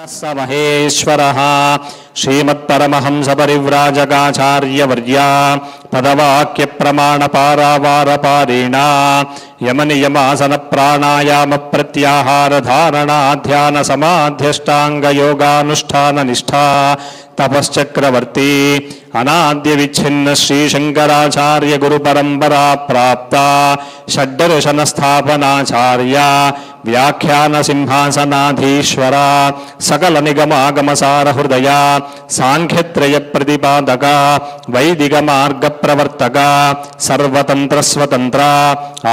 स महेश्वरः श्रीमत्परमहंसपरिव्राजकाचार्यवर्या पदवाक्यप्रमाणपारावारपारेणा यमनियमासनप्राणायामप्रत्याहारधारणाध्यानसमाध्यष्टाङ्गयोगानुष्ठाननिष्ठा तपश्चक्रवर्ती अनाद्यविच्छिन्न श्रीशङ्कराचार्यगुरुपरम्परा प्राप्ता षड्दर्शनस्थापनाचार्या व्याख्यानसिंहासनाधीश्वरा सकलनिगमागमसारहृदया సాంఖ్యత్రయ ప్రతిపాదక వైదిక మార్గ ప్రవర్తక సర్వతంత్ర స్వతంత్ర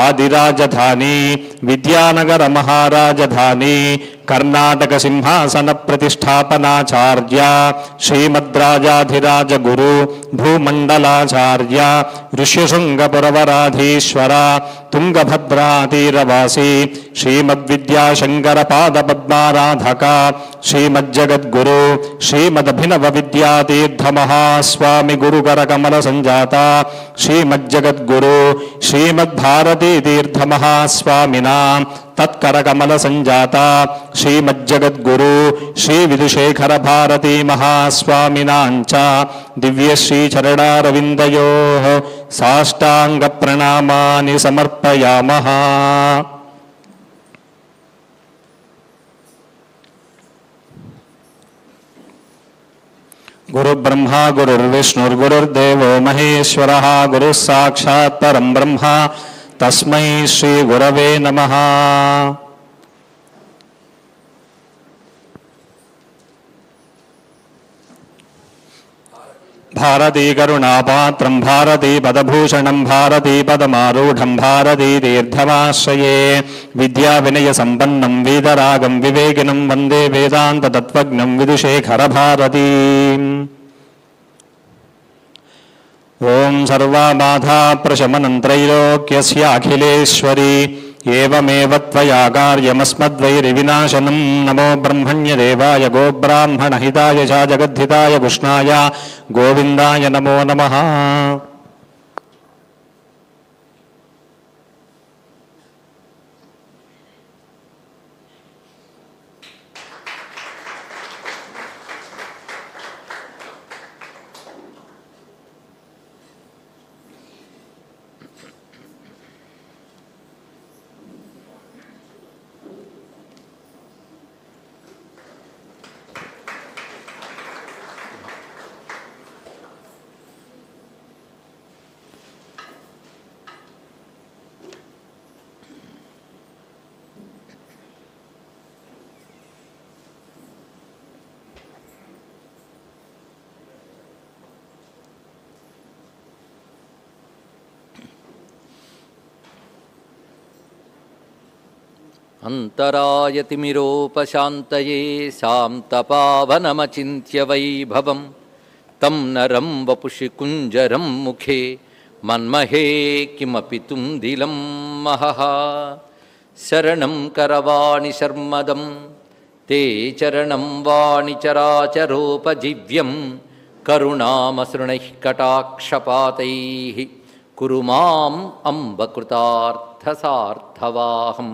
ఆదిరాజధాని విద్యానగర మహారాజధాని साङ्ख्यत्रयप्रतिपादका वैदिकमार्गप्रवर्तका सर्वतन्त्रस्वतन्त्रा आदिराजधानी विद्यानगरमहाराजधानी कर्णाटकसिंहासनप्रतिष्ठापनाचार्य श्रीमद्राजाधिराजगुरु भूमण्डलाचार्य ऋष्यशृङ्गपुरवराधीश्वर तुङ्गभद्रातीरवासी श्रीमद्विद्याशङ्करपादपद्माराधक श्रीमज्जगद्गुरु श्रीमदभिनवविद्यातीर्थमहास्वामि गुरुकरकमलसञ्जाता श्रीमज्जगद्गुरु श्रीमद्भारतीतीर्थमहास्वामिना तत्करकमलसञ्जाता श्रीमज्जगद्गुरु श्रीविदुशेखरभारती महास्वामिनाञ्च दिव्यश्रीचरणारविन्दयोः साष्टाङ्गप्रणामानि समर्पयामः गुरुब्रह्मा गुरुर्विष्णुर्गुरुर्देवो महेश्वरः गुरुः साक्षात् परं ब्रह्म तस्म श्री गुरव नम। भारती करुणापात्रं, भारती पदभूषण, भारती पदमारूढं, भारती तीर्थमाश्रये विद्याविनयसम्पन्नं वंदे विवेकिनं, वंदे वेदान्ततत्त्वज्ञं विदुषेखरभारती ॐ सर्वाबाधाप्रशमनं त्रैलोक्यस्याखिलेश्वरी एवमेव त्वया कार्यमस्मद्वैरिविनाशनं नमो ब्रह्मण्यदेवाय गोब्राह्मणहिताय च जगद्धिताय कृष्णाय गोविन्दाय नमो नमः। अन्तरायतिमिरोपशान्तये शान्तपावनमचिन्त्य वैभवं तं नरं वपुषि कुञ्जरं मुखे मन्महे किमपि तुम्दिलं महः शरणं करवाणि शर्मदं ते चरणं वाणिचराचरोपजीव्यं करुणामसृणैः कटाक्षपातैः कुरु माम् अम्बकृतार्थसार्थवाहम्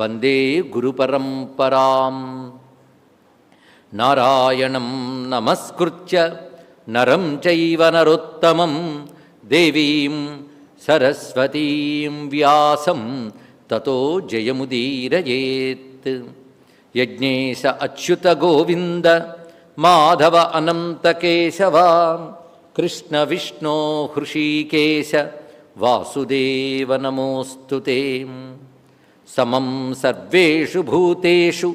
వందే గురుపరంపరాం. నారాయణం నమస్కృత్య నరం చైవ నరోత్తమం దేవీం సరస్వతీం వ్యాసం తతో జయముదీరయేత్. యజ్ఞేశ అచ్యుత గోవింద మాధవ అనంతకేశవ కృష్ణ విష్ణో హృషీకేశ వాసుదేవ నమోస్తుతే సమం సర్వేషు భూతేషు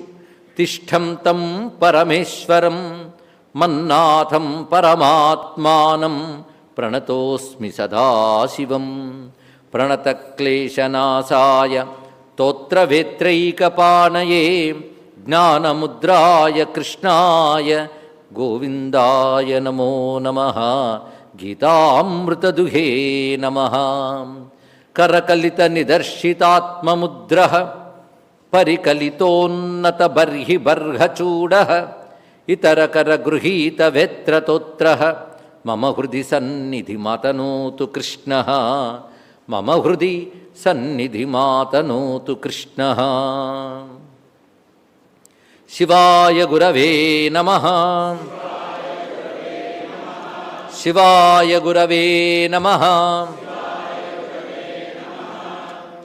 తిష్టం తం పరమేశ్వరం మన్నాథం పరమాత్మానం ప్రణతోస్మి సదాశివం. ప్రణతక్లేశనాశాయ తోత్రవేత్రైకపాణయే జ్ఞానముద్రాయ కృష్ణాయ గోవిందాయ నమో నమ గీతామృతదుహే నమ. కరకలితనిదర్శితాత్మముద్ర పరికలితోన్నత బర్హి బర్హచూడ ఇతరకర గృహీత వేత్రతోత్ర మమ హృది సన్నిధి మాతనోతు కృష్ణ మమ హృది సన్నిధి మాతనోతు కృష్ణ శివాయ గురవే నమ శివాయ గురవే నమ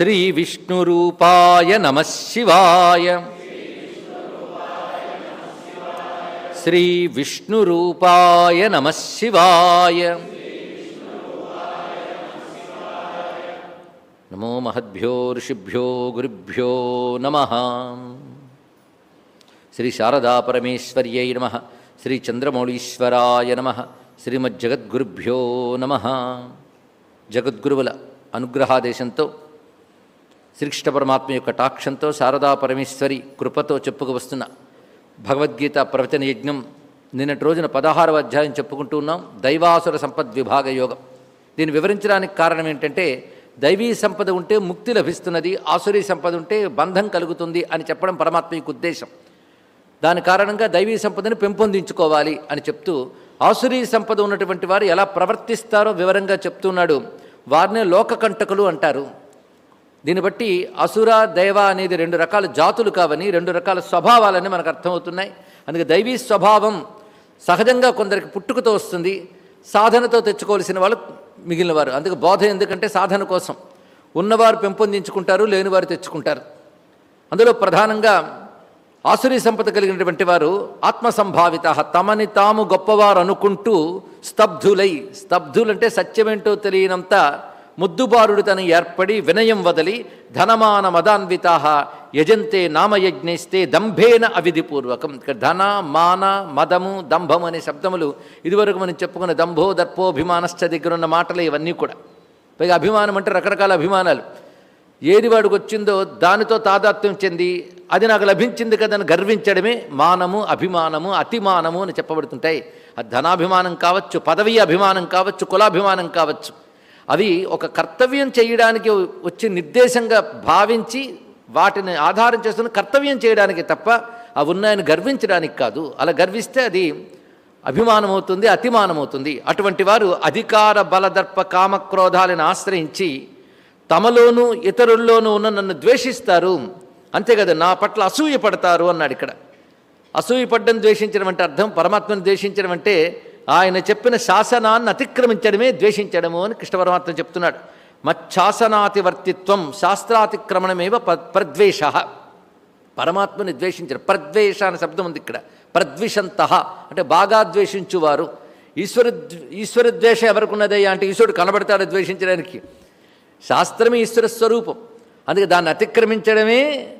శ్రీ విష్ణురూపాయ నమ శివాయ. శ్రీ విష్ణురూపాయ నమ శివాయ. నమో మహద్భ్యో ఋషిభ్యో గురుభ్యో నమ. శ్రీ శారదా పరమేశ్వర్యై నమ. శ్రీ చంద్రమౌళీశ్వరాయ నమ. శ్రీమజ్జగద్గురుభ్యో నమ. జగద్గురువుల అనుగ్రహాదేశంతో శ్రీకృష్ణ పరమాత్మ యొక్క టాక్షంతో శారదా పరమేశ్వరి కృపతో చెప్పుకు వస్తున్న భగవద్గీత ప్రవచన యజ్ఞం నిన్నటి రోజున పదహారవ అధ్యాయం చెప్పుకుంటూ ఉన్నాం. దైవాసుర సంపద్ విభాగ యోగం. దీన్ని వివరించడానికి కారణం ఏంటంటే దైవీ సంపద ఉంటే ముక్తి లభిస్తున్నది ఆసురీ సంపద ఉంటే బంధం కలుగుతుంది అని చెప్పడం పరమాత్మ యొక్క ఉద్దేశం. దాని కారణంగా దైవీ సంపదను పెంపొందించుకోవాలి అని చెప్తూ ఆసురీ సంపద ఉన్నటువంటి వారు ఎలా ప్రవర్తిస్తారో వివరంగా చెప్తున్నాడు. వారినే లోకకంటకులు అంటారు. దీన్ని బట్టి అసుర దైవ అనేది రెండు రకాల జాతులు కావని రెండు రకాల స్వభావాలని మనకు అర్థమవుతున్నాయి. అందుకే దైవీ స్వభావం సహజంగా కొందరికి పుట్టుకతో వస్తుంది సాధనతో తెచ్చుకోవాల్సిన వాళ్ళు మిగిలిన వారు అందుకే బోధ ఎందుకంటే సాధన కోసం. ఉన్నవారు పెంపొందించుకుంటారు లేనివారు తెచ్చుకుంటారు. అందులో ప్రధానంగా ఆసురీ సంపద కలిగినటువంటి వారు ఆత్మసంభావిత తమని తాము గొప్పవారు అనుకుంటూ స్తబ్ధులై స్తబ్ధులంటే సత్యమేంటో తెలియనంత ముద్దుబారుడు తను ఏర్పడి వినయం వదలి ధనమాన మదాన్వితా యజంతే నామయజ్ఞిస్తే దంభేన అవిధిపూర్వకం. ధన మాన మదము దంభము అనే శబ్దములు ఇదివరకు మనం చెప్పుకున్న దంభో దర్పోభిమానశ్చ దగ్గర ఉన్న మాటలు ఇవన్నీ కూడా. పైగా అభిమానం అంటే రకరకాల అభిమానాలు. ఏది వాడికి వచ్చిందో దానితో తాదాత్మ్యం చెంది అది నాకు లభించింది కదని గర్వించడమే మానము అభిమానము అతిమానము అని చెప్పబడుతుంటాయి. ధనాభిమానం కావచ్చు పదవీ అభిమానం కావచ్చు కులాభిమానం కావచ్చు. అవి ఒక కర్తవ్యం చేయడానికి వచ్చే నిర్దేశంగా భావించి వాటిని ఆధారం చేసుకుని కర్తవ్యం చేయడానికి తప్ప ఆ ఉన్నాయని గర్వించడానికి కాదు. అలా గర్విస్తే అది అభిమానమవుతుంది అతిమానమవుతుంది. అతిమానం అవుతుంది అటువంటి వారు అధికార బలదర్ప కామక్రోధాలను ఆశ్రయించి తమలోనూ ఇతరుల్లోనూ ఉన్న నన్ను ద్వేషిస్తారు. అంతే కదా నా పట్ల అసూయ పడతారు అన్నాడు ఇక్కడ. అసూయపడ్డం ద్వేషించడం అంటే అర్థం పరమాత్మను ద్వేషించడం అంటే ఆయన చెప్పిన శాసనాన్ని అతిక్రమించడమే ద్వేషించడము అని కృష్ణ పరమాత్మ చెప్తున్నాడు. మచ్చాసనాతివర్తిత్వం శాస్త్రాతిక్రమణమేవ ప ప్రద్వేష. పరమాత్మని ద్వేషించారు. ప్రద్వేష అనే శబ్దం ఉంది ఇక్కడ. ప్రద్విషంత. అంటే బాగా ద్వేషించువారు. ఈశ్వర ఈశ్వర ద్వేషం ఎవరికి అంటే ఈశ్వరుడు కనబడతాడు ద్వేషించడానికి. శాస్త్రమే ఈశ్వర స్వరూపం. అందుకే దాన్ని అతిక్రమించడమే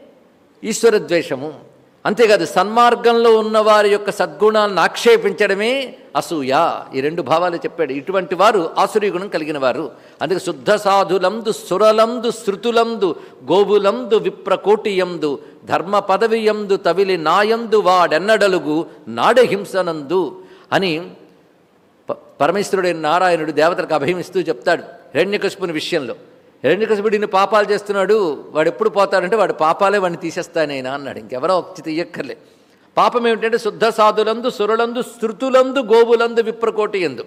ఈశ్వర ద్వేషము. అంతేకాదు సన్మార్గంలో ఉన్నవారి యొక్క సద్గుణాలను ఆక్షేపించడమే అసూయ. ఈ రెండు భావాలు చెప్పాడు. ఇటువంటి వారు ఆసురీగుణం కలిగిన వారు అందుకే శుద్ధ సాధులందు సురలందు శృతులందు గోవులందు విప్రకోటియందు ధర్మ పదవియందు తవిలి నాయందు వాడెన్నడలుగు నాడహింసనందు అని పరమేశ్వరుడైన నారాయణుడు దేవతలకు అభయమిస్తూ చెప్తాడు. హిరణ్యకశిపుని విషయంలో. హిరణ్యకశిపుడు పాపాలు చేస్తున్నాడు వాడు ఎప్పుడు పోతాడంటే వాడు పాపాలే వాడిని తీసేస్తానైనా అన్నాడు. ఇంకెవరో ఒకటి తీయక్కర్లే పాపం ఏమిటంటే శుద్ధ సాధులందు సురులందు శృతులందు గోవులందు విప్రకోటి ఎందు.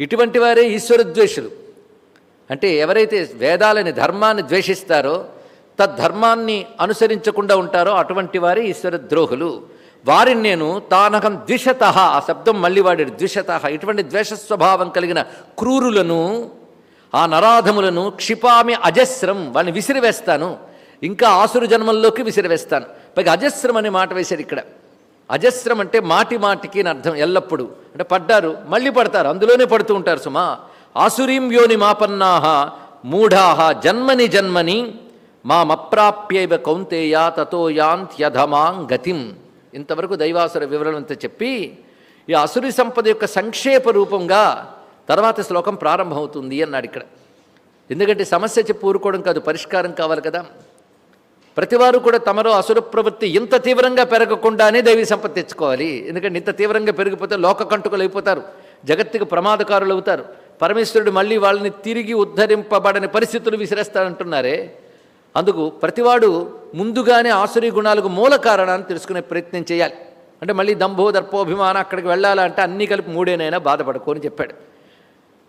ఇటువంటి వారే ఈశ్వరద్వేషులు అంటే ఎవరైతే వేదాలని ధర్మాన్ని ద్వేషిస్తారో తద్ధర్మాన్ని అనుసరించకుండా ఉంటారో అటువంటి వారే ఈశ్వర ద్రోహులు. వారిని నేను తానకం ద్విషత ఆ శబ్దం మళ్ళీ వాడి ద్విషత. ఇటువంటి ద్వేష స్వభావం కలిగిన క్రూరులను ఆ నరాధములను క్షిపామి అజస్రం వాళ్ళని విసిరివేస్తాను. ఇంకా ఆసురు జన్మల్లోకి విసిరివేస్తాను. పైగా అజస్రం అనే మాట వేశారు ఇక్కడ. అజస్రం అంటే మాటి మాటికి అని అర్థం ఎల్లప్పుడూ. అంటే పడ్డారు మళ్ళీ పడతారు అందులోనే పడుతూ ఉంటారు సుమా. ఆసురీం యోని మాపన్నాహ మూఢాహ జన్మని జన్మని మామప్రాప్యైవ కౌంతేయ తతో యాంత్యధమాం గతిం. ఇంతవరకు దైవాసుర వివరణంతో చెప్పి ఈ అసురి సంపద యొక్క సంక్షేప రూపంగా తర్వాత శ్లోకం ప్రారంభమవుతుంది అన్నాడు ఇక్కడ. ఎందుకంటే సమస్య చెప్పి ఊరుకోవడం కాదు పరిష్కారం కావాలి కదా. ప్రతివారు కూడా తమలో అసుర ప్రవృత్తి ఇంత తీవ్రంగా పెరగకుండానే దైవీ సంపత్తి తెచ్చుకోవాలి. ఎందుకంటే ఇంత తీవ్రంగా పెరిగిపోతే లోక కంటుకలు అయిపోతారు జగత్తుకు ప్రమాదకారులు అవుతారు. పరమేశ్వరుడు మళ్ళీ వాళ్ళని తిరిగి ఉద్ధరింపబడని పరిస్థితులు విసిరేస్తాడంటున్నారే అందుకు ప్రతివాడు ముందుగానే ఆసురీ గుణాలకు మూల కారణాన్ని తెలుసుకునే ప్రయత్నం చేయాలి. అంటే మళ్ళీ దంభో దర్పోభిమానం అక్కడికి వెళ్ళాలంటే అన్నీ కలిపి మూడేనైనా బాధపడుకోని చెప్పాడు.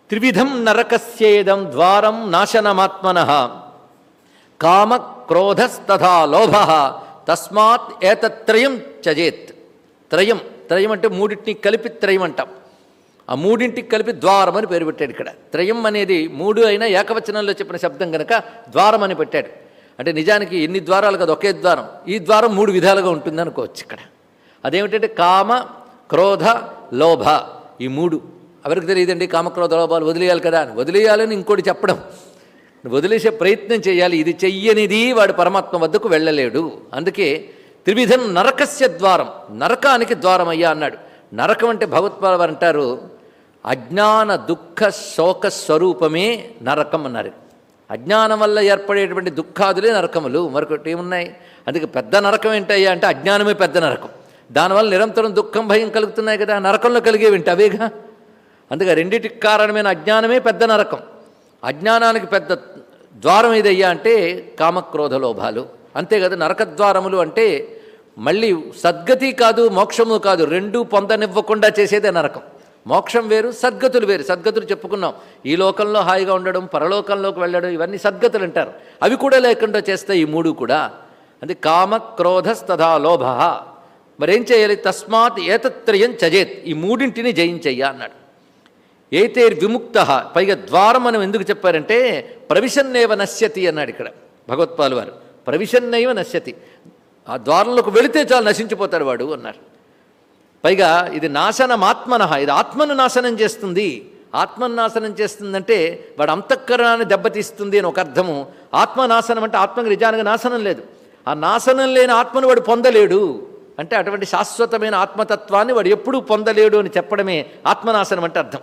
త్రివిధం నరకస్యేదం ద్వారం నాశనమాత్మన. కామ క్రోధస్తథా లోభ. తస్మాత్ ఏతత్రయం చజేత్ త్రయం త్రయం అంటే మూడింటిని కలిపి త్రయం అంటాం. ఆ మూడింటికి కలిపి ద్వారం అని పేరు పెట్టాడు ఇక్కడ. త్రయం అనేది మూడు అయినా ఏకవచనంలో చెప్పిన శబ్దం కనుక ద్వారం అని పెట్టాడు. అంటే నిజానికి ఎన్ని ద్వారాలు కదా ఒకే ద్వారం. ఈ ద్వారం మూడు విధాలుగా ఉంటుంది అనుకోవచ్చు ఇక్కడ. అదేమిటంటే కామ క్రోధ లోభ ఈ మూడు. ఎవరికి తెలియదండి? కామక్రోధ లోపాలు వదిలేయాలి కదా అని. వదిలేయాలని ఇంకోటి చెప్పడం. వదిలేసే ప్రయత్నం చేయాలి. ఇది చెయ్యనిది వాడు పరమాత్మ వద్దకు వెళ్ళలేడు. అందుకే త్రివిధం నరకస్య ద్వారం. నరకానికి ద్వారం అయ్యా అన్నాడు. నరకం అంటే భగవత్పాలు అంటారు అజ్ఞాన దుఃఖ శోక స్వరూపమే నరకం అన్నారు. అజ్ఞానం వల్ల ఏర్పడేటువంటి దుఃఖాదులే నరకములు. మరొకటి ఏమున్నాయి? అందుకే పెద్ద నరకం ఏంటయ్యా అంటే అజ్ఞానమే పెద్ద నరకం. దానివల్ల నిరంతరం దుఃఖం భయం కలుగుతున్నాయి కదా. నరకంలో కలిగేవింటి అవేగా? అందుకే రెండింటికి కారణమైన అజ్ఞానమే పెద్ద నరకం. అజ్ఞానానికి పెద్ద ద్వారం ఏదయ్యా అంటే కామక్రోధ లోభాలు. అంతే కదా నరకద్వారములు అంటే మళ్ళీ సద్గతి కాదు మోక్షము కాదు రెండూ పొందనివ్వకుండా చేసేదే నరకం. మోక్షం వేరు సద్గతులు వేరు. సద్గతులు చెప్పుకున్నాం. ఈ లోకంలో హాయిగా ఉండడం పరలోకంలోకి వెళ్ళడం ఇవన్నీ సద్గతులు అంటారు. అవి కూడా లేకుండా చేస్తాయి ఈ మూడు కూడా. అది కామ క్రోధస్తథా లోభ. మరేం చేయాలి? తస్మాత్ ఏతత్రయం చజేత్. ఈ మూడింటిని జయించయ్యా అన్నాడు. ఏతేర్ విముక్త. పైగా ద్వారం మనం ఎందుకు చెప్పారంటే ప్రవిశన్నేవ నశ్యతి అన్నాడు ఇక్కడ భగవత్పాల్ వారు. ప్రవిశన్నైవ నశ్యతి. ఆ ద్వారంలోకి వెళితే చాలు నశించిపోతాడు వాడు అన్నారు. పైగా ఇది నాశనమాత్మన ఇది ఆత్మను నాశనం చేస్తుంది. ఆత్మను నాశనం చేస్తుందంటే వాడు అంతఃకరణాన్ని దెబ్బతీస్తుంది అని ఒక అర్థము. ఆత్మనాశనం అంటే ఆత్మకి నిజానికి నాశనం లేదు. ఆ నాశనం లేని ఆత్మను వాడు పొందలేడు. అంటే అటువంటి శాశ్వతమైన ఆత్మతత్వాన్ని వాడు ఎప్పుడూ పొందలేడు అని చెప్పడమే ఆత్మనాశనం అంటే అర్థం.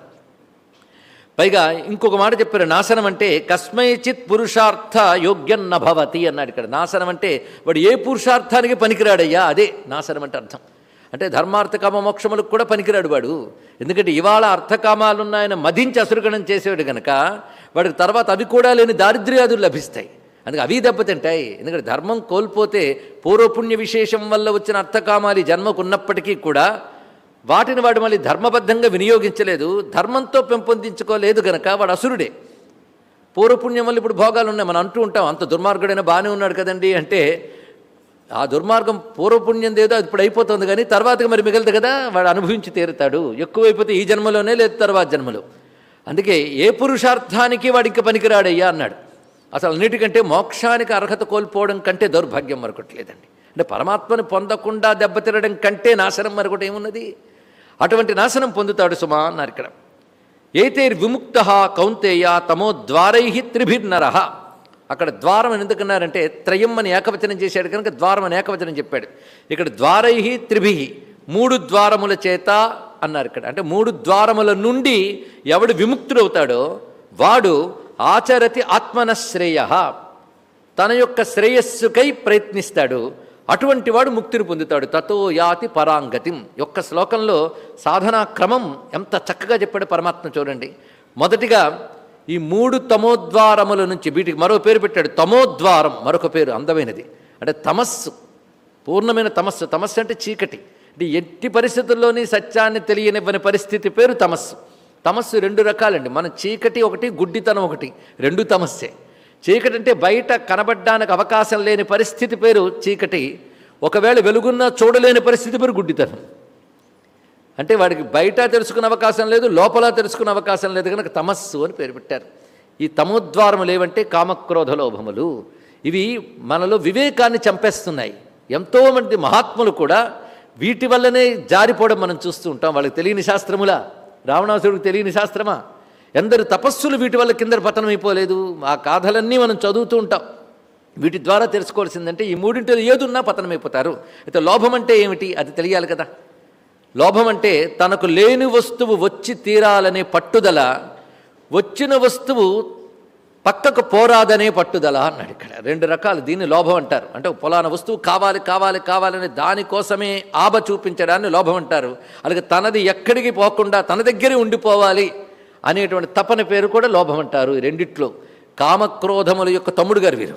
పైగా ఇంకొక మాట చెప్పారు నాశనం అంటే కస్మైచిత్ పురుషార్థ యోగ్యం భవతి అన్నాడు ఇక్కడ. నాశనం అంటే వాడు ఏ పురుషార్థానికి పనికిరాడయ్యా? అదే నాశనం అంటే అర్థం. అంటే ధర్మార్థకామ మోక్షములకు కూడా పనికిరాడు వాడు. ఎందుకంటే ఇవాళ అర్థకామాలున్నాయని మదించి అసురుగణం చేసేవాడు గనక వాడికి తర్వాత అవి కూడా లేని దారిద్ర్యాదులు లభిస్తాయి. అందుకే అవి దెబ్బతింటాయి ఎందుకంటే ధర్మం కోల్పోతే పూర్వపుణ్య విశేషం వల్ల వచ్చిన అర్థకామాలు జన్మకు ఉన్నప్పటికీ కూడా వాటిని వాడు మళ్ళీ ధర్మబద్ధంగా వినియోగించలేదు ధర్మంతో పెంపొందించుకోలేదు గనక వాడు అసురుడే. పూర్వపుణ్యం వల్ల ఇప్పుడు భోగాలు ఉన్నాయి మనం అంటూ ఉంటాం అంత దుర్మార్గుడైనా బాగానే ఉన్నాడు కదండి అంటే ఆ దుర్మార్గం పూర్వపుణ్యం ఏదో అది ఇప్పుడు అయిపోతుంది కానీ తర్వాతకి మరి మిగలదు కదా వాడు అనుభవించి తీరుతాడు. ఎక్కువైపోతే ఈ జన్మలోనే లేదు తర్వాత జన్మలో. అందుకే ఏ పురుషార్థానికి వాడికి పనికిరాడయ్యా అన్నాడు. అసలు అన్నిటికంటే మోక్షానికి అర్హత కోల్పోవడం కంటే దౌర్భాగ్యం మరొకటి లేదండి. అంటే పరమాత్మను పొందకుండా దెబ్బతిరడం కంటే నాశనం మరొకటి ఏమున్నది? అటువంటి నాశనం పొందుతాడు సుమా అన్నారు ఇక్కడ. ఏతేర్ విముక్త కౌంతేయ తమో ద్వారై త్రిభిర్నర. అక్కడ ద్వారం అని ఎందుకన్నారంటే త్రయం అని ఏకవచనం చేశాడు కనుక ద్వారం అని ఏకవచనం చెప్పాడు. ఇక్కడ ద్వారై త్రిభి మూడు ద్వారముల చేత అన్నారు ఇక్కడ. అంటే మూడు ద్వారముల నుండి ఎవడు విముక్తుడవుతాడో వాడు ఆచరతి ఆత్మనశ్రేయ తన యొక్క శ్రేయస్సుకై ప్రయత్నిస్తాడు. అటువంటి వాడు ముక్తిని పొందుతాడు. తతో యాతి పరాంగతిం. యొక్క శ్లోకంలో సాధనా క్రమం ఎంత చక్కగా చెప్పాడు పరమాత్మ చూడండి. మొదటిగా ఈ మూడు తమోద్వారముల నుంచి వీటికి మరో పేరు పెట్టాడు. తమోద్వారం మరొక పేరు అందమైనది. అంటే తమస్సు. పూర్ణమైన తమస్సు. తమస్సు అంటే చీకటి. అంటే ఎట్టి పరిస్థితుల్లోని సత్యాన్ని తెలియనివ్వని పరిస్థితి పేరు తమస్సు. తమస్సు రెండు రకాలండి. మన చీకటి ఒకటి గుడ్డితనం ఒకటి. రెండు తమస్సే. చీకటి అంటే బయట కనబడ్డానికి అవకాశం లేని పరిస్థితి పేరు చీకటి. ఒకవేళ వెలుగున్నా చూడలేని పరిస్థితి పేరు గుడ్డితనం. అంటే వాడికి బయట తెలుసుకునే అవకాశం లేదు లోపల తెలుసుకునే అవకాశం లేదు కనుక తమస్సు అని పేరు పెట్టారు. ఈ తమోద్వారములు ఏవంటే కామక్రోధ లోభములు. ఇవి మనలో వివేకాన్ని చంపేస్తున్నాయి. ఎంతోమంది మహాత్ములు కూడా వీటి వల్లనే జారిపోవడం మనం చూస్తూ ఉంటాం. వాళ్ళకి తెలియని శాస్త్రములా. రావణాసుడికి తెలియని శాస్త్రమా? ఎందరు తపస్సులు వీటి వల్ల కింద పతనం అయిపోలేదు ఆ గాథలన్నీ మనం చదువుతూ ఉంటాం. వీటి ద్వారా తెలుసుకోవాల్సిందంటే ఈ మూడింటిలో ఏదున్నా పతనమైపోతారు. అయితే లోభం అంటే ఏమిటి? అది తెలియాలి కదా. లోభం అంటే తనకు లేని వస్తువు వచ్చి తీరాలనే పట్టుదల వచ్చిన వస్తువు పక్కకు పోరాదనే పట్టుదల అన్నాడు ఇక్కడ. రెండు రకాలు దీన్ని లోభం అంటారు. అంటే పొలాన వస్తువు కావాలి కావాలి కావాలని దానికోసమే ఆబ చూపించడాన్ని లోభం అంటారు. అలాగే తనది ఎక్కడికి పోకుండా తన దగ్గరే ఉండిపోవాలి. అనేటువంటి తపన పేరు కూడా లోభం అంటారు రెండిట్లో. కామక్రోధముల యొక్క తమ్ముడు గారు వీరు.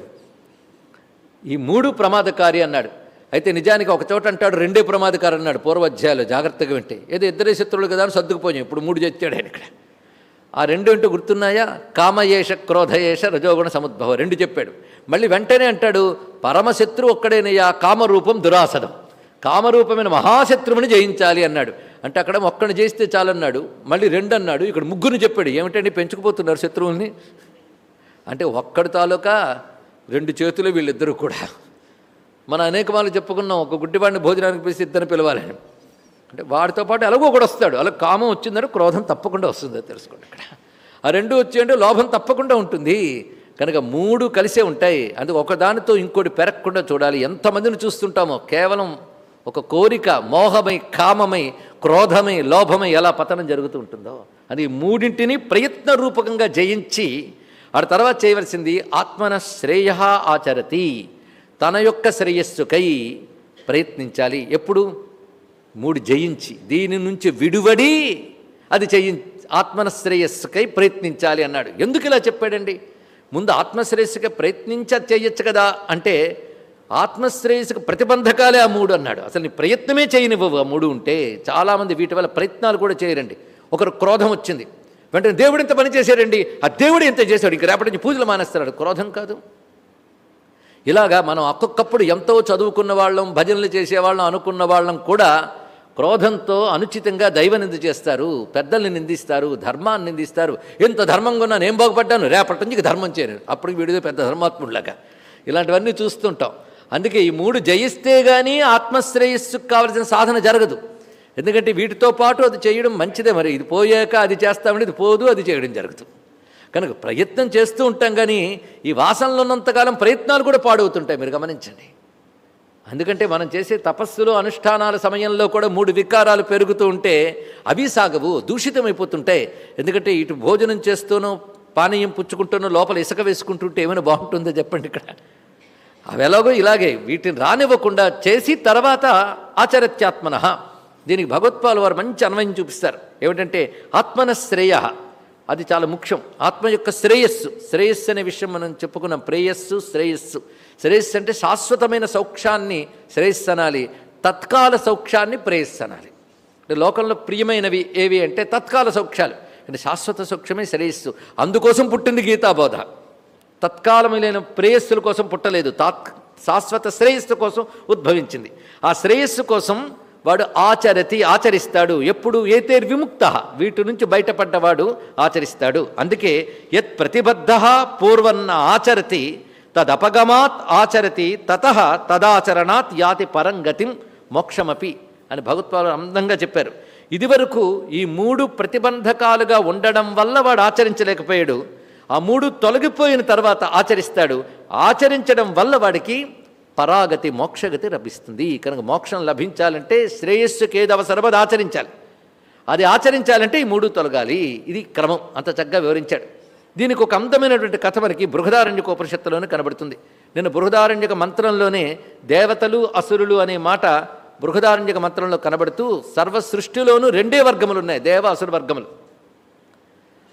ఈ మూడు ప్రమాదకారి అన్నాడు. అయితే నిజానికి ఒక చోట అంటాడు రెండే ప్రమాదకారి అన్నాడు పూర్వాధ్యాయులు జాగ్రత్తగా వింటే. ఏదో ఇద్దరే శత్రువులు కదా అని సర్దుకుపోయాం. ఇప్పుడు మూడు చెప్తాడు ఆయన ఇక్కడ. ఆ రెండు ఏంటో గుర్తున్నాయా? కామయేష క్రోధయేష రజోగుణ సముద్భవ. రెండు చెప్పాడు. మళ్ళీ వెంటనే అంటాడు పరమశత్రు ఒక్కడేనయ్యా కామరూపం దురాసనం కామరూపమైన మహాశత్రువుని జయించాలి అన్నాడు. అంటే అక్కడ ఒక్కడిని చేస్తే చాలన్నాడు మళ్ళీ రెండు అన్నాడు ఇక్కడ ముగ్గురిని చెప్పాడు ఏమిటండి పెంచుకుపోతున్నారు శత్రువుల్ని? అంటే ఒక్కడి తాలూకా రెండు చేతులు వీళ్ళిద్దరూ కూడా. మనం అనేక వాళ్ళు చెప్పుకున్నాం ఒక గుడ్డివాడిని భోజనానికి పిలిచి ఇద్దరిని పిలవాలని. అంటే వాడితో పాటు ఎలాగో కూడా వస్తాడు అలా కామం వచ్చిందంటే క్రోధం తప్పకుండా వస్తుందో తెలుసుకోండి ఇక్కడ. ఆ రెండు వచ్చి అంటే లోభం తప్పకుండా ఉంటుంది. కనుక మూడు కలిసే ఉంటాయి. అందుకు ఒకదానితో ఇంకోటి పెరగకుండా చూడాలి. ఎంతమందిని చూస్తుంటామో కేవలం ఒక కోరిక మోహమై కామమై క్రోధమై లోభమై ఎలా పతనం జరుగుతూ ఉంటుందో అది మూడింటిని ప్రయత్న రూపకంగా జయించి ఆ తర్వాత చేయవలసింది ఆత్మన శ్రేయ ఆచరతి తన యొక్క శ్రేయస్సుకై ప్రయత్నించాలి. ఎప్పుడు? మూడు జయించి దీని నుంచి విడువడి అది చేయి ఆత్మన శ్రేయస్సుకై ప్రయత్నించాలి అన్నాడు. ఎందుకు ఇలా చెప్పాడండి? ముందు ఆత్మశ్రేయస్సుకై ప్రయత్నించ చేయొచ్చు కదా అంటే ఆత్మశ్రేయస్సుకు ప్రతిబంధకాలే ఆ మూడు అన్నాడు. అసలు నీ ప్రయత్నమే చేయనివ్వవు. ఆ మూడు ఉంటే చాలామంది వీటి వల్ల ప్రయత్నాలు కూడా చేయరండి. ఒకరు క్రోధం వచ్చింది. వెంటనే దేవుడు ఇంత పని చేశాడండి. ఆ దేవుడు ఇంత చేశాడు. ఇంక రేపటి నుంచి పూజలు మానేస్తున్నాడు క్రోధం కాదు. ఇలాగా మనం ఒక్కొక్కప్పుడు ఎంతో చదువుకున్న వాళ్ళం భజనలు చేసేవాళ్ళం అనుకున్న వాళ్ళం కూడా క్రోధంతో అనుచితంగా దైవ నింద చేస్తారు. పెద్దల్ని నిందిస్తారు. ధర్మాన్ని నిందిస్తారు. ఎంత ధర్మంగా ఉన్నా నేను బాగుపడ్డాను. రేపటి నుంచి ధర్మం చేయను. అప్పుడు వీడిదో పెద్ద ధర్మాత్ముడిలాగా. ఇలాంటివన్నీ చూస్తుంటాం. అందుకే ఈ మూడు జయిస్తే కానీ ఆత్మశ్రేయస్సుకు కావలసిన సాధన జరగదు. ఎందుకంటే వీటితో పాటు అది చేయడం మంచిదే మరి. ఇది పోయాక అది చేస్తామని ఇది పోదు అది చేయడం జరుగుతుంది కనుక ప్రయత్నం చేస్తూ ఉంటాం కానీ ఈ వాసనలో ఉన్నంతకాలం ప్రయత్నాలు కూడా పాడవుతుంటాయి. మీరు గమనించండి. అందుకంటే మనం చేసే తపస్సులు అనుష్ఠానాల సమయంలో కూడా మూడు వికారాలు పెరుగుతూ ఉంటే అవి సాగవు దూషితమైపోతుంటాయి. ఎందుకంటే ఇటు భోజనం చేస్తూనూ పానీయం పుచ్చుకుంటూనో లోపల ఇసుక వేసుకుంటుంటే ఏమైనా బాగుంటుందో చెప్పండి ఇక్కడ. అవి ఎలాగో ఇలాగే వీటిని రానివ్వకుండా చేసి తర్వాత ఆచరత్యాత్మన. దీనికి భగవత్పాలు వారు మంచి అన్వయం చూపిస్తారు. ఏమిటంటే ఆత్మన శ్రేయ. అది చాలా ముఖ్యం. ఆత్మ యొక్క శ్రేయస్సు. శ్రేయస్సు అనే విషయం మనం చెప్పుకున్నాం. ప్రేయస్సు శ్రేయస్సు. శ్రేయస్సు అంటే శాశ్వతమైన సౌఖ్యాన్ని శ్రేయస్సు అనాలి. తత్కాల సౌఖ్యాన్ని ప్రేయస్సు అనాలి. అంటే లోకంలో ప్రియమైనవి ఏవి అంటే తత్కాల సౌఖ్యాలు. అంటే శాశ్వత సౌఖ్యమే శ్రేయస్సు. అందుకోసం పుట్టింది గీతాబోధ. తత్కాలమైన ప్రేయస్సుల కోసం పుట్టలేదు. తాత్ శాశ్వత శ్రేయస్సు కోసం ఉద్భవించింది. ఆ శ్రేయస్సు కోసం వాడు ఆచరతి ఆచరిస్తాడు. ఎప్పుడు ఏతేర్ విముక్త వీటి నుంచి బయటపడ్డవాడు ఆచరిస్తాడు. అందుకే యత్ ప్రతిబద్ధ పూర్వన్న ఆచరతి తదపగమాత్ ఆచరతి తత తదాచరణాత్ యాతి పరంగతిం మోక్షమపి అని భగవత్వాలు అందంగా చెప్పారు. ఇదివరకు ఈ మూడు ప్రతిబంధకాలుగా ఉండడం వల్ల వాడు ఆచరించలేకపోయాడు. ఆ మూడు తొలగిపోయిన తర్వాత ఆచరిస్తాడు. ఆచరించడం వల్ల వాడికి పరాగతి మోక్షగతి లభిస్తుంది. కనుక మోక్షం లభించాలంటే శ్రేయస్సుకి ఏది అవసరమో అది ఆచరించాలి. అది ఆచరించాలంటే ఈ మూడు తొలగాలి. ఇది క్రమం. అంత చక్కగా వివరించాడు. దీనికి ఒక అందమైనటువంటి కథ మనకి బృహదారణ్యక ఉపనిషత్తులోనే కనబడుతుంది. నేను బృహదారణ్యక మంత్రంలోనే దేవతలు అసురులు అనే మాట బృహదారణ్యక మంత్రంలో కనబడుతూ సర్వ సృష్టిలోనూ రెండే వర్గములు ఉన్నాయి. దేవ అసురు వర్గములు.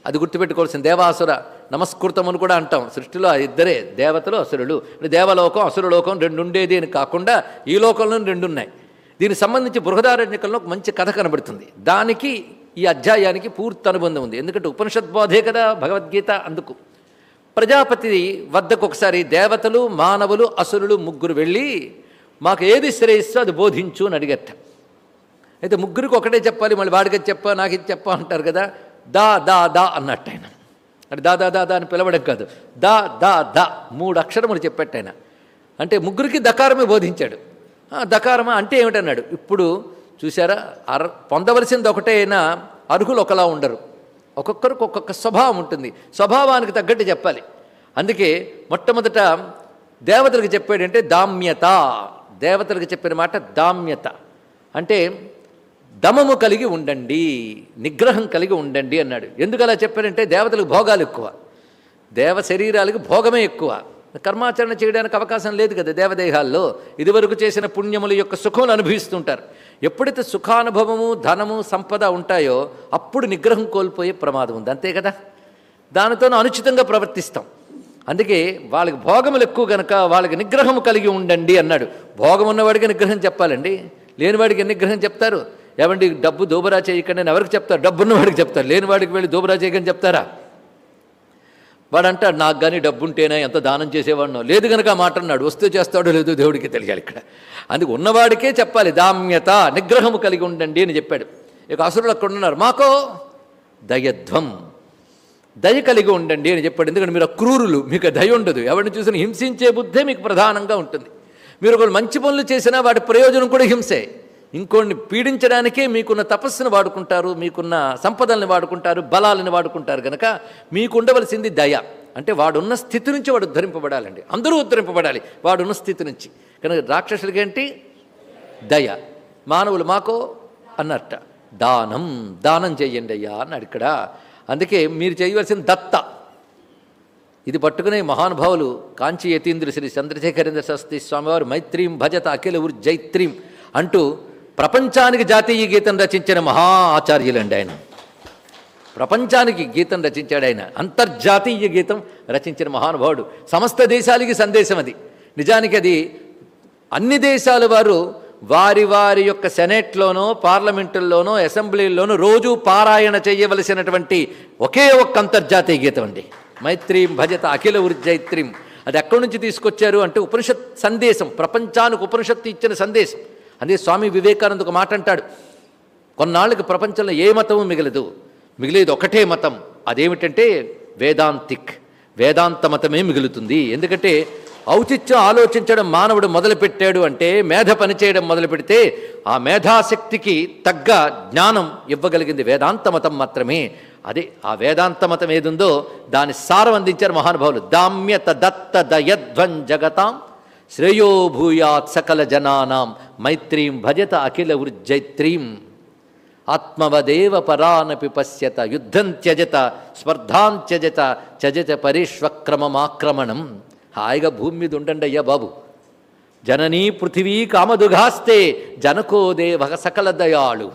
అది గుర్తుపెట్టుకోవాల్సిన దేవాసుర నమస్కృతం అని కూడా అంటాం. సృష్టిలో ఆ ఇద్దరే దేవతలు అసురులు. దేవలోకం అసురలోకం రెండు ఉండేది అని కాకుండా ఈ లోకంలో రెండు ఉన్నాయి. దీనికి సంబంధించి బృహదారణ్యకంలో ఒక మంచి కథ కనబడుతుంది. దానికి ఈ అధ్యాయానికి పూర్తి అనుబంధం ఉంది. ఎందుకంటే ఉపనిషత్ బోధే కదా భగవద్గీత అందుకు. ప్రజాపతి వద్దకు ఒకసారి దేవతలు మానవులు అసురులు ముగ్గురు వెళ్ళి మాకు ఏది శ్రేయస్సు అది బోధించు అని అడిగట. అయితే ముగ్గురికి ఒకటే చెప్పాలి మళ్ళీ వాడికి చెప్ప చెప్పా నాకు ఇది చెప్పా అంటారు కదా. దా దా దా అన్నట్టు ఆయన. అంటే దా దా దా దా అని పిలవడం కాదు. దా దా దా మూడు అక్షరములు చెప్పట్టు ఆయన. అంటే ముగ్గురికి దకారమే బోధించాడు. దకారమా అంటే ఏమిటన్నాడు? ఇప్పుడు చూసారా అర పొందవలసింది ఒకటే అయినా అర్హులు ఒకలా ఉండరు. ఒక్కొక్కరికి ఒక్కొక్క స్వభావం ఉంటుంది. స్వభావానికి తగ్గట్టు చెప్పాలి. అందుకే మొట్టమొదట దేవతలకు చెప్పాడంటే దామ్యత. దేవతలకు చెప్పిన మాట దామ్యత. అంటే దమము కలిగి ఉండండి నిగ్రహం కలిగి ఉండండి అన్నాడు. ఎందుకు అలా చెప్పారంటే దేవతలకు భోగాలు ఎక్కువ. దేవ శరీరాలకు భోగమే ఎక్కువ. కర్మాచరణ చేయడానికి అవకాశం లేదు కదా దేవదేహాల్లో. ఇదివరకు చేసిన పుణ్యముల యొక్క సుఖములు అనుభవిస్తుంటారు. ఎప్పుడైతే సుఖానుభవము ధనము సంపద ఉంటాయో అప్పుడు నిగ్రహం కోల్పోయే ప్రమాదం ఉంది. అంతే కదా? దానితో అనుచితంగా ప్రవర్తిస్తాం. అందుకే వాళ్ళకి భోగములు ఎక్కువ గనక వాళ్ళకి నిగ్రహం కలిగి ఉండండి అన్నాడు. భోగం ఉన్నవాడికి నిగ్రహం చెప్పాలండి. లేనివాడికి నిగ్రహం చెప్తారు? ఏమండి డబ్బు దోబరా చేయకండి అని ఎవరికి చెప్తారు? డబ్బున్న వాడికి చెప్తారు. లేనివాడికి వెళ్ళి దోబరా చేయకని చెప్తారా? వాడు అంటాడు నాకు కానీ డబ్బు ఉంటేనే ఎంత దానం చేసేవాడినో. లేదు కనుక మాట అన్నాడు. వస్తే చేస్తాడో లేదో దేవుడికి తెలియాలి ఇక్కడ. అందుకు ఉన్నవాడికే చెప్పాలి దామ్యత నిగ్రహము కలిగి ఉండండి అని చెప్పాడు. ఇక అసురులు అక్కడ ఉన్నారు. మాకో దయధ్వం దయ కలిగి ఉండండి అని చెప్పాడు. ఎందుకంటే మీరు క్రూరులు మీకు దయ ఉండదు. ఎవరిని చూసినా హింసించే బుద్ధే మీకు ప్రధానంగా ఉంటుంది. మీరు ఒకళ్ళు మంచి పనులు చేసినా వాటి ప్రయోజనం కూడా హింసే. ఇంకోడిని పీడించడానికే మీకున్న తపస్సును వాడుకుంటారు మీకున్న సంపదల్ని వాడుకుంటారు బలాలను వాడుకుంటారు కనుక మీకు ఉండవలసింది దయ. అంటే వాడున్న స్థితి నుంచి వాడు ఉద్ధరింపబడాలండి. అందరూ ఉద్ధరింపబడాలి వాడున్న స్థితి నుంచి. కనుక రాక్షసులకి ఏంటి? దయ. మానవులు మాకో? అన్నట్ట. దానం దానం చెయ్యండి అయ్యా అన్నాడు ఇక్కడ. అందుకే మీరు చేయవలసిన దత్త. ఇది పట్టుకునే మహానుభావులు కాంచి యతీంద్ర శ్రీ చంద్రశేఖరేంద్ర సరస్వతి స్వామివారు మైత్రీం భజత అఖిల ఉర్జైత్రీం అంటూ ప్రపంచానికి జాతీయ గీతం రచించిన మహా ఆచార్యులండి ఆయన. ప్రపంచానికి గీతం రచించాడు ఆయన. అంతర్జాతీయ గీతం రచించిన మహానుభావుడు. సమస్త దేశాలకి సందేశం అది. నిజానికి అది అన్ని దేశాల వారు వారి వారి యొక్క సెనెట్లోనో పార్లమెంటుల్లోనో అసెంబ్లీల్లోనూ రోజు పారాయణ చేయవలసినటువంటి ఒకే ఒక్క అంతర్జాతీయ గీతం అండి. మైత్రీం భజత అఖిల ఉర్జైత్రీం. అది ఎక్కడి నుంచి తీసుకొచ్చారు అంటే ఉపనిషత్ సందేశం ప్రపంచానికి ఉపనిషత్తు ఇచ్చిన సందేశం. అదే స్వామి వివేకానంద ఒక మాట అంటాడు కొన్నాళ్ళకి ప్రపంచంలో ఏ మతము మిగలదు. మిగిలేదు ఒకటే మతం. అదేమిటంటే వేదాంతిక్. వేదాంత మతమే మిగులుతుంది. ఎందుకంటే ఔచిత్యం ఆలోచించడం మానవుడు మొదలుపెట్టాడు అంటే మేధ పనిచేయడం మొదలు పెడితే ఆ మేధాశక్తికి తగ్గ జ్ఞానం ఇవ్వగలిగింది వేదాంత మతం మాత్రమే. అదే ఆ వేదాంత మతం ఏదుందో దాని సారం అందించారు మహానుభావులు. దామ్యత దత్త దయధ్వం జగతాం శ్రేయో భూయాత్ సకల జనానాం మైత్రీం భజత అఖిల వృజ్జైత్రీం ఆత్మవదేవ పరానపి పశ్యత యుద్ధం త్యజత స్పర్ధాం త్యజత త్యజత పరిష్వక్రమమాక్రమణం హాయిగా భూమి మీద ఉండండి అయ్యా బాబు. జననీ పృథివీ కామదుఘాస్తే జనకో దేవ సకల దయాళు.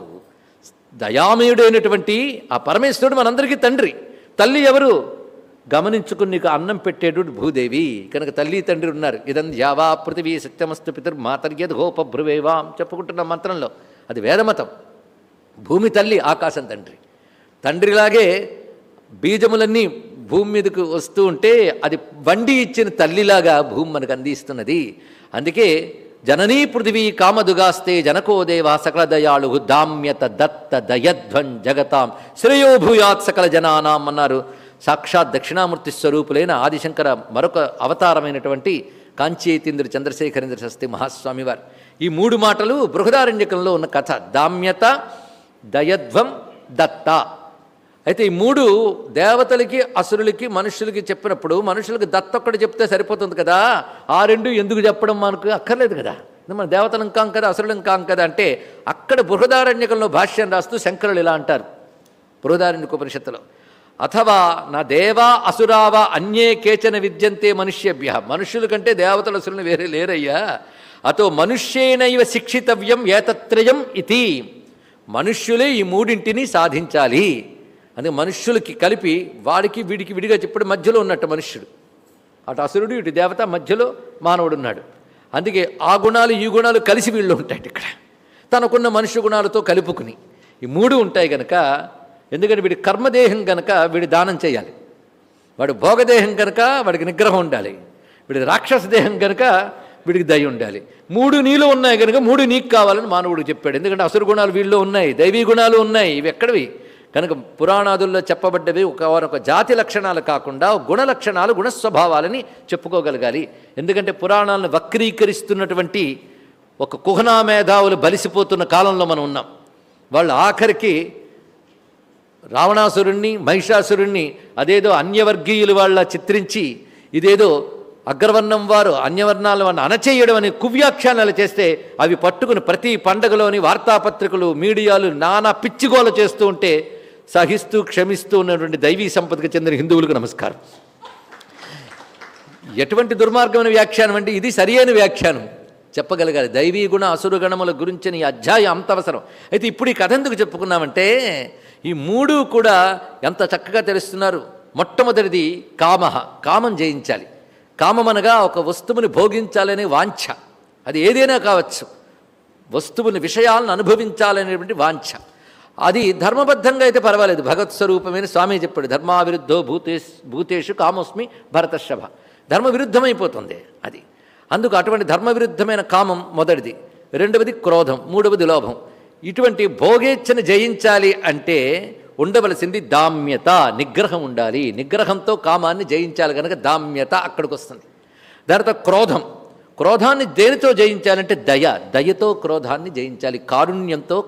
దయామయుడైనటువంటి ఆ పరమేశ్వరుడు మనందరికీ తండ్రి. తల్లి ఎవరు? గమనించుకుని నీకు అన్నం పెట్టేటువంటి భూదేవి. కనుక తల్లి తండ్రి ఉన్నారు. ఇదం యావా పృథివీ సత్యమస్తు పితర్ మాతర్యద్గోపభ్రువేవాం చెప్పుకుంటున్న మంత్రంలో. అది వేదమతం. భూమి తల్లి ఆకాశం తండ్రి. తండ్రిలాగే బీజములన్నీ భూమి మీదకు వస్తూ ఉంటే అది వండి ఇచ్చిన తల్లిలాగా భూమి మనకు అందిస్తున్నది. అందుకే జననీ పృథివీ కామదుగాస్తే జనకోదేవా సకల దయాళు దామ్యత దత్త దయధ్వం జగతాం. శ్రేయో భూయాత్ సకల జనానాం అన్నారు. సాక్షాత్ దక్షిణామూర్తి స్వరూపులైన ఆదిశంకర మరొక అవతారమైనటువంటి కాంచేతీంద్ర చంద్రశేఖరేంద్ర సస్తి మహాస్వామి వారు ఈ మూడు మాటలు బృహదారణ్యకంలో ఉన్న కథ. దామ్యత దయధ్వం దత్త. అయితే ఈ మూడు దేవతలకి అసురులకి మనుషులకి చెప్పినప్పుడు మనుషులకి దత్త ఒక్కటి చెప్తే సరిపోతుంది కదా? ఆ రెండు ఎందుకు చెప్పడం మనకు అక్కర్లేదు కదా? మన దేవతలు ఇంకాం కదా అసురులు ఇంకాం కదా అంటే అక్కడ బృహదారణ్యకంలో భాష్యం రాస్తూ శంకరులు ఇలా అంటారు. బృహదారణ్యక ఉపనిషత్తులో అథవా నా దేవా అసురావా అన్యే కేచన విద్యంతే మనుష్యభ్య. మనుష్యుల కంటే దేవతల అసురులు వేరే లేరయ్యా. అతో మనుష్యేనైవ శిక్షితవ్యం ఏతత్రయం ఇది మనుష్యులే ఈ మూడింటిని సాధించాలి. అందుకే మనుష్యులకి కలిపి వాడికి వీడికి విడిగా చెప్పడం మధ్యలో ఉన్నట్టు మనుష్యుడు. అటు అసురుడు ఇటు దేవత మధ్యలో మానవుడు ఉన్నాడు అందుకే ఆ గుణాలు ఈ గుణాలు కలిసి వీళ్ళు ఉంటాయి ఇక్కడ. తనకున్న మనుష్య గుణాలతో కలుపుకుని. ఈ మూడు ఉంటాయి కనుక ఎందుకంటే వీడి కర్మదేహం కనుక వీడి దానం చేయాలి. వాడు భోగదేహం కనుక వాడికి నిగ్రహం ఉండాలి. వీడి రాక్షస దేహం కనుక వీడికి దయ ఉండాలి. మూడు నీళ్ళు ఉన్నాయి కనుక మూడు నీకు కావాలని మానవుడు చెప్పాడు. ఎందుకంటే అసురు గుణాలు వీళ్ళు ఉన్నాయి దైవీ గుణాలు ఉన్నాయి ఇవి ఎక్కడవి? కనుక పురాణాదుల్లో చెప్పబడ్డవి ఒక ఒక జాతి లక్షణాలు కాకుండా గుణ లక్షణాలు గుణస్వభావాలని చెప్పుకోగలగాలి. ఎందుకంటే పురాణాలను వక్రీకరిస్తున్నటువంటి ఒక కుహనా మేధావులు బలిసిపోతున్న కాలంలో మనం ఉన్నాం. వాళ్ళు ఆఖరికి రావణాసురుణ్ణి మహిషాసురుణ్ణి అదేదో అన్యవర్గీయులు వాళ్ళ చిత్రించి ఇదేదో అగ్రవర్ణం వారు అన్యవర్ణాల వారిని అణచేయడం అని కువ్యాఖ్యానాలు చేస్తే అవి పట్టుకుని ప్రతి పండగలోని వార్తాపత్రికలు మీడియాలు నానా పిచ్చిగోల చేస్తూ ఉంటే సహిస్తూ క్షమిస్తూ ఉన్నటువంటి దైవీ సంపదకు చెందిన హిందువులకు నమస్కారం. ఎటువంటి దుర్మార్గమైన వ్యాఖ్యానం అంటే ఇది సరియైన వ్యాఖ్యానం. చెప్పగలగాలి. దైవీ గుణ అసురుగణముల గురించిన ఈ అధ్యాయం అంత అవసరం. అయితే ఇప్పుడు ఈ కథ ఎందుకు చెప్పుకున్నామంటే ఈ మూడు కూడా ఎంత చక్కగా తెలుస్తున్నారు. మొట్టమొదటిది కామ కామం జయించాలి. కామం అనగా ఒక వస్తువుని భోగించాలనే వాంఛ. అది ఏదైనా కావచ్చు. వస్తువుని విషయాలను అనుభవించాలనేటువంటి వాంఛ. అది ధర్మబద్ధంగా అయితే పర్వాలేదు. భగవత్ స్వరూపమైన స్వామి చెప్పాడు ధర్మావిరుద్ధో భూతేష్ భూతేషు కామోస్మి భరతశభ ధర్మ విరుద్ధమైపోతుంది అది. అందుకు అటువంటి ధర్మ విరుద్ధమైన కామం మొదటిది. రెండవది క్రోధం మూడవది లోభం. ఇటువంటి భోగేచ్ఛను జయించాలి అంటే ఉండవలసింది దామ్యత నిగ్రహం ఉండాలి. నిగ్రహంతో కామాన్ని జయించాలి కనుక దామ్యత అక్కడికి వస్తుంది దాని తర్వాత క్రోధం. క్రోధాన్ని దేనితో జయించాలంటే దయ. దయతో క్రోధాన్ని జయించాలి. కారుణ్యంతో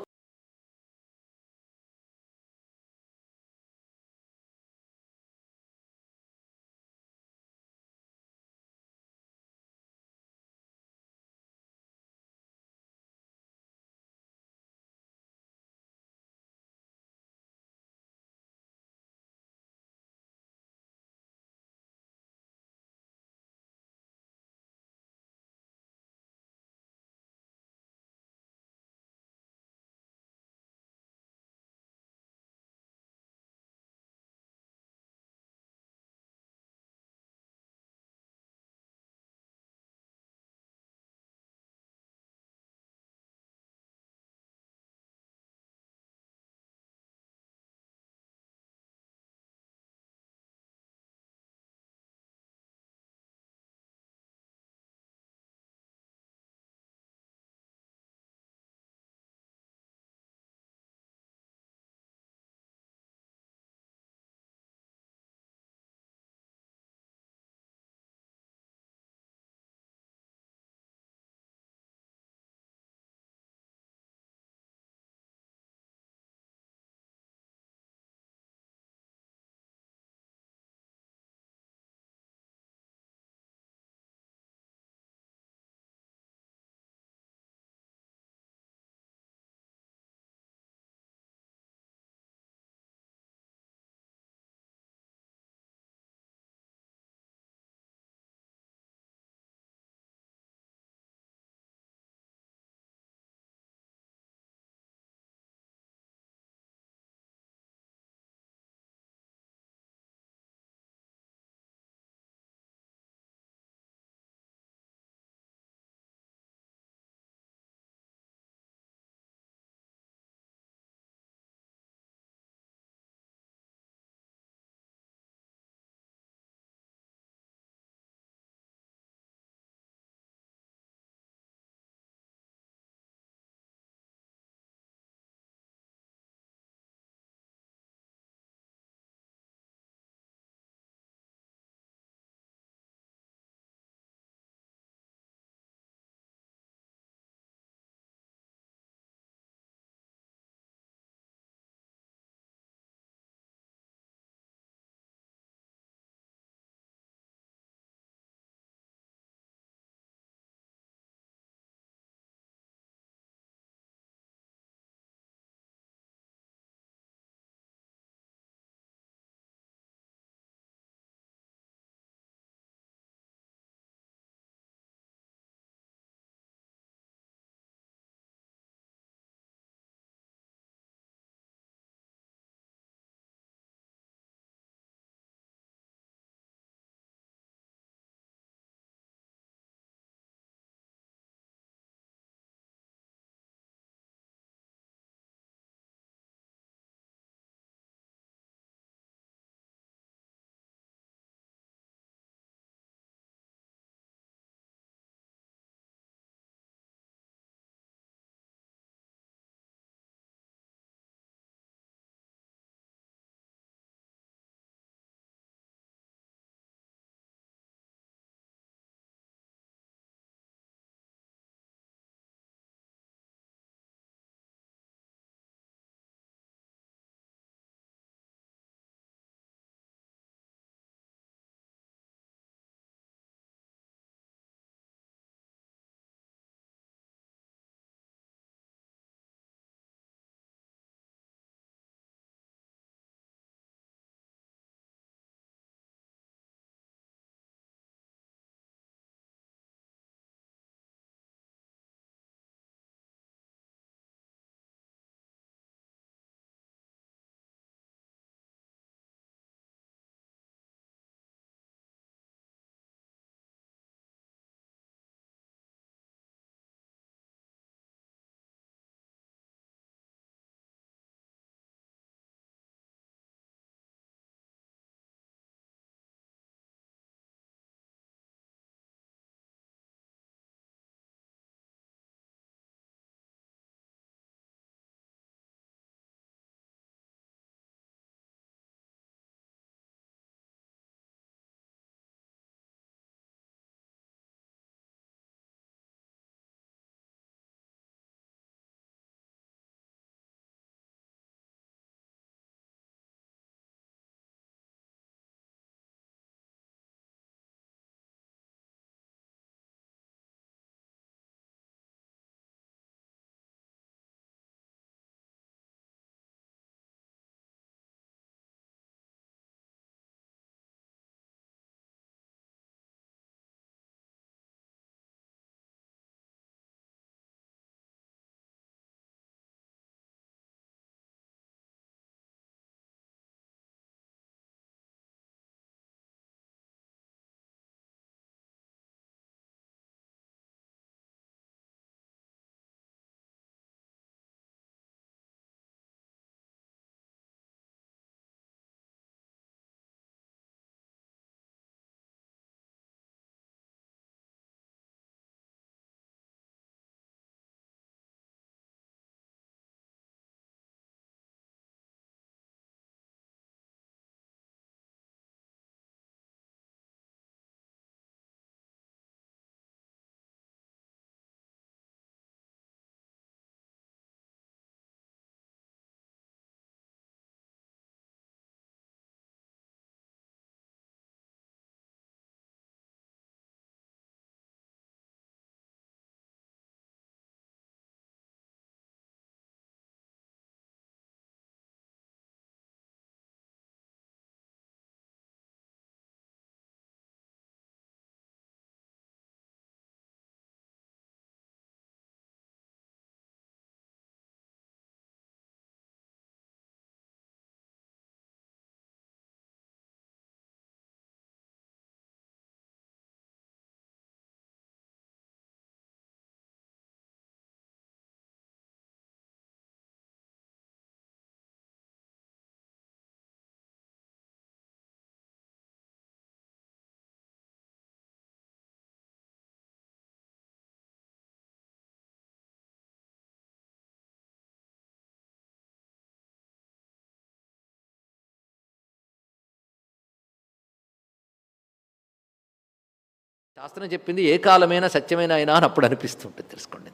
శాస్త్రం చెప్పింది ఏ కాలమైనా సత్యమైన అయినా అని అప్పుడు అనిపిస్తుంటుంది తెలుసుకోండి.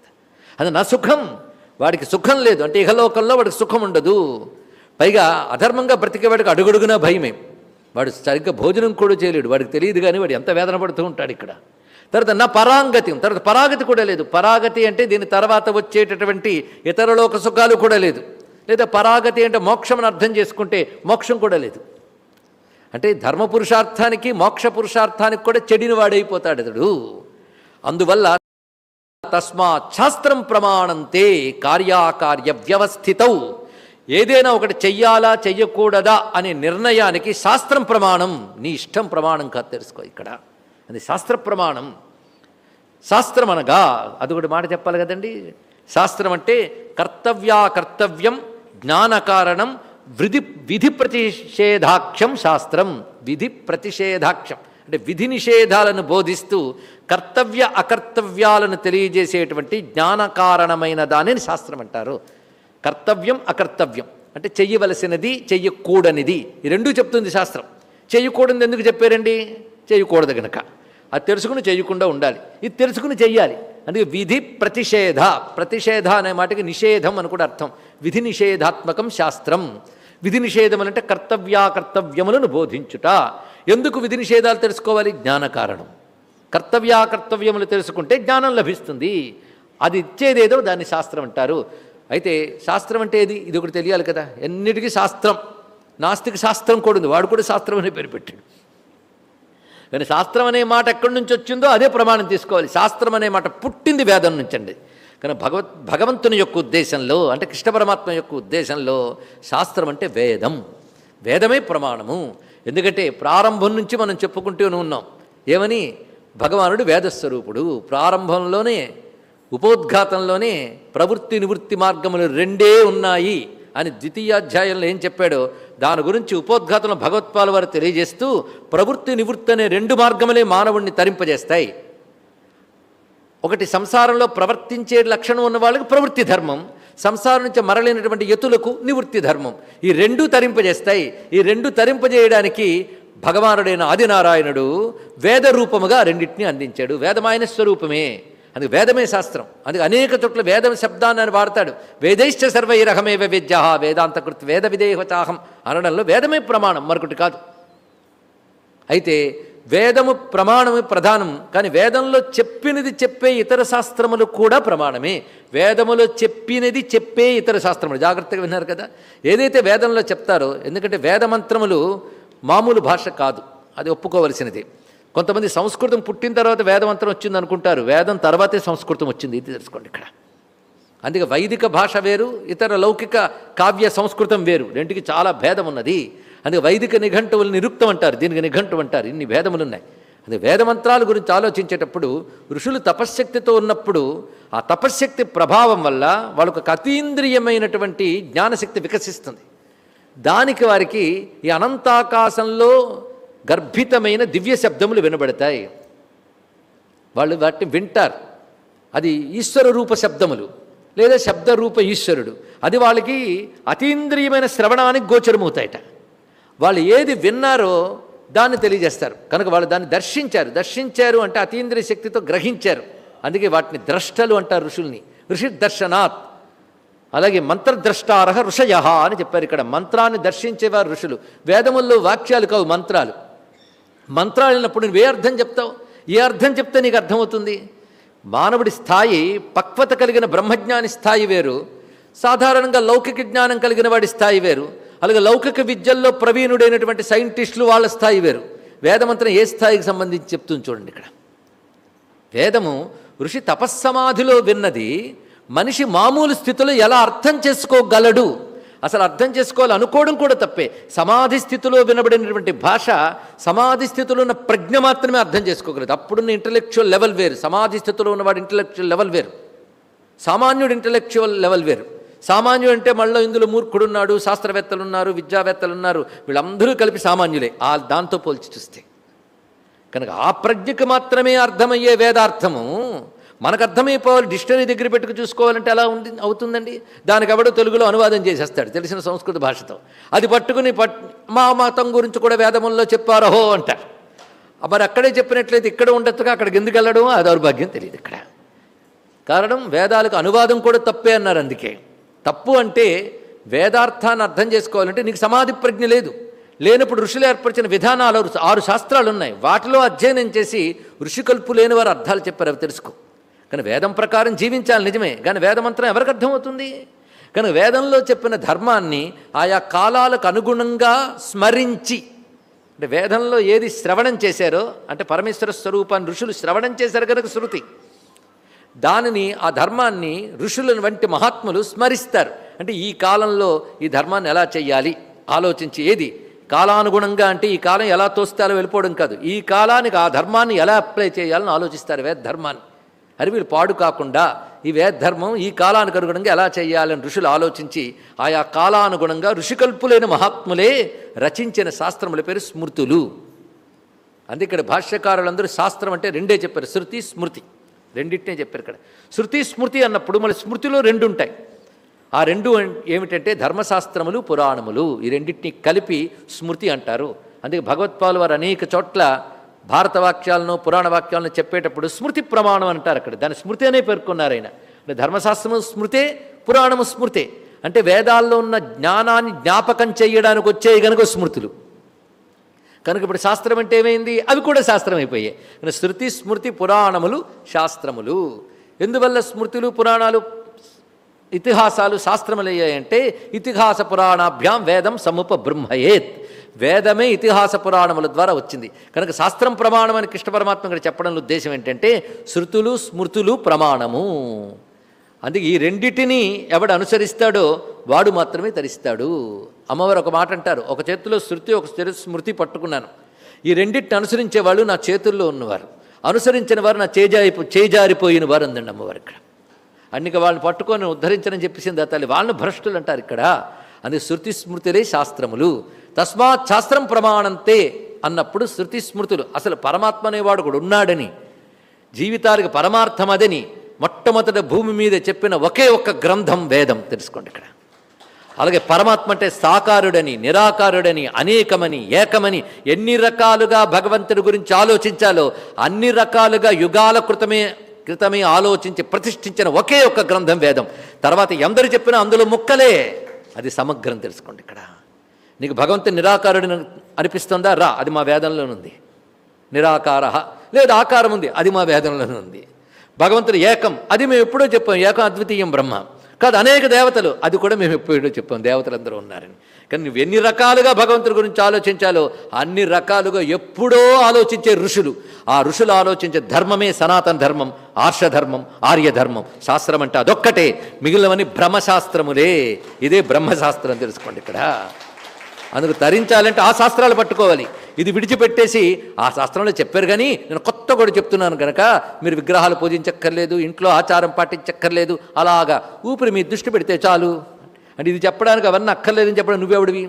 అది నా సుఖం. వాడికి సుఖం లేదు. అంటే ఇహలోకంలో వాడికి సుఖం ఉండదు. పైగా అధర్మంగా బ్రతికేవాడికి అడుగడుగునా భయమే. వాడు సరిగ్గా భోజనం కూడా చేయలేడు. వాడికి తెలియదు కానీ వాడు ఎంత వేదన పడుతూ ఉంటాడు ఇక్కడ. తర్వాత నా పరాంగతి. తర్వాత పరాగతి కూడా లేదు. పరాగతి అంటే దీని తర్వాత వచ్చేటటువంటి ఇతర లోక సుఖాలు కూడా లేదు. లేదా పరాగతి అంటే మోక్షం అర్థం చేసుకుంటే మోక్షం కూడా లేదు. అంటే ధర్మ పురుషార్థానికి మోక్ష పురుషార్థానికి కూడా చెడిన వాడైపోతాడు అతడు. అందువల్ల తస్మాత్ శాస్త్రం ప్రమాణంతే కార్యాకార్య వ్యవస్థితౌ. ఏదైనా ఒకటి చెయ్యాలా చెయ్యకూడదా అనే నిర్ణయానికి శాస్త్రం ప్రమాణం నీ ఇష్టం ప్రమాణం కాదు తెలుసుకో ఇక్కడ. అది శాస్త్ర ప్రమాణం. శాస్త్రం అనగా అది ఒకటి మాట చెప్పాలి కదండి. శాస్త్రం అంటే కర్తవ్యా కర్తవ్యం జ్ఞానకారణం విధి విధి ప్రతిషేధాఖ్యం శాస్త్రం. విధి ప్రతిషేధాఖ్యం. అంటే విధి నిషేధాలను బోధిస్తూ కర్తవ్య అకర్తవ్యాలను తెలియజేసేటువంటి జ్ఞానకారణమైన దానిని శాస్త్రం అంటారు. కర్తవ్యం అకర్తవ్యం. అంటే చెయ్యవలసినది చెయ్యకూడనిది. ఈ రెండూ చెప్తుంది శాస్త్రం. చేయకూడనిది ఎందుకు చెప్పారండి? చేయకూడదు గనక. అది తెలుసుకుని చేయకుండా ఉండాలి. ఇది తెలుసుకుని చెయ్యాలి. అందుకే విధి ప్రతిషేధ. ప్రతిషేధ అనే మాటకి నిషేధం అని కూడా అర్థం. విధి నిషేధాత్మకం శాస్త్రం. విధి నిషేధం అంటే కర్తవ్యాకర్తవ్యములను బోధించుట. ఎందుకు విధి నిషేధాలు తెలుసుకోవాలి? జ్ఞాన కారణం. కర్తవ్యాకర్తవ్యములు తెలుసుకుంటే జ్ఞానం లభిస్తుంది. అది ఇచ్చేదేదో దాన్ని శాస్త్రం అంటారు. అయితే శాస్త్రం అంటే ఏది? ఇది ఒకటి తెలియాలి కదా. ఎన్నిటికీ శాస్త్రం? నాస్తిక శాస్త్రం కూడా ఉంది. వాడు కూడా శాస్త్రం అనే పేరు పెట్టాడు. కానీ శాస్త్రం అనే మాట ఎక్కడి నుంచి వచ్చిందో అదే ప్రమాణం తీసుకోవాలి. శాస్త్రం అనే మాట పుట్టింది వేదం నుంచండి. కానీ భగవత్ భగవంతుని యొక్క ఉద్దేశంలో అంటే కృష్ణ పరమాత్మ యొక్క ఉద్దేశంలో శాస్త్రం అంటే వేదం. వేదమే ప్రమాణము. ఎందుకంటే ప్రారంభం నుంచి మనం చెప్పుకుంటూనే ఉన్నాం. ఏమని? భగవానుడు వేదస్వరూపుడు. ప్రారంభంలోనే ఉపోద్ఘాతంలోనే ప్రవృత్తి నివృత్తి మార్గములు రెండే ఉన్నాయి అని ద్వితీయాధ్యాయంలో ఏం చెప్పాడో దాని గురించి ఉపోద్ఘాతంలో భగవత్పాల వారు తెలియజేస్తూ ప్రవృత్తి నివృత్తి అనే రెండు మార్గములే మానవుణ్ణి తరింపజేస్తాయి. ఒకటి సంసారంలో ప్రవర్తించే లక్షణం ఉన్న వాళ్ళకి ప్రవృత్తి ధర్మం సంసారం నుంచి మరలేనటువంటి యతులకు నివృత్తి ధర్మం. ఈ రెండు తరింపజేస్తాయి. ఈ రెండు తరింపజేయడానికి భగవానుడైన ఆదినారాయణుడు వేద రూపముగా రెండింటిని అందించాడు. వేదమాయన స్వరూపమే. అందుకు వేదమే శాస్త్రం. అందుకు అనేక చోట్ల వేదం శబ్దాన్ని అని వాడతాడు. వేదైశ్చ సర్వైరహమేవ విద్య వేదాంతకృత్ వేద విదేహచాహం అనడంలో వేదమే ప్రమాణం మరొకటి కాదు. అయితే వేదము ప్రమాణము ప్రధానం కానీ వేదంలో చెప్పినది చెప్పే ఇతర శాస్త్రములు కూడా ప్రమాణమే. వేదములో చెప్పినది చెప్పే ఇతర శాస్త్రములు. జాగ్రత్తగా విన్నారు కదా? ఏదైతే వేదంలో చెప్తారో ఎందుకంటే వేదమంత్రములు మామూలు భాష కాదు అది ఒప్పుకోవలసినది. కొంతమంది సంస్కృతం పుట్టిన తర్వాత వేదమంత్రం వచ్చింది అనుకుంటారు వేదం తర్వాతే సంస్కృతం వచ్చింది ఇది తెలుసుకోండి ఇక్కడ. అందుకే వైదిక భాష వేరు ఇతర లౌకిక కావ్య సంస్కృతం వేరు రెంటికి చాలా భేదం ఉన్నది అందుకే వైదిక నిఘంటువులు నిరుక్తం అంటారు. దీనికి నిఘంటు అంటారు. ఇన్ని భేదములు ఉన్నాయి అందుకే వేదమంత్రాల గురించి ఆలోచించేటప్పుడు ఋషులు తపశ్శక్తితో ఉన్నప్పుడు ఆ తపశ్శక్తి ప్రభావం వల్ల వాళ్ళకు అతీంద్రియమైనటువంటి జ్ఞానశక్తి వికసిస్తుంది. దానికి వారికి ఈ అనంతాకాశంలో గర్భితమైన దివ్య శబ్దములు వినబడతాయి. వాళ్ళు వాటిని వింటారు. అది ఈశ్వర రూప శబ్దములు లేదా శబ్ద రూప ఈశ్వరుడు. అది వాళ్ళకి అతీంద్రియమైన శ్రవణానికి గోచరమవుతాయట. వాళ్ళు ఏది విన్నారో దాన్ని తెలియజేస్తారు. కనుక వాళ్ళు దాన్ని దర్శించారు. దర్శించారు అంటే అతీంద్రియ శక్తితో గ్రహించారు. అందుకే వాటిని ద్రష్టలు అంటారు ఋషుల్ని. ఋషి దర్శనాత్. అలాగే మంత్రద్రష్టారహ ఋషయ అని చెప్పారు ఇక్కడ. మంత్రాన్ని దర్శించేవారు ఋషులు. వేదముల్లో వాక్యాలు కావు మంత్రాలు. మంత్రాలు వెళ్ళినప్పుడు నువ్వు ఏ అర్థం చెప్తావు? ఏ అర్థం చెప్తే నీకు అర్థమవుతుంది? మానవుడి స్థాయి పక్వత కలిగిన బ్రహ్మజ్ఞాని స్థాయి వేరు. సాధారణంగా లౌకిక జ్ఞానం కలిగిన వాడి స్థాయి వేరు. అలాగే లౌకిక విద్యల్లో ప్రవీణుడైనటువంటి సైంటిస్టులు వాళ్ళ స్థాయి వేరు. వేదమంత్రం ఏ స్థాయికి సంబంధించి చెప్తుంది చూడండి ఇక్కడ. వేదము ఋషి తపస్సమాధిలో విన్నది మనిషి మామూలు స్థితిలో ఎలా అర్థం చేసుకోగలడు? అసలు అర్థం చేసుకోవాలి అనుకోవడం కూడా తప్పే. సమాధి స్థితిలో వినబడినటువంటి భాష సమాధి స్థితిలో ఉన్న ప్రజ్ఞ మాత్రమే అర్థం చేసుకోగలదు. అప్పుడున్న ఇంటలెక్చువల్ లెవెల్ వేరు. సమాధి స్థితిలో ఉన్నవాడు ఇంటలెక్చువల్ లెవెల్ వేరు. సామాన్యుడు ఇంటలెక్చువల్ లెవెల్ వేరు. సామాన్యుడు అంటే మళ్ళీ ఇందులో మూర్ఖుడున్నాడు శాస్త్రవేత్తలు ఉన్నారు విద్యావేత్తలు ఉన్నారు వీళ్ళందరూ కలిపి సామాన్యులే. ఆ దాంతో పోల్చి చూస్తే. కనుక ఆ ప్రజ్ఞకు మాత్రమే అర్థమయ్యే వేదార్థము మనకు అర్థమైపోవాలి. డిక్షనరీ దగ్గర పెట్టుకు చూసుకోవాలంటే ఎలా ఉంది అవుతుందండి? దానికి ఎవడో తెలుగులో అనువాదం చేసేస్తాడు. తెలిసిన సంస్కృత భాషతో. అది పట్టుకుని పట్ మా మతం గురించి కూడా వేదముల్లో చెప్పారహో అంటారు. మరి అక్కడే చెప్పినట్లయితే ఇక్కడ ఉండొచ్చుగా? అక్కడికి ఎందుకు వెళ్ళడం? అది దౌర్భాగ్యం తెలియదు ఇక్కడ. కారణం వేదాలకు అనువాదం కూడా తప్పే అన్నారు అందుకే. తప్పు అంటే వేదార్థాన్ని అర్థం చేసుకోవాలంటే నీకు సమాధి ప్రజ్ఞ లేదు. లేనప్పుడు ఋషులు ఏర్పరిచిన విధానాలు ఆరు- శాస్త్రాలు ఉన్నాయి. వాటిలో అధ్యయనం చేసి ఋషికల్పు లేని వారు అర్థాలు చెప్పారు అవి తెలుసుకో. కానీ వేదం ప్రకారం జీవించాలి నిజమే. కానీ వేదమంత్రం ఎవరికి అర్థమవుతుంది? కానీ వేదంలో చెప్పిన ధర్మాన్ని ఆయా కాలాలకు అనుగుణంగా స్మరించి అంటే వేదంలో ఏది శ్రవణం చేశారో అంటే పరమేశ్వర స్వరూపాన్ని ఋషులు శ్రవణం చేశారు కనుక శృతి. దానిని ఆ ధర్మాన్ని ఋషులను వంటి మహాత్ములు స్మరిస్తారు. అంటే ఈ కాలంలో ఈ ధర్మాన్ని ఎలా చెయ్యాలి? ఆలోచించి ఏది? కాలానుగుణంగా అంటే ఈ కాలం ఎలా తోస్తారో వెళ్ళిపోవడం కాదు. ఈ కాలానికి ఆ ధర్మాన్ని ఎలా అప్లై చేయాలని ఆలోచిస్తారు వేద ధర్మాన్ని. అది వీళ్ళు పాడు కాకుండా ఈ వేద ధర్మం ఈ కాలానికి అనుగుణంగా ఎలా చేయాలని ఋషులు ఆలోచించి ఆయా కాలానుగుణంగా ఋషికల్పులైన మహాత్ములే రచించిన శాస్త్రముల పేరు స్మృతులు. అందుకే ఇక్కడ భాష్యకారులందరూ శాస్త్రం అంటే రెండే చెప్పారు శృతి స్మృతి. రెండింటినే చెప్పారు ఇక్కడ. శృతి స్మృతి అన్నప్పుడు మళ్ళీ స్మృతిలో రెండు ఉంటాయి. ఆ రెండు ఏమిటంటే ధర్మశాస్త్రములు పురాణములు. ఈ రెండింటిని కలిపి స్మృతి అంటారు. అందుకే భగవత్పాల్ వారు అనేక చోట్ల భారత వాక్యాలను పురాణ వాక్యాలను చెప్పేటప్పుడు స్మృతి ప్రమాణం అంటారు అక్కడ. దాని స్మృతి అనే పేర్కొన్నారు ఆయన. అంటే ధర్మశాస్త్రము స్మృతే పురాణము స్మృతే. అంటే వేదాల్లో ఉన్న జ్ఞానాన్ని జ్ఞాపకం చేయడానికి వచ్చేవి కనుక స్మృతులు. కనుక ఇప్పుడు శాస్త్రం అంటే ఏమైంది? అవి కూడా శాస్త్రం అయిపోయాయి కనుక శృతి స్మృతి పురాణములు శాస్త్రములు. ఎందువల్ల స్మృతులు పురాణాలు ఇతిహాసాలు శాస్త్రములయ్యాయంటే ఇతిహాస పురాణాభ్యాం వేదం సముప బ్రహ్మయేత్ వేదమే ఇతిహాస పురాణముల ద్వారా వచ్చింది. కనుక శాస్త్రం ప్రమాణం అని కృష్ణ పరమాత్మ ఇక్కడ చెప్పడంలో ఉద్దేశం ఏంటంటే శృతులు స్మృతులు ప్రమాణము. అందుకే ఈ రెండిటిని ఎవడు అనుసరిస్తాడో వాడు మాత్రమే తరిస్తాడు అమ్మవారు ఒక మాట అంటారు ఒక చేతిలో శృతి ఒక స్మృతి పట్టుకున్నాను. ఈ రెండింటిని అనుసరించే వాళ్ళు నా చేతుల్లో ఉన్నవారు. అనుసరించిన వారు నా చేజారి చేజారిపోయిన వారు అందండి అమ్మవారు ఇక్కడ. అన్నిక వాళ్ళని పట్టుకొని ఉద్ధరించని చెప్పేసింది ఆ తల్లి? వాళ్ళని భ్రష్టులు అంటారు ఇక్కడ. అని శృతి స్మృతులే శాస్త్రములు. తస్మాత్ శాస్త్రం ప్రమాణంతే అన్నప్పుడు శృతి స్మృతులు. అసలు పరమాత్మ అనేవాడు కూడా ఉన్నాడని జీవితాలకు పరమార్థం అదని మొట్టమొదట భూమి మీద చెప్పిన ఒకే ఒక్క గ్రంథం వేదం తెలుసుకోండి ఇక్కడ. అలాగే పరమాత్మ అంటే సాకారుడని నిరాకారుడని అనేకమని ఏకమని ఎన్ని రకాలుగా భగవంతుడి గురించి ఆలోచించాలో అన్ని రకాలుగా యుగాల కృతమే క్రితమే ఆలోచించి ప్రతిష్ఠించిన ఒకే ఒక గ్రంథం వేదం. తర్వాత ఎందరు చెప్పినా అందులో ముక్కలే. అది సమగ్రం తెలుసుకోండి ఇక్కడ. నీకు భగవంతుని నిరాకారుడిని అనిపిస్తుందా? రా అది మా వేదంలోనుంది నిరాకార లేదు ఆకారం ఉంది అది మా వేదంలోనే ఉంది. భగవంతుడు ఏకం అది మేము ఎప్పుడో చెప్పాం ఏకం అద్వితీయం బ్రహ్మ. కాదు అనేక దేవతలు. అది కూడా మేము ఎప్పుడో చెప్పాం దేవతలందరూ ఉన్నారని. కానీ నువ్వు ఎన్ని రకాలుగా భగవంతుడి గురించి ఆలోచించాలో అన్ని రకాలుగా ఎప్పుడో ఆలోచించే ఋషులు. ఆ ఋషులు ఆలోచించే ధర్మమే సనాతన ధర్మం ఆర్షధర్మం ఆర్యధర్మం. శాస్త్రం అంటే అదొక్కటే. మిగిలినవన్నీ బ్రహ్మశాస్త్రములే. ఇదే బ్రహ్మశాస్త్రం తెలుసుకోండి ఇక్కడ. అందుకు తరించాలంటే ఆ శాస్త్రాలు పట్టుకోవాలి. ఇది విడిచిపెట్టేసి ఆ శాస్త్రంలో చెప్పారు కానీ నేను కొత్త కూడా చెప్తున్నాను కనుక మీరు విగ్రహాలు పూజించక్కర్లేదు ఇంట్లో ఆచారం పాటించక్కర్లేదు అలాగా ఊపిరి మీ దృష్టి పెడితే చాలు. అంటే ఇది చెప్పడానికి అవన్నీ అక్కర్లేదని చెప్పడం నువ్వెవడివి?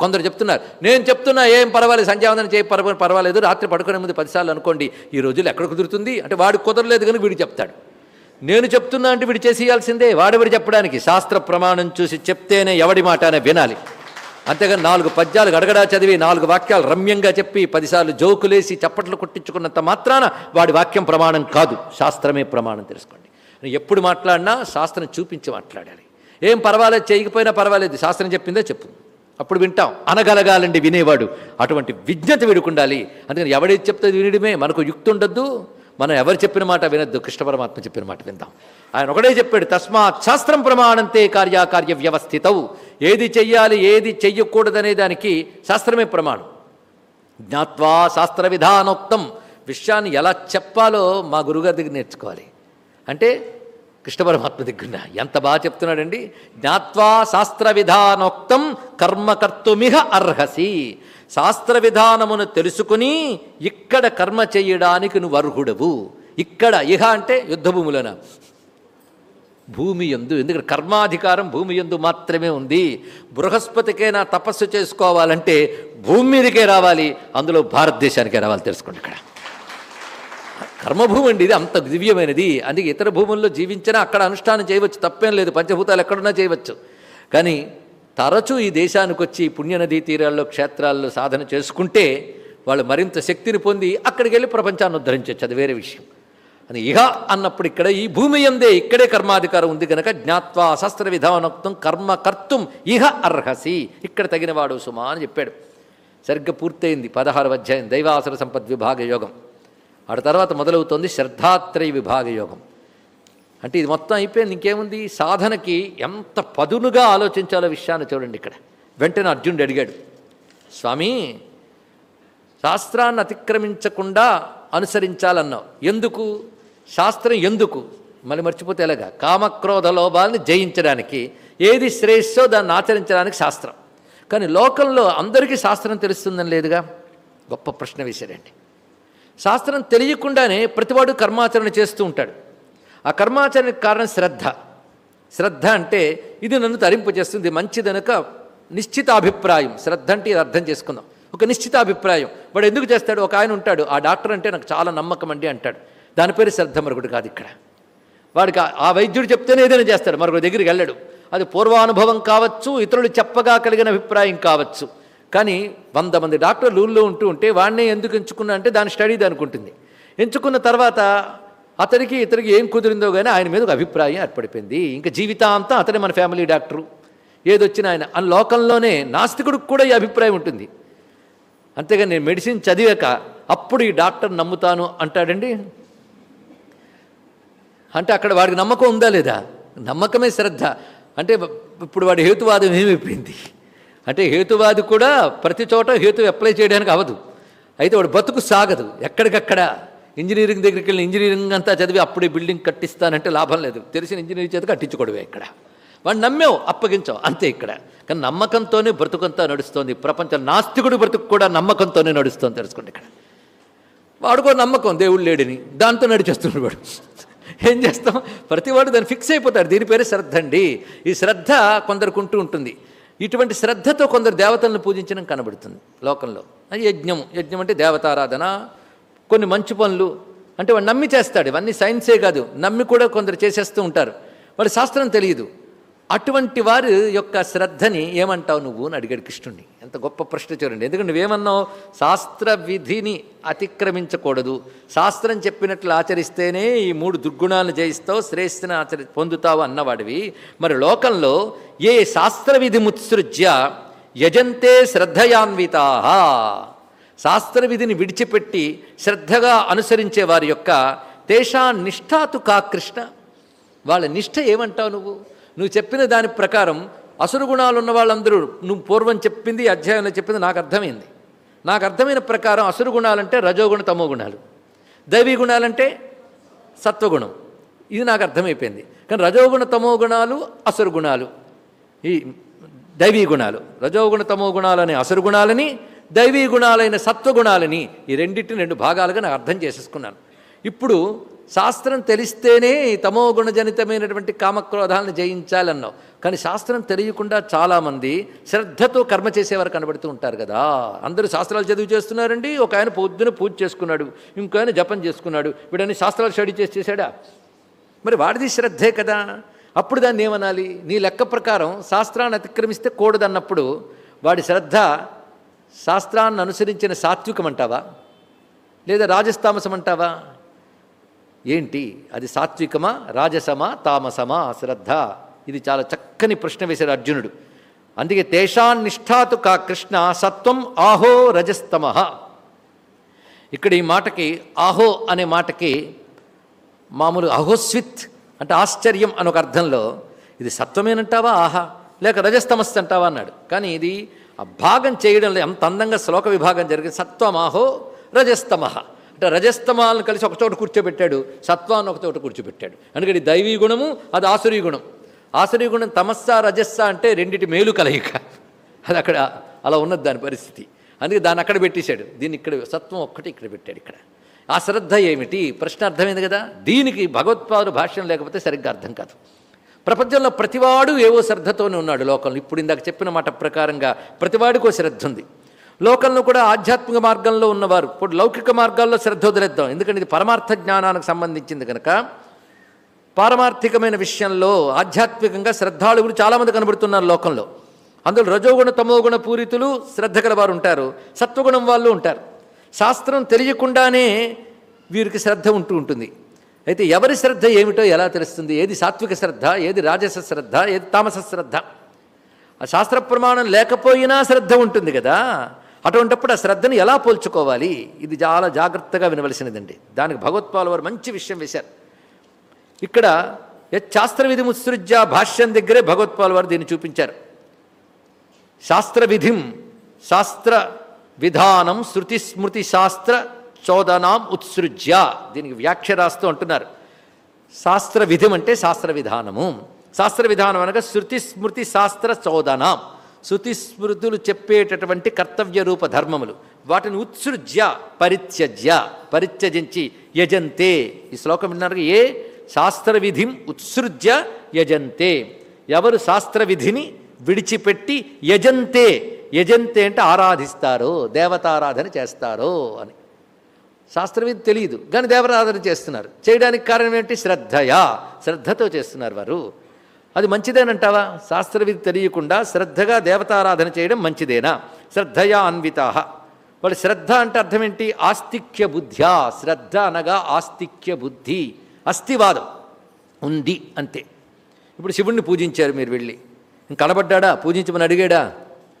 కొందరు చెప్తున్నారు నేను చెప్తున్నా ఏం పర్వాలేదు సంధ్యావందనం చేయ పర్వ పర్వాలేదు రాత్రి పడుకునే ముందు పదిసార్లు అనుకోండి ఈ రోజులు ఎక్కడ కుదురుతుంది? అంటే వాడు కుదరలేదు కానీ వీడు చెప్తాడు. నేను చెప్తున్నా అంటే వీడు చేసేయాల్సిందే వాడెవడు చెప్పడానికి? శాస్త్ర ప్రమాణం చూసి చెప్తేనే ఎవడి మాట అనే వినాలి. అంతేగాని నాలుగు పద్యాలు గడగడా చదివి నాలుగు వాక్యాలు రమ్యంగా చెప్పి పదిసార్లు జోకులేసి చప్పట్లు కొట్టించుకున్నంత మాత్రాన వాడి వాక్యం ప్రమాణం కాదు. శాస్త్రమే ప్రమాణం తెలుసుకోండి. ఎప్పుడు మాట్లాడినా శాస్త్రం చూపించి మాట్లాడాలి. ఏం పర్వాలేదు చేయకపోయినా పర్వాలేదు. శాస్త్రం చెప్పిందే చెప్పు. అప్పుడు వింటాం. అనగలగాలండి వినేవాడు. అటువంటి విజ్ఞత విడుకుండాలి. అందుకని ఎవడేది చెప్తే వినడమే. మనకు యుక్తి ఉండద్దు. మనం ఎవరు చెప్పిన మాట వినద్దు. కృష్ణ పరమాత్మ చెప్పిన మాట విందాం. ఆయన ఒకటే చెప్పాడు తస్మాత్ శాస్త్రం ప్రమాణంతే కార్యాకార్య వ్యవస్థితవు ఏది చెయ్యాలి ఏది చెయ్యకూడదనే దానికి శాస్త్రమే ప్రమాణం. జ్ఞాత్వా శాస్త్ర విధానోక్తం విషయాన్ని ఎలా చెప్పాలో మా గురుగారి దగ్గర నేర్చుకోవాలి. అంటే కృష్ణ పరమాత్మ దగ్గర ఎంత బాగా చెప్తున్నాడండి? జ్ఞాత్వా శాస్త్ర విధానోక్తం కర్మకర్తుమిహ అర్హసి. శాస్త్ర విధానమును తెలుసుకుని ఇక్కడ కర్మ చేయడానికి నువ్వు అర్హుడవు. ఇక్కడ ఇహ అంటే యుద్ధభూములన. భూమి ఎందు ఎందుకంటే కర్మాధికారం భూమి ఎందు మాత్రమే ఉంది. బృహస్పతికైనా తపస్సు చేసుకోవాలంటే భూమి మీదకే రావాలి. అందులో భారతదేశానికే రావాలి తెలుసుకోండి ఇక్కడ. కర్మభూమి అండి ఇది అంత దివ్యమైనది. అందుకే ఇతర భూముల్లో జీవించినా అక్కడ అనుష్ఠానం చేయవచ్చు తప్పేం లేదు. పంచభూతాలు ఎక్కడున్నా చేయవచ్చు. కానీ తరచూ ఈ దేశానికి వచ్చి పుణ్యనదీ తీరాల్లో క్షేత్రాల్లో సాధన చేసుకుంటే వాళ్ళు మరింత శక్తిని పొంది అక్కడికి వెళ్ళి ప్రపంచాన్ని ఉద్ధరించవచ్చు అది వేరే విషయం. అని ఇహ అన్నప్పుడు ఇక్కడ ఈ భూమి ఎందే ఇక్కడే కర్మాధికారం ఉంది కనుక జ్ఞాత్వా శాస్త్ర విధానోక్తం కర్మ కర్తుం ఇహ అర్హసి. ఇక్కడ తగినవాడు సుమా అని చెప్పాడు. సరిగ్గా పూర్తయింది పదహారు అధ్యాయం దైవాసుర సంపద్ విభాగ యోగం. ఆడ తర్వాత మొదలవుతోంది శ్రద్ధాత్రయ విభాగ యోగం. అంటే ఇది మొత్తం అయిపోయింది ఇంకేముంది? సాధనకి ఎంత పదునుగా ఆలోచించాలో విషయాన్ని చూడండి ఇక్కడ. వెంటనే అర్జునుడు అడిగాడు స్వామి శాస్త్రాన్ని అతిక్రమించకుండా అనుసరించాలన్నావు. ఎందుకు? శాస్త్రం ఎందుకు? మళ్ళీ మర్చిపోతే ఎలాగా? కామక్రోధ లోభాలని జయించడానికి. ఏది శ్రేయస్సో దాన్ని ఆచరించడానికి శాస్త్రం. కానీ లోకంలో అందరికీ శాస్త్రం తెలుస్తుందని లేదుగా? గొప్ప ప్రశ్న వేశాడండి. శాస్త్రం తెలియకుండానే ప్రతివాడు కర్మాచరణ చేస్తూ ఉంటాడు. ఆ కర్మాచరణకి కారణం శ్రద్ధ. శ్రద్ధ అంటే ఇది నన్ను తరింపజేస్తుంది మంచిదనక నిశ్చిత అభిప్రాయం శ్రద్ధ అంటే ఇది అర్థం చేసుకుందాం. ఒక నిశ్చిత అభిప్రాయం వాడు ఎందుకు చేస్తాడు? ఒక ఆయన ఉంటాడు ఆ డాక్టర్ అంటే నాకు చాలా నమ్మకం అండి అంటాడు. దాని పేరు శ్రద్ధ మరొకటి కాదు ఇక్కడ. వాడికి ఆ- వైద్యుడు చెప్తేనే ఏదైనా చేస్తాడు. మరొక దగ్గరికి వెళ్ళడు. అది పూర్వానుభవం కావచ్చు ఇతరులు చెప్పగా కలిగిన అభిప్రాయం కావచ్చు. కానీ వంద మంది డాక్టర్లు ఊళ్ళో ఉంటూ ఉంటే వాడినే ఎందుకు ఎంచుకున్నా అంటే దాని స్టడీ దానికి ఉంటుంది. ఎంచుకున్న తర్వాత అతనికి ఇతనికి ఏం కుదిరిందో కానీ ఆయన మీద ఒక అభిప్రాయం ఏర్పడిపోయింది. ఇంకా జీవితాంతం అతనే మన ఫ్యామిలీ డాక్టరు. ఏదొచ్చినా ఆయన ఆ లోకంలోనే నాస్తికుడికి కూడా ఈ అభిప్రాయం ఉంటుంది. అంతేగాని నేను మెడిసిన్ చదివాక అప్పుడు ఈ డాక్టర్ నమ్ముతాను అంటాడండి? అంటే అక్కడ వాడికి నమ్మకం ఉందా లేదా? నమ్మకమే శ్రద్ధ. అంటే ఇప్పుడు వాడి హేతువాదం ఏమైపోయింది? అంటే హేతువాది కూడా ప్రతి చోట హేతు అప్లై చేయడానికి అవదు అయితే వాడు బతుకు సాగదు ఎక్కడికక్కడ. ఇంజనీరింగ్ దగ్గరికి వెళ్ళి ఇంజనీరింగ్ అంతా చదివి అప్పుడే బిల్డింగ్ కట్టిస్తానంటే లాభం లేదు. తెలిసిన ఇంజనీరింగ్ చేత కట్టించుకోవడమే ఇక్కడ. వాడు నమ్మావు అప్పగించావు అంతే ఇక్కడ. కానీ నమ్మకంతోనే బ్రతుకంతా నడుస్తోంది. ప్రపంచ నాస్తికుడు బ్రతుకు కూడా నమ్మకంతోనే నడుస్తోంది తెలుసుకోండి ఇక్కడ. వాడుకో నమ్మకం దేవుడు లేడని. దాంతో నడిచేస్తున్నాడు వాడు. ఏం చేస్తాం? ప్రతివాడు దాన్ని ఫిక్స్ అయిపోతాడు. దీని పేరే శ్రద్ధ అండి. ఈ శ్రద్ధ కొందరికి ఉంటూ ఉంటుంది. ఇటువంటి శ్రద్ధతో కొందరు దేవతలను పూజించడం కనబడుతుంది లోకంలో. యజ్ఞము యజ్ఞం. యజ్ఞం అంటే దేవతారాధన కొన్ని మంచి పనులు. అంటే వాడు నమ్మి చేస్తాడు. ఇవన్నీ సైన్సే కాదు. నమ్మి కూడా కొందరు చేసేస్తూ ఉంటారు. వాడి శాస్త్రం తెలియదు. అటువంటి వారి యొక్క శ్రద్ధని ఏమంటావు నువ్వు అని అడిగాడు కృష్ణుడిని ఎంత గొప్ప ప్రశ్న చూడండి. ఎందుకంటే నువ్వేమన్నావు? శాస్త్ర విధిని అతిక్రమించకూడదు. శాస్త్రం చెప్పినట్లు ఆచరిస్తేనే ఈ మూడు దుర్గుణాలను జయిస్తావు శ్రేష్ఠని ఆచరి పొందుతావు అన్నవాడివి. మరి లోకంలో ఏ శాస్త్ర విధి ముత్సృజ్య యజంతే శ్రద్ధయాన్వితా? శాస్త్ర విధిని విడిచిపెట్టి శ్రద్ధగా అనుసరించే వారి యొక్క తేషా నిష్ఠాతు కా కృష్ణ. వాళ్ళ నిష్ఠ ఏమంటావు నువ్వు? నువ్వు చెప్పిన దాని ప్రకారం అసురు గుణాలు ఉన్న వాళ్ళందరూ నువ్వు పూర్వం చెప్పింది అధ్యాయంలో చెప్పింది నాకు అర్థమైంది. నాకు అర్థమైన ప్రకారం అసురు గుణాలంటే రజోగుణ తమో గుణాలు. దైవీ గుణాలంటే సత్వగుణం. ఇది నాకు అర్థమైపోయింది. కానీ రజోగుణ తమో గుణాలు అసురు గుణాలు. ఈ దైవీ గుణాలు. రజోగుణ తమో గుణాలని అసురు గుణాలని దైవీ గుణాలైన సత్వగుణాలని ఈ రెండింటిని రెండు భాగాలుగా నాకు అర్థం చేసేసుకున్నాను. ఇప్పుడు శాస్త్రం తెలిస్తేనే తమో గుణజనితమైనటువంటి కామక్రోధాలను జయించాలన్నావు. కానీ శాస్త్రం తెలియకుండా చాలామంది శ్రద్ధతో కర్మ చేసేవారు కనబడుతూ ఉంటారు కదా. అందరూ శాస్త్రాలు చదువు చేస్తున్నారండి. ఒక ఆయన పొద్దున పూజ చేసుకున్నాడు. ఇంకో ఆయన జపం చేసుకున్నాడు. వీడని శాస్త్రాలు స్టడీ చేసి చేశాడా? మరి వాడిది శ్రద్ధే కదా. అప్పుడు దాన్ని ఏమనాలి? నీ లెక్క ప్రకారం శాస్త్రాన్ని అతిక్రమిస్తే కూడదన్నప్పుడు వాడి శ్రద్ధ శాస్త్రాన్ని అనుసరించిన సాత్వికం అంటావా లేదా రాజస్తామసం అంటావా ఏంటి? అది సాత్వికమా? రాజసమా? తామసమా? శ్రద్ధ ఇది చాలా చక్కని ప్రశ్న వేశాడు అర్జునుడు. అందుకే తేషాన్ నిష్ఠాతు కా కృష్ణ సత్వం ఆహో రజస్తమ. ఇక్కడ ఈ మాటకి ఆహో అనే మాటకి మామూలు అహోస్విత్ అంటే ఆశ్చర్యం అని ఒక అర్థంలో ఇది సత్వమేనంటావా? ఆహా. లేక రజస్తమస్ అంటావా అన్నాడు. కానీ ఇది ఆ భాగం చేయడంలో ఎంత అందంగా శ్లోక విభాగం జరిగింది. సత్వమాహో రజస్తమహ రజస్తమాలను కలిసి ఒకచోట కూర్చోబెట్టాడు. సత్వాన్ని ఒకచోట కూర్చోబెట్టాడు. అందుకని దైవీ గుణము అది ఆసురీ గుణం. ఆసురీ గుణం తమస్స రజస్స అంటే రెండిటి మేలు కలయిక. అది అక్కడ అలా ఉన్నది దాని పరిస్థితి. అందుకే దాన్ని అక్కడ పెట్టేశాడు. దీన్ని ఇక్కడ సత్వం ఒక్కటి ఇక్కడ పెట్టాడు ఇక్కడ. ఆ శ్రద్ధ ఏమిటి? ప్రశ్న అర్థమైంది కదా? దీనికి భగవత్పాదు భాష్యం లేకపోతే సరిగ్గా అర్థం కాదు. ప్రపంచంలో ప్రతివాడు ఏవో శ్రద్ధతోనే ఉన్నాడు లోకంలో. ఇప్పుడు ఇందాక చెప్పిన మాట ప్రకారంగా ప్రతివాడికో శ్రద్ధ ఉంది. లోకంలో కూడా ఆధ్యాత్మిక మార్గంలో ఉన్నవారు. ఇప్పుడు లౌకిక మార్గాల్లో శ్రద్ధ వదిలేద్దాం. ఎందుకంటే ఇది పరమార్థ జ్ఞానానికి సంబంధించింది కనుక. పారమార్థికమైన విషయంలో ఆధ్యాత్మికంగా శ్రద్ధాళువులు చాలామంది కనబడుతున్నారు లోకంలో. అందులో రజోగుణ తమోగుణ పూరితులు శ్రద్ధ గలవారు ఉంటారు. సత్వగుణం వాళ్ళు ఉంటారు. శాస్త్రం తెలియకుండానే వీరికి శ్రద్ధ ఉంటూ ఉంటుంది. అయితే ఎవరి శ్రద్ధ ఏమిటో ఎలా తెలుస్తుంది? ఏది సాత్విక శ్రద్ధ? ఏది రాజస శ్రద్ధ? ఏది తామస శ్రద్ధ? ఆ శాస్త్ర ప్రమాణం లేకపోయినా శ్రద్ధ ఉంటుంది కదా. అటువంటిప్పుడు ఆ శ్రద్ధను ఎలా పోల్చుకోవాలి? ఇది చాలా జాగ్రత్తగా వినవలసినదండి. దానికి భగవత్పాల్ వారు మంచి విషయం వేశారు. ఇక్కడ శాస్త్ర విధి ముత్సృజ్య భాష్యం దగ్గరే భగవత్పాల్ వారు దీన్ని చూపించారు. శాస్త్ర విధిం శాస్త్ర విధానం శృతి స్మృతి శాస్త్ర చోదనాం ఉత్సృజ్య. దీనికి వ్యాఖ్య రాస్తూ అంటున్నారు. శాస్త్ర విధిం అంటే శాస్త్ర విధానము శాస్త్ర విధానం అనగా శృతి స్మృతి శాస్త్ర చోదనాం. శృతిస్మృతులు చెప్పేటటువంటి కర్తవ్య రూప ధర్మములు. వాటిని ఉత్సృజ్య పరిత్యజ్య పరిత్యజించి యజంతే. ఈ శ్లోకం విన్నారు ఏ? శాస్త్ర విధిం ఉత్సృజ్య యజంతే. ఎవరు శాస్త్ర విధిని విడిచిపెట్టి యజంతే యజంతే అంటే ఆరాధిస్తారో దేవతారాధన చేస్తారో అని. శాస్త్రవిధి తెలియదు కానీ దేవరాధన చేస్తున్నారు. చేయడానికి కారణం ఏంటి? శ్రద్ధయా. శ్రద్ధతో చేస్తున్నారు వారు. అది మంచిదేనంటావా? శాస్త్రవిధి తెలియకుండా శ్రద్ధగా దేవతారాధన చేయడం మంచిదేనా? శ్రద్ధయా అన్వితా. వాళ్ళు శ్రద్ధ అంటే అర్థం ఏంటి ఆస్తిక్య బుద్ధ్యా. శ్రద్ధ అనగా ఆస్తిక్య బుద్ధి. అస్థివాదం. ఉంది అంతే. ఇప్పుడు శివుణ్ణి పూజించారు మీరు వెళ్ళి. కనబడ్డాడా? పూజించమని అడిగాడా?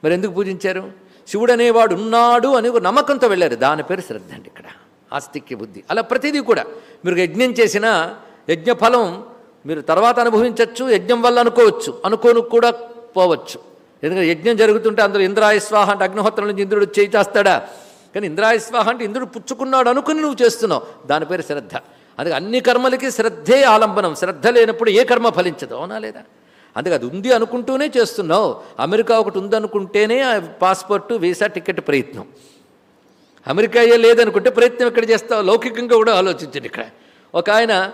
మరి ఎందుకు పూజించారు? శివుడు అనేవాడు ఉన్నాడు అని ఒక నమ్మకంతో వెళ్ళారు. దాని పేరు శ్రద్ధ అండి ఇక్కడ. ఆస్తిక్య బుద్ధి. అలా ప్రతిదీ కూడా మీరు యజ్ఞం చేసిన యజ్ఞఫలం మీరు తర్వాత అనుభవించవచ్చు యజ్ఞం వల్ల అనుకోవచ్చు. అనుకోను కూడా పోవచ్చు. ఎందుకంటే యజ్ఞం జరుగుతుంటే అందరూ ఇంద్రాయస్వాహ అంటే అగ్నిహోత్రం నుంచి ఇంద్రుడు చేయి చేస్తాడా కానీ ఇంద్రాయస్వాహ అంటే ఇంద్రుడు పుచ్చుకున్నాడు అనుకుని నువ్వు చేస్తున్నావు. దాని పేరు శ్రద్ధ. అందుకే అన్ని కర్మలకి శ్రద్ధే ఆలంబనం. శ్రద్ధ లేనప్పుడు ఏ కర్మ ఫలించదు. అవునా లేదా? అందుకే అది ఉంది అనుకుంటూనే చేస్తున్నావు. అమెరికా ఒకటి ఉందనుకుంటేనే పాస్పోర్టు వీసా టికెట్ ప్రయత్నం. అమెరికా ఏ లేదనుకుంటే ప్రయత్నం ఎక్కడ చేస్తావు? లౌకికంగా కూడా ఆలోచించండి ఇక్కడ. ఒక ఆయన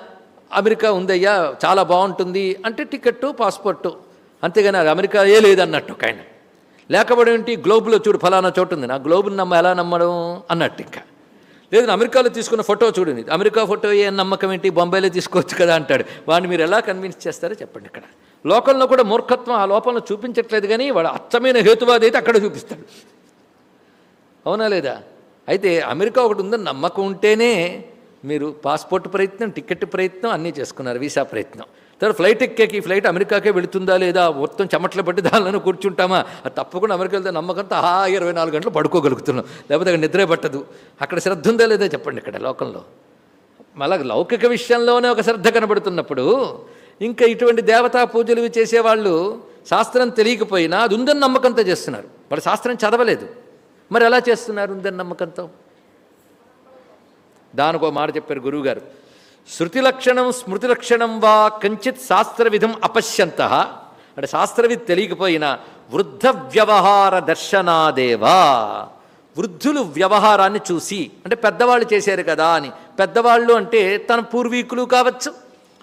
అమెరికా ఉందయ్యా చాలా బాగుంటుంది అంటే టికెట్టు పాస్పోర్టు. అంతేగాని అది అమెరికా ఏ లేదన్నట్టు ఒక ఆయన. లేకపోవడం ఏంటి? గ్లోబులో చూడు ఫలానా చోటు ఉంది. నా గ్లోబుని నమ్మ ఎలా నమ్మడం? అన్నట్టు ఇంకా. లేదు అమెరికాలో తీసుకున్న ఫోటో చూడండి అమెరికా ఫోటో ఏ నమ్మకం ఏంటి? బొంబాయిలో తీసుకోవచ్చు కదా అంటాడు. వాడిని మీరు ఎలా కన్విన్స్ చేస్తారో చెప్పండి ఇక్కడ. లోకంలో కూడా మూర్ఖత్వం ఆ లోపంలో చూపించట్లేదు కానీ వాడు అచ్చమైన హేతువాది అయితే అక్కడ చూపిస్తాడు. అవునా లేదా? అయితే అమెరికా ఒకటి ఉందని నమ్మకం ఉంటేనే మీరు పాస్పోర్ట్ ప్రయత్నం టికెట్ ప్రయత్నం అన్నీ చేసుకున్నారు వీసా ప్రయత్నం. తర్వాత ఫ్లైట్ ఎక్కేకి ఈ ఫ్లైట్ అమెరికాకే వెళుతుందా లేదా మొత్తం చెమట్లు పట్టి దానిలో కూర్చుంటామా? అది తప్పకుండా అమెరికా వెళ్తే నమ్మకంతో ఆ ఇరవై నాలుగు గంటలు పడుకోగలుగుతున్నాం. లేకపోతే అక్కడ నిద్రే పట్టదు. అక్కడ శ్రద్ధ ఉందా లేదా చెప్పండి ఇక్కడ లోకంలో. మళ్ళా లౌకిక విషయంలోనే ఒక శ్రద్ధ కనబడుతున్నప్పుడు ఇంకా ఇటువంటి దేవతా పూజలు చేసేవాళ్ళు శాస్త్రం తెలియకపోయినా అది ఉందని నమ్మకంతో చేస్తున్నారు. వాళ్ళు శాస్త్రం చదవలేదు. మరి ఎలా చేస్తున్నారు ఉందని నమ్మకంతో? దానికి ఒక మాట చెప్పారు గురువుగారు. శృతి లక్షణం స్మృతి లక్షణం వా కంచిత్ శాస్త్రవిధం అపశ్యంత. అంటే శాస్త్రవిధి తెలియకపోయినా వృద్ధ వ్యవహార దర్శనాదేవా. వృద్ధులు వ్యవహారాన్ని చూసి అంటే పెద్దవాళ్ళు చేశారు కదా అని. పెద్దవాళ్ళు అంటే తన పూర్వీకులు కావచ్చు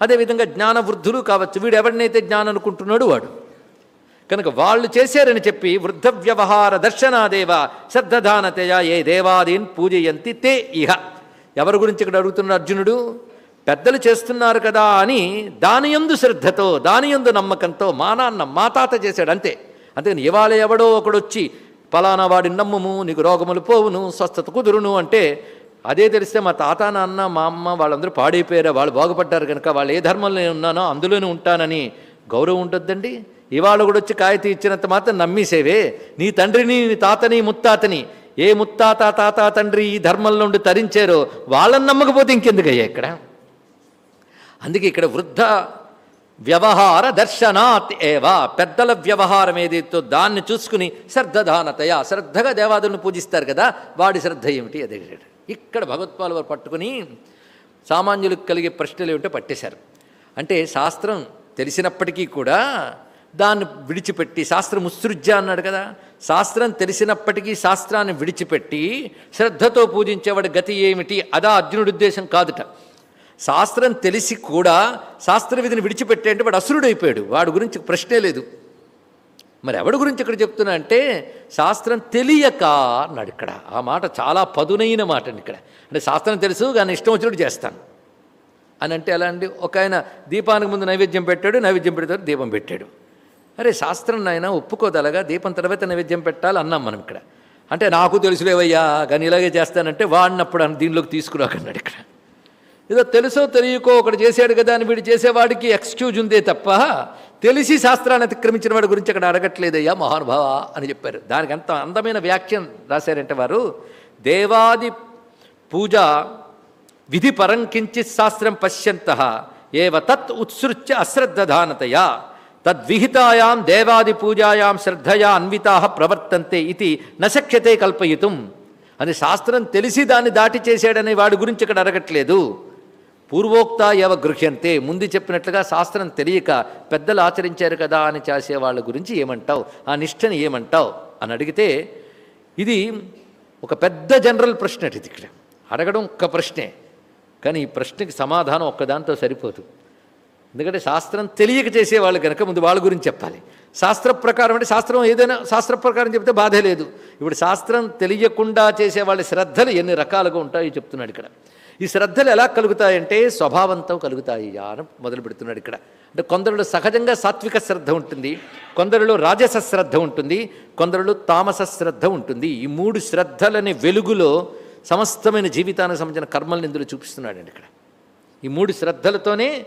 అదేవిధంగా జ్ఞాన వృద్ధులు కావచ్చు. వీడు ఎవరినైతే జ్ఞానం అనుకుంటున్నాడు వాడు. కనుక వాళ్ళు చేశారని చెప్పి వృద్ధ వ్యవహార దర్శనాదేవ శ్రద్ధదానతయ ఏ దేవాదీన్ పూజయంతి తే ఇహ. ఎవరి గురించి ఇక్కడ అడుగుతున్నాడు అర్జునుడు? పెద్దలు చేస్తున్నారు కదా అని దాని యందు శ్రద్ధతో దాని యందు నమ్మకంతో మా నాన్న మా తాత చేశాడు అంతే. అందుకని ఇవాళ ఎవడో ఒకడొచ్చి పలానా వాడి నమ్మము నీకు రోగములు పోవును స్వస్థత కుదురును అంటే అదే తెలిస్తే మా తాత నాన్న మా అమ్మ వాళ్ళందరూ పాడైపోయారు వాళ్ళు బాగుపడ్డారు కనుక వాళ్ళు ఏ ధర్మంలో ఉన్నానో అందులోనే ఉంటానని గౌరవం ఉంటుందండి ఇవాళ కూడా వచ్చి కాగితం ఇచ్చినంత మాత్రం నమ్మేసేవే. నీ తండ్రిని నీ తాతని ముత్తాతని ఏ ముత్తాత తాత తండ్రి ఈ ధర్మంలో ఉండి తరించారో వాళ్ళని నమ్మకపోతే ఇంకెందుకయ్యా ఇక్కడ? అందుకే ఇక్కడ వృద్ధ వ్యవహార దర్శనాత్ ఏవా పెద్దల వ్యవహారం ఏదైతే దాన్ని చూసుకుని శ్రద్ధదానతయ శ్రద్ధగా దేవాదులను పూజిస్తారు కదా వాడి శ్రద్ధ ఏమిటి? అదే ఇక్కడ భగవత్పాల్ వారు పట్టుకుని సామాన్యులకు కలిగే ప్రశ్నలు ఏమిటో పట్టేశారు. అంటే శాస్త్రం తెలిసినప్పటికీ కూడా దాన్ని విడిచిపెట్టి శాస్త్రం ఉత్సృజ్య అన్నాడు కదా. శాస్త్రం తెలిసినప్పటికీ శాస్త్రాన్ని విడిచిపెట్టి శ్రద్ధతో పూజించేవాడి గతి ఏమిటి? అదా అర్జునుడి ఉద్దేశం కాదుట. శాస్త్రం తెలిసి కూడా శాస్త్ర విధిని విడిచిపెట్టే అంటే వాడు అసురుడైపోయాడు. వాడి గురించి ప్రశ్నే లేదు. మరి ఎవడి గురించి ఇక్కడ చెప్తున్నా అంటే శాస్త్రం తెలియక అన్నాడు ఇక్కడ. ఆ మాట చాలా పదునైన మాట అండి ఇక్కడ. అంటే శాస్త్రం తెలుసు కానీ ఇష్టం వచ్చినట్టు చేస్తాను. అని అంటే ఎలా అండి? ఒక ఆయన దీపానికి ముందు నైవేద్యం పెట్టాడు నైవేద్యం పెడతాడు దీపం పెట్టాడు. అరే శాస్త్రం నాయన ఒప్పుకోదలగా దీపం తర్వాత నైవేద్యం పెట్టాలి అన్నాం మనం ఇక్కడ. అంటే నాకు తెలుసులేవయ్యా కానీ ఇలాగే చేస్తానంటే వాడినప్పుడు దీనిలోకి తీసుకురాకన్నాడు ఇక్కడ. ఏదో తెలుసో తెలియకో ఒకటి చేశాడు కదా అని వీడు చేసేవాడికి ఎక్స్క్యూజ్ ఉందే తప్ప తెలిసి శాస్త్రాన్ని అతిక్రమించిన వాడి గురించి అక్కడ అడగట్లేదయ్యా మహానుభావ అని చెప్పారు. దానికి అంత అందమైన వ్యాఖ్యం రాశారంటే వారు దేవాది పూజ విధి పరం కించిత్ శాస్త్రం పశ్యంత ఏవ తత్ ఉత్సృత్య అశ్రద్ధానతయా తద్విహితాయాం దేవాది పూజాయాం శ్రద్ధయా అన్వితా ప్రవర్తంతే ఇది నశక్యతే కల్పయుతం. అని శాస్త్రం తెలిసి దాన్ని దాటి చేశాడని వాడి గురించి ఇక్కడ అడగట్లేదు పూర్వోక్త ఎవ గృహ్యంతే. ముందు చెప్పినట్లుగా శాస్త్రం తెలియక పెద్దలు ఆచరించారు కదా అని చేసే వాళ్ళ గురించి ఏమంటావు? ఆ నిష్టని ఏమంటావు? అని అడిగితే ఇది ఒక పెద్ద జనరల్ ప్రశ్న ఇది ఇక్కడ. అడగడం ఒక్క ప్రశ్నే. కానీ ఈ ప్రశ్నకి సమాధానం ఒక్కదాంతో సరిపోదు. ఎందుకంటే శాస్త్రం తెలియక చేసేవాళ్ళు కనుక ముందు వాళ్ళ గురించి చెప్పాలి. శాస్త్ర ప్రకారం అంటే శాస్త్రం ఏదైనా శాస్త్ర ప్రకారం చెప్తే బాధే లేదు. ఇప్పుడు శాస్త్రం తెలియకుండా చేసే వాళ్ళ శ్రద్ధలు ఎన్ని రకాలుగా ఉంటాయో చెప్తున్నాడు ఇక్కడ. ఈ శ్రద్ధలు ఎలా కలుగుతాయంటే స్వభావంతో కలుగుతాయి అని మొదలు పెడుతున్నాడు ఇక్కడ. అంటే కొందరిలో సహజంగా సాత్విక శ్రద్ధ ఉంటుంది కొందరిలో రాజస శ్రద్ధ ఉంటుంది కొందరిలో తామస శ్రద్ధ ఉంటుంది. ఈ మూడు శ్రద్ధలని వెలుగులో సమస్తమైన జీవితానికి సంబంధించిన కర్మల్ని ఇందులో చూపిస్తున్నాడండి ఇక్కడ. ఈ మూడు శ్రద్ధలతోనే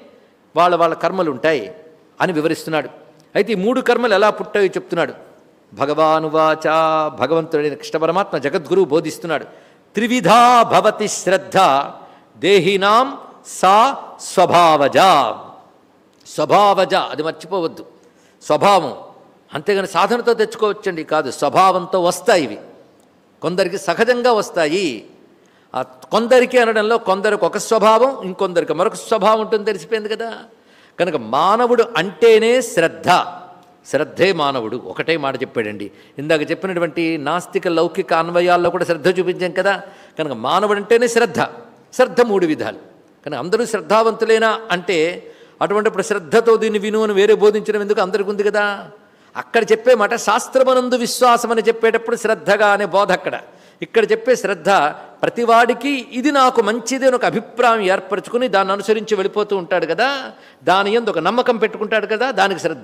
వాళ్ళ వాళ్ళ కర్మలు ఉంటాయి అని వివరిస్తున్నాడు. అయితే ఈ మూడు కర్మలు ఎలా పుట్టాయో చెప్తున్నాడు. భగవానువాచ భగవంతుడైన కృష్ణ పరమాత్మ జగద్గురువు బోధిస్తున్నాడు. త్రివిధా భవతి శ్రద్ధ దేహినాం సా స్వభావజ. స్వభావజ అది మర్చిపోవద్దు. స్వభావం అంతేగాని సాధనతో తెచ్చుకోవచ్చండి కాదు స్వభావంతో వస్తాయి ఇవి. కొందరికి సహజంగా వస్తాయి. కొందరికి అనడంలో కొందరికి ఒక స్వభావం ఇంకొందరికి మరొక స్వభావం ఉంటుంది తెలిసిపోయింది కదా. కనుక మానవుడు అంటేనే శ్రద్ధ. శ్రద్ధే మానవుడు. ఒకటే మాట చెప్పాడండి. ఇందాక చెప్పినటువంటి నాస్తిక లౌకిక అన్వయాల్లో కూడా శ్రద్ధ చూపించాం కదా. కనుక మానవుడు అంటేనే శ్రద్ధ. శ్రద్ధ మూడు విధాలు. కానీ అందరూ శ్రద్ధావంతులేనా అంటే అటువంటిప్పుడు శ్రద్ధతో దీన్ని విను అని వేరే బోధించడం ఎందుకు అందరికీ ఉంది కదా? అక్కడ చెప్పే మాట శాస్త్రమనందు విశ్వాసం అని చెప్పేటప్పుడు శ్రద్ధగా అనే బోధ అక్కడ. ఇక్కడ చెప్పే శ్రద్ధ ప్రతివాడికి ఇది నాకు మంచిది అని ఒక అభిప్రాయం ఏర్పరచుకుని దాన్ని అనుసరించి వెళ్ళిపోతూ ఉంటాడు కదా దాని ఎందు ఒక నమ్మకం పెట్టుకుంటాడు కదా దానికి శ్రద్ధ.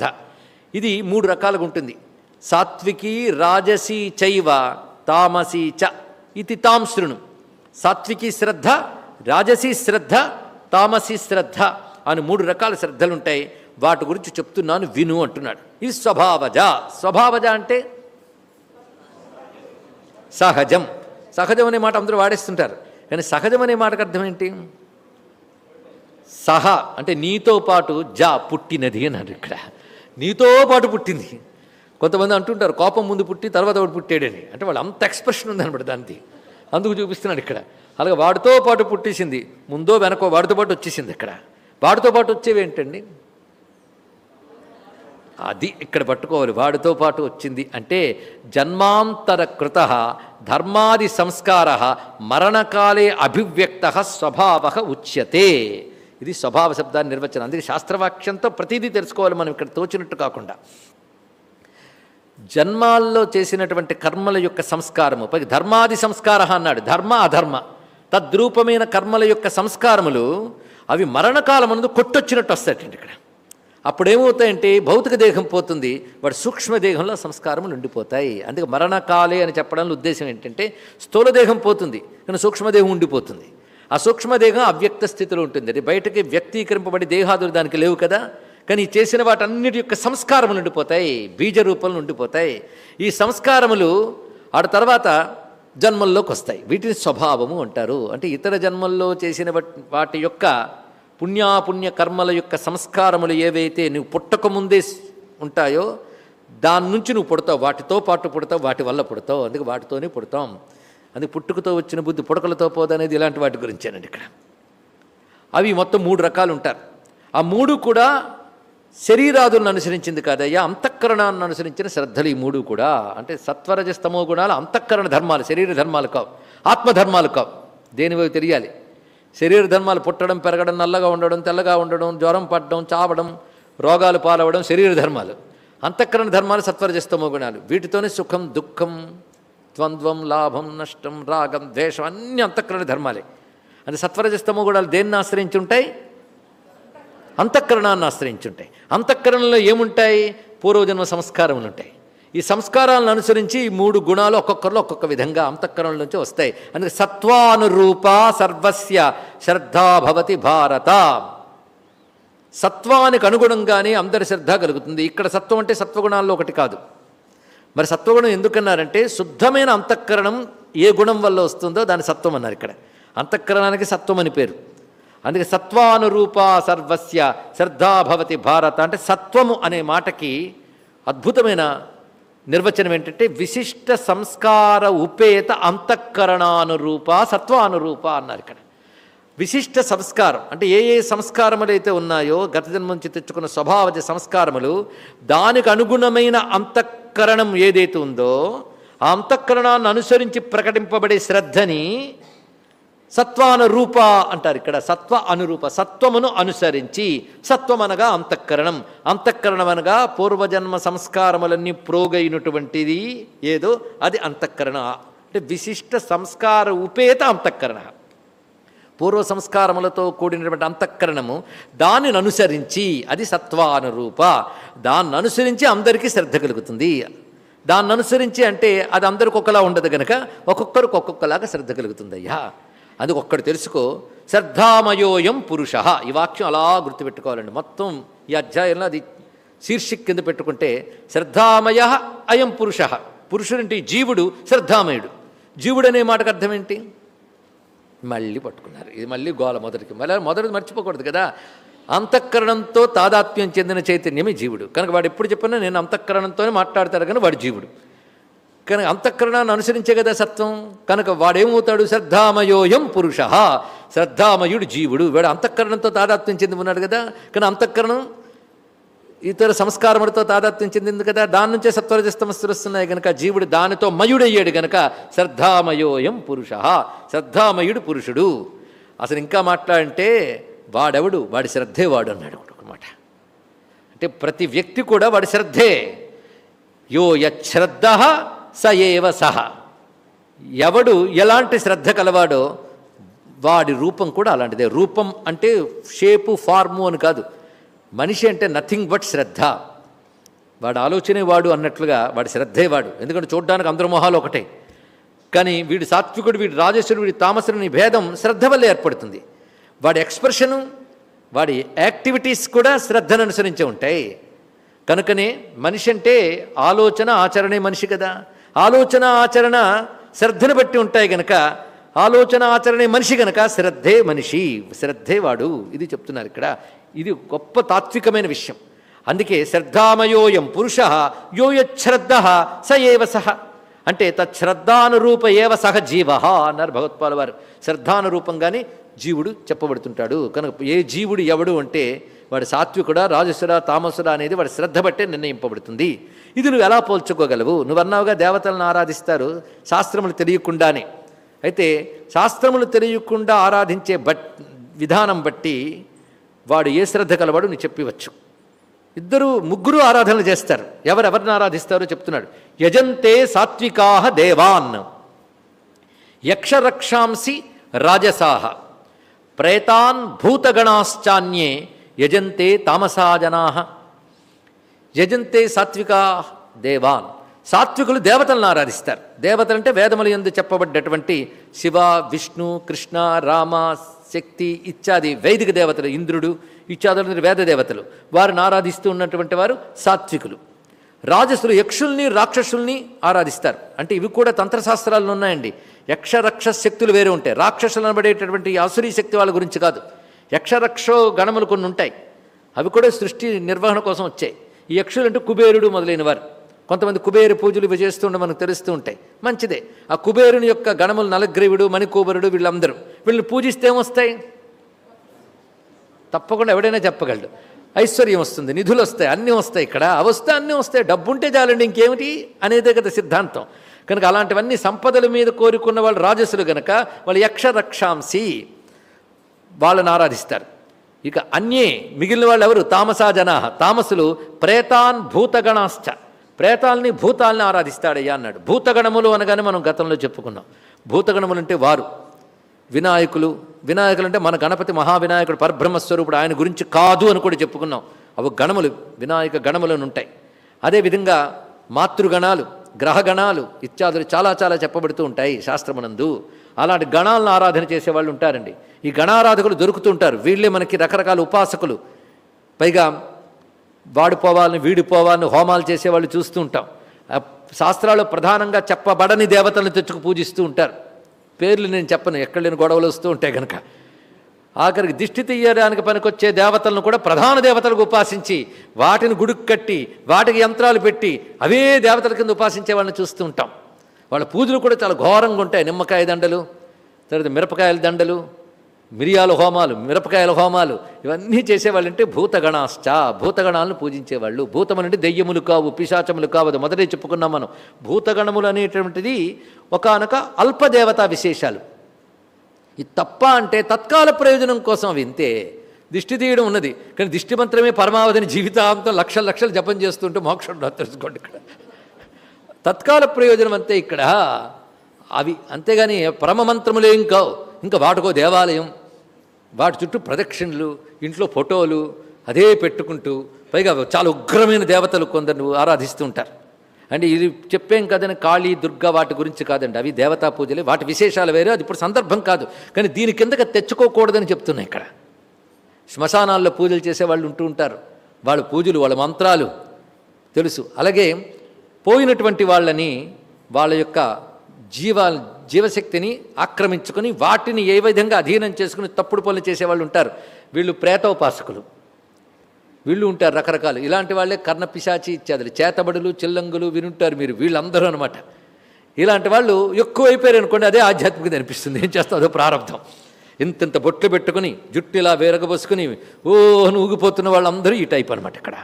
ఇది మూడు రకాలుగా ఉంటుంది. సాత్వికి రాజసి చైవ తామసి చ ఇది తాంశృణు సాత్వికి శ్రద్ధ రాజసి శ్రద్ధ తామసి శ్రద్ధ అని మూడు రకాల శ్రద్ధలుంటాయి. వాటి గురించి చెప్తున్నాను విను అంటున్నాడు. ఇది స్వభావజ. స్వభావజ అంటే సహజం. సహజం అనే మాట అందరూ వాడేస్తుంటారు. కానీ సహజం అనే మాటకు అర్థం ఏంటి? సహ అంటే నీతో పాటు జా పుట్టినది అన్నారు ఇక్కడ. నీతో పాటు పుట్టింది. కొంతమంది అంటుంటారు కోపం ముందు పుట్టి తర్వాత వాడు పుట్టాడని. అంటే వాళ్ళు అంత ఎక్స్ప్రెషన్ ఉందనమాట దానికి అందుకు చూపిస్తున్నాడు ఇక్కడ. అలాగే వాడితో పాటు పుట్టేసింది ముందో వెనకో వాడితో పాటు వచ్చేసింది ఇక్కడ. వాడితో పాటు వచ్చేవి ఏంటండి? అది ఇక్కడ పట్టుకోవాలి. వాడితో పాటు వచ్చింది అంటే జన్మాంతర కృత ధర్మాది సంస్కార మరణకాలే అభివ్యక్త స్వభావ ఉచ్యతే. ఇది స్వభావ శబ్దాన్ని నిర్వచనం. అందుకే శాస్త్రవాక్యంతో ప్రతిదీ తెలుసుకోవాలి మనం ఇక్కడ తోచినట్టు కాకుండా. జన్మాల్లో చేసినటువంటి కర్మల యొక్క సంస్కారము. పైకి ధర్మాది సంస్కార అన్నాడు. ధర్మ అధర్మ. తద్రూపమైన కర్మల యొక్క సంస్కారములు అవి మరణకాలమునందు కొట్టొచ్చినట్టు వస్తాయండి ఇక్కడ. అప్పుడేమవుతాయంటే భౌతిక దేహం పోతుంది వాడు సూక్ష్మదేహంలో సంస్కారములు ఉండిపోతాయి. అందుకే మరణకాలే అని చెప్పడంలో ఉద్దేశం ఏంటంటే స్థూల దేహం పోతుంది కానీ సూక్ష్మదేహం ఉండిపోతుంది. ఆ సూక్ష్మదేహం అవ్యక్త స్థితిలో ఉంటుంది. అది బయటకి వ్యక్తీకరింపబడి దేహాదులు దానికి లేవు కదా? కానీ చేసిన వాటన్నిటి యొక్క సంస్కారములు ఉండిపోతాయి బీజ రూపంలో ఉండిపోతాయి. ఈ సంస్కారములు ఆడ తర్వాత జన్మల్లోకి వస్తాయి. వీటిని స్వభావము అంటారు. అంటే ఇతర జన్మల్లో చేసిన వాటి యొక్క పుణ్యాపుణ్య కర్మల యొక్క సంస్కారములు ఏవైతే నువ్వు పుట్టకముందే ఉంటాయో దాని నుంచి నువ్వు పుడతావు వాటితో పాటు పుడతావు వాటి వల్ల పుడతావు అందుకే వాటితోనే పుడతాం. అందుకే పుట్టుకతో వచ్చిన బుద్ధి పుడకలతో పోదనేది ఇలాంటి వాటి గురించేనండి ఇక్కడ. అవి మొత్తం మూడు రకాలు ఉంటారు ఆ మూడు కూడా శరీరాదులను అనుసరించింది కాదయ్యా అంతఃకరణాన్ని అనుసరించిన శ్రద్ధలు ఈ మూడు కూడా. అంటే సత్వరజస్తమో గుణాలు అంతఃకరణ ధర్మాలు శరీర ధర్మాలు కావు ఆత్మధర్మాలు కావు. దేనివో తెలియాలి. శరీర ధర్మాలు పుట్టడం పెరగడం నల్లగా ఉండడం తెల్లగా ఉండడం జ్వరం పడడం చావడం రోగాలు పాలవడం శరీర ధర్మాలు అంతఃకరణ ధర్మాలు సత్వరజస్తమో గుణాలు వీటితోనే సుఖం దుఃఖం ద్వంద్వం లాభం నష్టం రాగం ద్వేషం అన్ని అంతఃకరణ ధర్మాలే. అది సత్వరజస్తమో గుణాలు దేన్ని ఆశ్రయించి ఉంటాయి అంతఃకరణాన్ని ఆశ్రయించి ఉంటాయి అంతఃకరణలో ఏముంటాయి? పూర్వజన్మ సంస్కారములు ఉంటాయి ఈ సంస్కారాలను అనుసరించి ఈ మూడు గుణాలు ఒక్కొక్కరిలో ఒక్కొక్క విధంగా అంతఃకరణల నుంచి వస్తాయి. అందుకే సత్వానురూప సర్వస్య శ్రద్ధాభవతి భారత. సత్వానికి అనుగుణంగానే అందరి శ్రద్ధ కలుగుతుంది. ఇక్కడ సత్వం అంటే సత్వగుణాల్లో ఒకటి కాదు. మరి సత్వగుణం ఎందుకన్నారంటే శుద్ధమైన అంతఃకరణం ఏ గుణం వల్ల వస్తుందో దాని సత్వం అన్నారు ఇక్కడ. అంతఃకరణానికి సత్వం అని పేరు. అందుకే సత్వానురూప సర్వస్య శ్రద్ధాభవతి భారత అంటే సత్వము అనే మాటకి అద్భుతమైన నిర్వచనం ఏంటంటే విశిష్ట సంస్కార ఉపేత అంతఃకరణానురూప సత్వానురూప అన్నారు ఇక్కడ. విశిష్ట సంస్కారం అంటే ఏ ఏ సంస్కారములు అయితే ఉన్నాయో గత జన్మ నుంచి తెచ్చుకున్న స్వభావజ సంస్కారములు దానికి అనుగుణమైన అంతఃకరణం ఏదైతే ఉందో ఆ అంతఃకరణాన్ని అనుసరించి ప్రకటింపబడే శ్రద్ధని సత్వానురూప అంటారు ఇక్కడ. సత్వ అనురూప సత్వమును అనుసరించి సత్వమనగా అనగా అంతఃకరణం. అంతఃకరణం అనగా పూర్వజన్మ సంస్కారములన్నీ ప్రోగైనటువంటిది ఏదో అది అంతఃకరణ. అంటే విశిష్ట సంస్కార ఉపేత అంతఃకరణ. పూర్వ సంస్కారములతో కూడినటువంటి అంతఃకరణము దానిని అనుసరించి అది సత్వానురూప. దాన్ని అనుసరించి అందరికీ శ్రద్ధ కలుగుతుంది. దాన్ని అనుసరించి అంటే అది అందరికి ఒకలా ఉండదు గనక ఒక్కొక్కరికి ఒక్కొక్కలాగా శ్రద్ధ కలుగుతుంది అయ్యా అందుకు ఒక్కడు తెలుసుకో శ్రద్ధామయోయం పురుష. ఈ వాక్యం అలా గుర్తుపెట్టుకోవాలండి. మొత్తం ఈ అధ్యాయంలో అది శీర్షిక కింద పెట్టుకుంటే శ్రద్ధామయ అయం పురుష. పురుషుడంటే జీవుడు శ్రద్ధామయుడు. జీవుడు అనే మాటకు అర్థం ఏంటి? మళ్ళీ పట్టుకున్నారు. ఇది మళ్ళీ గోల మొదటికి. మళ్ళీ మొదటి మర్చిపోకూడదు కదా. అంతఃకరణంతో తాదాత్మ్యం చెందిన చైతన్యమే జీవుడు. కనుక వాడు ఎప్పుడు చెప్పినా నేను అంతఃకరణంతోనే మాట్లాడతాడు కానీ వాడు జీవుడు. కనుక అంతఃకరణాన్ని అనుసరించే కదా సత్వం. కనుక వాడేమవుతాడు? శ్రద్ధామయోయం పురుష. శ్రద్ధామయుడు జీవుడు. వాడు అంతఃకరణంతో తాదాత్మ్యం చెంది ఉన్నాడు కదా. కానీ అంతఃకరణం ఇతర సంస్కారములతో తాదాత్మ్యం చెందింది కదా. దాని నుంచే సత్వరజస్తమస్సులు వస్తున్నాయి కనుక జీవుడు దానితో మయుడయ్యాడు గనక. శ్రద్ధామయోయం పురుష. శ్రద్ధామయుడు పురుషుడు. అసలు ఇంకా మాట్లాడంటే వాడెవడు? వాడి శ్రద్ధే వాడు అన్నాడు మాట. అంటే ప్రతి వ్యక్తి కూడా వాడి శ్రద్ధే. యో యశ్రద్ధ స ఏవ సహ. ఎవడు ఎలాంటి శ్రద్ధ కలవాడో వాడి రూపం కూడా అలాంటిదే. రూపం అంటే షేపు ఫార్ము అని కాదు. మనిషి అంటే నథింగ్ బట్ శ్రద్ధ. వాడు ఆలోచనే వాడు అన్నట్లుగా వాడి శ్రద్ధే వాడు. ఎందుకంటే చూడ్డానికి అందరి మొహాలు ఒకటే. కానీ వీడు సాత్వికుడు వీడు రాజేశ్వరుడు వీడి తామసుని భేదం శ్రద్ధ వల్ల ఏర్పడుతుంది. వాడి ఎక్స్ప్రెషను వాడి యాక్టివిటీస్ కూడా శ్రద్ధను అనుసరించి ఉంటాయి. కనుకనే మనిషి అంటే ఆలోచన ఆచరణే మనిషి కదా. ఆలోచన ఆచరణ శ్రద్ధను బట్టి ఉంటాయి గనక ఆలోచన ఆచరణే మనిషి గనక శ్రద్ధే మనిషి శ్రద్ధే వాడు. ఇది చెప్తున్నారు ఇక్కడ. ఇది గొప్ప తాత్వికమైన విషయం. అందుకే శ్రద్ధామయోయం పురుష యోయశ్రద్ధ స ఏవ సహ అంటే తశ్రద్ధానురూప ఏవ సహ జీవ అన్నారు భగవత్పాల్ వారు. శ్రద్ధానురూపంగానే జీవుడు చెప్పబడుతుంటాడు. కనుక ఏ జీవుడు ఎవడు అంటే వాడు సాత్వికుడా రాజసురా తామసురా అనేది వాడి శ్రద్ధ బట్టే నిర్ణయింపబడుతుంది. ఇది నువ్వు ఎలా పోల్చుకోగలవు? నువ్వన్నావుగా దేవతలను ఆరాధిస్తారు శాస్త్రములు తెలియకుండానే. అయితే శాస్త్రములు తెలియకుండా ఆరాధించే బట్ విధానం బట్టి వాడు ఏ శ్రద్ధ కలవాడు నువ్వు చెప్పివచ్చు. ఇద్దరు ముగ్గురు ఆరాధనలు చేస్తారు. ఎవరెవరిని ఆరాధిస్తారో చెప్తున్నాడు. యజంతే సాత్వికాహ దేవాన్. యక్షరక్షాంసి రాజసాహ. ప్రేతాన్ భూతగణాశ్చాన్యే యజంతే తామసా జనా. యజంతే సాత్వికా దేవాన్. సాత్వికులు దేవతలను ఆరాధిస్తారు. దేవతలు అంటే వేదములు ఎందు చెప్పబడ్డటువంటి శివ విష్ణు కృష్ణ రామ శక్తి ఇత్యాది వైదిక దేవతలు ఇంద్రుడు ఇత్యాదులు వేద దేవతలు. వారిని ఆరాధిస్తూ ఉన్నటువంటి వారు సాత్వికులు. రాజసులు యక్షుల్ని రాక్షసుల్ని ఆరాధిస్తారు. అంటే ఇవి కూడా తంత్రశాస్త్రాలు ఉన్నాయండి. యక్షరక్ష శక్తులు వేరే ఉంటాయి. రాక్షసులు అనబడేటటువంటి అసురీ శక్తి వాళ్ళ గురించి కాదు. యక్షరక్షో గణములు కొన్ని ఉంటాయి. అవి కూడా సృష్టి నిర్వహణ కోసం వచ్చాయి. ఈ యక్షులు అంటే కుబేరుడు మొదలైన వారు కొంతమంది కుబేరు పూజలు ఇవి చేస్తుండే మనకు తెలుస్తూ ఉంటాయి. మంచిదే. ఆ కుబేరుని యొక్క గణములు నలగ్రీవుడు మణికూబరుడు వీళ్ళందరూ. వీళ్ళని పూజిస్తే ఏమొస్తాయి? తప్పకుండా ఎవడైనా చెప్పగలడు. ఐశ్వర్యం వస్తుంది నిధులు వస్తాయి అన్నీ వస్తాయి ఇక్కడ. అవి వస్తే అన్నీ వస్తాయి. డబ్బు ఉంటే చాలండి ఇంకేమిటి? అనేదే కదా సిద్ధాంతం. కనుక అలాంటివన్నీ సంపదల మీద కోరుకున్న వాళ్ళు రాజసులు గనక వాళ్ళు యక్షరక్షాంసి. వాళ్ళని ఆరాధిస్తారు. ఇక అన్యే మిగిలిన వాళ్ళు ఎవరు తామసా జనా తామసులు ప్రేతాన్ భూతగణాశ్చ. ప్రేతాల్ని భూతాల్ని ఆరాధిస్తాడయ్యా అన్నాడు. భూతగణములు అనగానే మనం గతంలో చెప్పుకున్నాం. భూతగణములు అంటే వారు వినాయకులు. వినాయకులు అంటే మన గణపతి మహావినాయకుడు పరబ్రహ్మస్వరూపుడు. ఆయన గురించి కాదు అని కూడా చెప్పుకున్నాం. అవి గణములు వినాయక గణములను ఉంటాయి. అదేవిధంగా మాతృగణాలు గ్రహగణాలు ఇత్యాదులు చాలా చాలా చెప్పబడుతూ ఉంటాయి శాస్త్రమునందు. అలాంటి గణాలను ఆరాధన చేసేవాళ్ళు ఉంటారండి. ఈ గణారాధకులు దొరుకుతుంటారు. వీళ్ళే మనకి రకరకాల ఉపాసకులు. పైగా వాడిపోవాలని వీడిపోవాలని హోమాలు చేసేవాళ్ళు చూస్తూ ఉంటాం. శాస్త్రాలు ప్రధానంగా చెప్పబడని దేవతలను తెచ్చుకు పూజిస్తూ ఉంటారు. పేర్లు నేను చెప్పను ఎక్కడ లేని గొడవలు వస్తూ ఉంటాయి కనుక ఆఖరికి దిష్టి తీయడానికి పనికొచ్చే దేవతలను కూడా ప్రధాన దేవతలకు ఉపాసించి వాటిని గుడుకు కట్టి వాటికి యంత్రాలు పెట్టి అవే దేవతల కింద ఉపాసించే వాళ్ళని చూస్తూ ఉంటాం. వాళ్ళ పూజలు కూడా చాలా ఘోరంగా ఉంటాయి. నిమ్మకాయ దండలు తర్వాత మిరపకాయల దండలు మిరియాల హోమాలు మిరపకాయల హోమాలు ఇవన్నీ చేసేవాళ్ళంటే భూతగణాశ్చ. భూతగణాలను పూజించేవాళ్ళు. భూతం అంటే దెయ్యములు కావు పిశాచములు కావు. మొదటే చెప్పుకున్నాం మనం. భూతగణములు అనేటువంటిది ఒకనొక అల్పదేవతా విశేషాలు. ఇది తప్ప అంటే తత్కాల ప్రయోజనం కోసం వింతే దిష్టి తీయడం ఉన్నది. కానీ దిష్టి మంత్రమే పరమావధిని జీవితాంతం లక్షల లక్షలు జపం చేస్తుంటే మోక్షం తెలుసుకోండి ఇక్కడ. తత్కాల ప్రయోజనం అంతే ఇక్కడ. అవి అంతేగాని పరమ మంత్రములేం కావు. ఇంకా వాటికో దేవాలయం వాటి చుట్టూ ప్రదక్షిణలు ఇంట్లో ఫోటోలు అదే పెట్టుకుంటూ పైగా చాలా ఉగ్రమైన దేవతలు కొందరు ఆరాధిస్తూ ఉంటారు. అంటే ఇది చెప్పేం కదని కాళీ దుర్గా వాటి గురించి కాదండి. అవి దేవతా పూజలే. వాటి విశేషాలు వేరే అది ఇప్పుడు సందర్భం కాదు. కానీ దీని కిందకి తెచ్చుకోకూడదని చెప్తున్నాయి ఇక్కడ. శ్మశానాల్లో పూజలు చేసే వాళ్ళు ఉంటూ ఉంటారు. వాళ్ళ పూజలు వాళ్ళ మంత్రాలు తెలుసు. అలాగే పోయినటువంటి వాళ్ళని వాళ్ళ యొక్క జీవ జీవశక్తిని ఆక్రమించుకొని వాటిని ఏ విధంగా అధీనం చేసుకుని తప్పుడు పనులు చేసేవాళ్ళు ఉంటారు? వీళ్ళు ప్రేతోపాసకులు. వీళ్ళు ఉంటారు రకరకాలు. ఇలాంటి వాళ్ళే కర్ణపిశాచి ఇత్యాదులు. చేతబడులు చిల్లంగులు వినుంటారు మీరు. వీళ్ళందరూ అనమాట ఇలాంటి వాళ్ళు ఎక్కువ అయిపోయారు అనుకోండి అదే ఆధ్యాత్మికత అనిపిస్తుంది. ఏం చేస్తాం అదో ప్రారంభం. ఇంతింత బొట్లు పెట్టుకుని జుట్టు ఇలా వేరగబోసుకుని ఓ ఊగిపోతున్న వాళ్ళందరూ ఈ టైప్ అనమాట ఇక్కడ.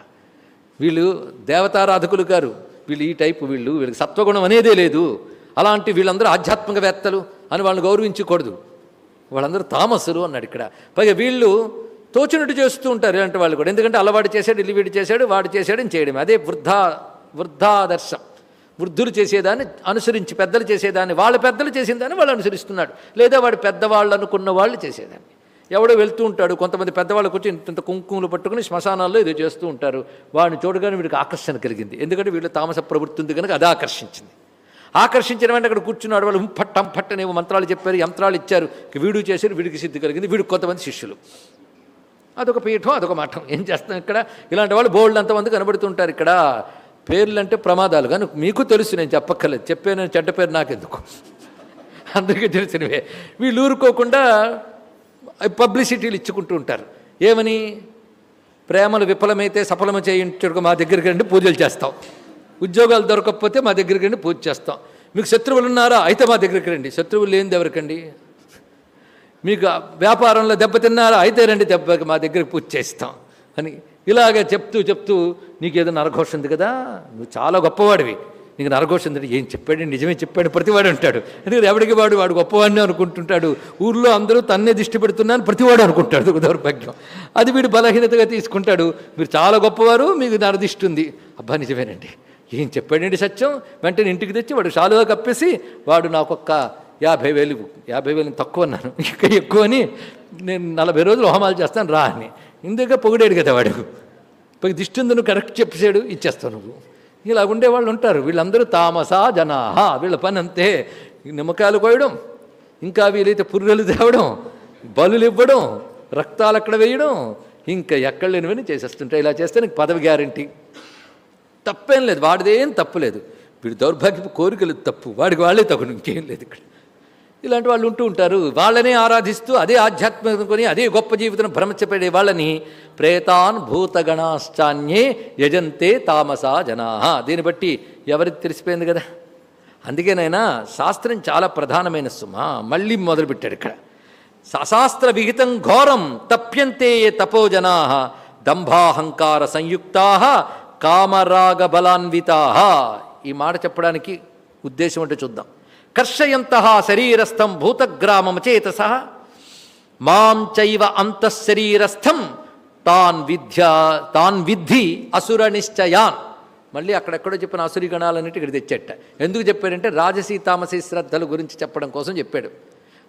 వీళ్ళు దేవతారాధకులు గారు. వీళ్ళు ఈ టైపు వీళ్ళు. వీళ్ళకి సత్వగుణం అనేదే లేదు. అలాంటి వీళ్ళందరూ ఆధ్యాత్మికవేత్తలు అని వాళ్ళని గౌరవించకూడదు. వాళ్ళందరూ తామసులు అన్నాడు ఇక్కడ. పైగా వీళ్ళు తోచినట్టు చేస్తూ ఉంటారు ఇలాంటి వాళ్ళు కూడా. ఎందుకంటే అలవాటు చేశాడు ఇల్లు వీడు చేశాడు వాడు చేశాడు అని చేయడం అదే వృద్ధా వృద్ధాదర్శం. వృద్ధులు చేసేదాన్ని అనుసరించి పెద్దలు చేసేదాన్ని వాళ్ళ పెద్దలు చేసేదాన్ని వాళ్ళు అనుసరిస్తున్నాడు. లేదా వాడు పెద్దవాళ్ళు అనుకున్న వాళ్ళు చేసేదాన్ని. ఎవడో వెళ్తూ ఉంటాడు కొంతమంది పెద్దవాళ్ళు వచ్చి ఇంత కుంకుమలు పట్టుకుని శ్మశానాల్లో ఏదో చేస్తూ ఉంటారు. వాడిని చూడగానే వీడికి ఆకర్షణ కలిగింది. ఎందుకంటే వీళ్ళు తామస ప్రవృత్తి ఉంది కనుక అది ఆకర్షించింది. ఆకర్షించిన వెంటనే అక్కడ కూర్చున్నాడు వాళ్ళు పట్టం పట్టనేమో మంత్రాలు చెప్పారు యంత్రాలు ఇచ్చారు. వీడు చేశారు వీడికి సిద్ధి కలిగింది వీడు కొంతమంది శిష్యులు. అదొక పీఠం అదొక మఠం. ఏం చేస్తాం ఇక్కడ? ఇలాంటి వాళ్ళు బోల్డ్ అంతమంది కనబడుతుంటారు ఇక్కడ. పేర్లు అంటే ప్రమాదాలు కానీ మీకు తెలుసు నేను చెప్పక్కర్లేదు. చెప్పాను చెడ్డ పేరు నాకెందుకు? అందరికీ తెలిసినవే వీళ్ళు ఊరుకోకుండా పబ్లిసిటీలు ఇచ్చుకుంటూ ఉంటారు. ఏమని? ప్రేమలు విఫలమైతే సఫలము చేయించుకు మా దగ్గరికి రండి పూజలు చేస్తాం. ఉద్యోగాలు దొరకకపోతే మా దగ్గరికి రండి పూజ చేస్తాం. మీకు శత్రువులు ఉన్నారా? అయితే మా దగ్గరికి రండి. శత్రువులు లేనిది ఎవరికండి? మీకు వ్యాపారంలో దెబ్బతిన్నారా అయితే రండి దెబ్బకి మా దగ్గరికి పూజ చేస్తాం అని ఇలాగ చెప్తూ చెప్తూ నీకు ఏదో నరఘోష ఉంది కదా? నువ్వు చాలా గొప్పవాడివి. నీకు నరఘోష ఉంది ఏం చెప్పాడు? నిజమే చెప్పాడు. ప్రతివాడు అంటాడు ఎందుకంటే ఎవడికి వాడు? వాడు గొప్పవాడిని అనుకుంటుంటాడు. ఊర్లో అందరూ తన్నే దిష్టి పెడుతున్నాను ప్రతివాడు అనుకుంటాడు. దౌర్భాగ్యం. అది వీడు బలహీనతగా తీసుకుంటాడు. మీరు చాలా గొప్పవారు మీకు నరదిష్టి ఉంది. అబ్బా నిజమేనండి. ఏం చెప్పాడండి సత్యం? వెంటనే ఇంటికి తెచ్చి వాడు షాలుగా కప్పేసి వాడు నాకొక్క యాభై వేలు యాభై వేలు తక్కువ అన్నాను. ఇంకా ఎక్కువ అని నేను నలభై రోజులు హోమాలు చేస్తాను రా అని. ఇందుగా పొగిడాడు కదా వాడు. పై దిష్టి నువ్వు కరెక్ట్ చెప్పేశాడు ఇచ్చేస్తావు నువ్వు. ఇలా ఉండేవాళ్ళు ఉంటారు. వీళ్ళందరూ తామసా జనాహ. వీళ్ళ పని అంతే. నిమ్మకాయలు కోయడం ఇంకా వీలైతే పుర్రెలు తేవడం బలులు ఇవ్వడం రక్తాలు అక్కడ వేయడం ఇంకా ఎక్కడ లేనివని చేసేస్తుంటాయి ఇలా చేస్తే నీకు పదవి గ్యారంటీ. తప్పేం లేదు వాడిదేం తప్పు లేదు. వీడు దౌర్భాగ్యపు కోరికలు తప్పు వాడికి వాళ్ళే తగును ఇంకేం లేదు ఇక్కడ. ఇలాంటి వాళ్ళు ఉంటూ ఉంటారు వాళ్ళనే ఆరాధిస్తూ అదే ఆధ్యాత్మికం కొని అదే గొప్ప జీవితం భ్రమచ్చపడే వాళ్ళని ప్రేతాన్ భూతగణాశ్చాన్యే యజంతే తామసా జనా దీన్ని బట్టి ఎవరికి తెలిసిపోయింది కదా? అందుకేనైనా శాస్త్రం చాలా ప్రధానమైన సుమ మళ్ళీ మొదలుపెట్టాడు ఇక్కడ. సశాస్త్ర విహితం ఘోరం తప్యంతే ఏ తపోజనా దంభాహంకార సంయుక్తా కామరాగ బలాన్వితా ఈ మాట చెప్పడానికి ఉద్దేశం అంటే చూద్దాం. కర్షయంత శరీరస్థం భూతగ్రామం చేతస. మాం చైవ అంతఃశరీరస్థం తాన్ విద్య తాన్ విద్ధి అసుర నిశ్చయాన్. మళ్ళీ అక్కడెక్కడో చెప్పిన అసురి గణాలన్నిటి ఇక్కడ తెచ్చేట. ఎందుకు చెప్పాడంటే రాజసీ తామసీ శ్రద్ధల గురించి చెప్పడం కోసం చెప్పాడు.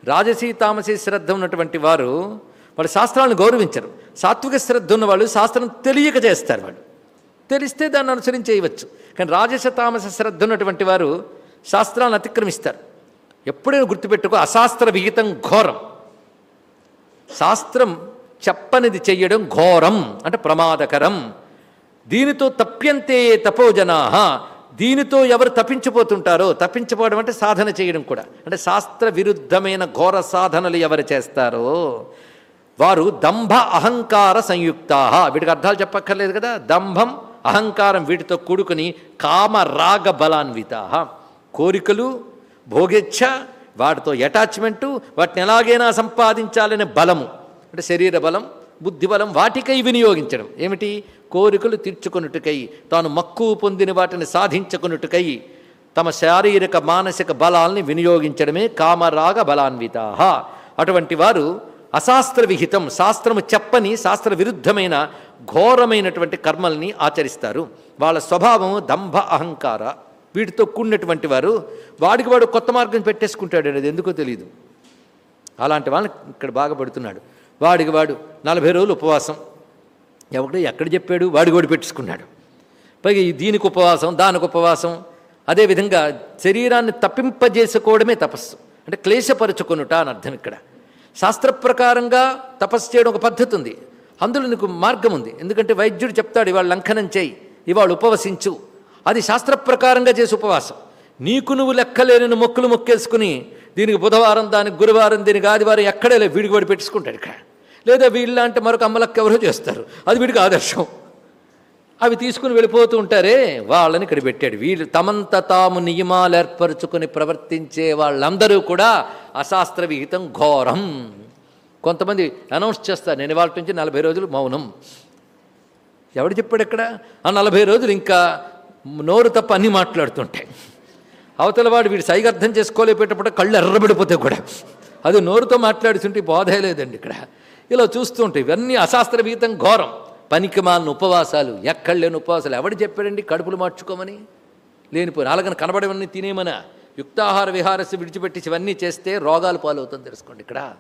రాజసీ తామసీ శ్రద్ధ ఉన్నటువంటి వారు వాళ్ళు శాస్త్రాలను గౌరవించరు. సాత్విక శ్రద్ధ ఉన్న వాళ్ళు శాస్త్రం తెలియక చేస్తారు వాళ్ళు. తెలిస్తే దాన్ని అనుసరించి చేయవచ్చు. కానీ రాజస తామస శ్రద్ధ ఉన్నటువంటి వారు శాస్త్రాలను అతిక్రమిస్తారు. ఎప్పుడైనా గుర్తుపెట్టుకో అశాస్త్ర విహితం ఘోరం. శాస్త్రం చెప్పనిది చెయ్యడం ఘోరం అంటే ప్రమాదకరం. దీనితో తప్యంతే తపోజనా దీనితో ఎవరు తప్పించిపోతుంటారో తప్పించిపోవడం అంటే సాధన చేయడం కూడా. అంటే శాస్త్ర విరుద్ధమైన ఘోర సాధనలు ఎవరు చేస్తారో. వారు దంభ అహంకార సంయుక్తా. వీటికి అర్థాలు చెప్పక్కర్లేదు కదా? దంభం అహంకారం వీటితో కూడుకుని కామ రాగ బలాన్విత కోరికలు భోగేచ్ఛ వాటితో అటాచ్మెంటు వాటిని ఎలాగైనా సంపాదించాలనే బలము. అంటే శరీర బలం బుద్ధి బలం వాటికై వినియోగించడం. ఏమిటి? కోరికలు తీర్చుకొనుటకై తాను మక్కువ పొందిన వాటిని సాధించుకొనుటకై తమ శారీరక మానసిక బలాల్ని వినియోగించడమే కామరాగ బలాన్విత అటువంటి వారు అశాస్త్ర విహితం శాస్త్రము చెప్పని శాస్త్ర విరుద్ధమైన ఘోరమైనటువంటి కర్మల్ని ఆచరిస్తారు. వాళ్ళ స్వభావము దంభ అహంకార. వీటితో కూడినటువంటి వారు వాడికి వాడు కొత్త మార్గం పెట్టేసుకుంటాడు అనేది ఎందుకో తెలియదు అలాంటి వాళ్ళని ఇక్కడ బాగా పడుతున్నాడు. వాడికి వాడు నలభై రోజులు ఉపవాసం. ఎవడు ఎక్కడ చెప్పాడు? వాడి వాడు పెట్టుకున్నాడు పైగా ఈ దీనికి ఉపవాసం దానికి ఉపవాసం. అదేవిధంగా శరీరాన్ని తప్పింపజేసుకోవడమే తపస్సు. అంటే క్లేశపరుచుకొనుట అని అర్థం ఇక్కడ. శాస్త్ర ప్రకారంగా తపస్సు చేయడం ఒక పద్ధతి ఉంది. అందులో నీకు మార్గం ఉంది. ఎందుకంటే వైద్యుడు చెప్తాడు ఇవాళ లంఘనం చేయి ఇవాళ ఉపవసించు. అది శాస్త్ర ప్రకారంగా చేసి ఉపవాసం. నీకు నువ్వు లెక్కలేని మొక్కులు మొక్కేసుకుని దీనికి బుధవారం దానికి గురువారం దీనికి ఆదివారం ఎక్కడే లేదు వీడికి వాడు పెట్టించుకుంటాడు ఇక్కడ. లేదా వీళ్ళంటే మరొక అమ్మలక్క ఎవరో చేస్తారు. అది వీడికి ఆదర్శం. అవి తీసుకుని వెళ్ళిపోతూ ఉంటారే వాళ్ళని ఇక్కడ పెట్టాడు. వీళ్ళు తమంత తాము నియమాలు ఏర్పరచుకొని ప్రవర్తించే వాళ్ళందరూ కూడా అశాస్త్ర విహితం ఘోరం. కొంతమంది అనౌన్స్ చేస్తారు నేను ఇవాళ నుంచి నలభై రోజులు మౌనం. ఎవడు చెప్పాడు ఇక్కడ? ఆ నలభై రోజులు ఇంకా నోరు తప్ప అన్నీ మాట్లాడుతుంటాయి. అవతల వాడు వీడు సైగ అర్థం చేసుకోలేకపోయేటప్పుడు కళ్ళు ఎర్రబడిపోతే కూడా. అది నోరుతో మాట్లాడుతుంటే బోధే లేదండి ఇక్కడ. ఇలా చూస్తుంటే ఇవన్నీ అశాస్త్రభీతం ఘోరం. పనికిమాలిన ఉపవాసాలు ఎక్కడ లేని ఉపవాసాలు. ఎవడు చెప్పాడండి కడుపులు మార్చుకోమని? లేనిపోయి అలాగని కనబడవన్నీ తినేమనా? యుక్తాహార విహారస్సు విడిచిపెట్టి ఇవన్నీ చేస్తే రోగాలు పాలవుతుంది తెలుసుకోండి ఇక్కడ.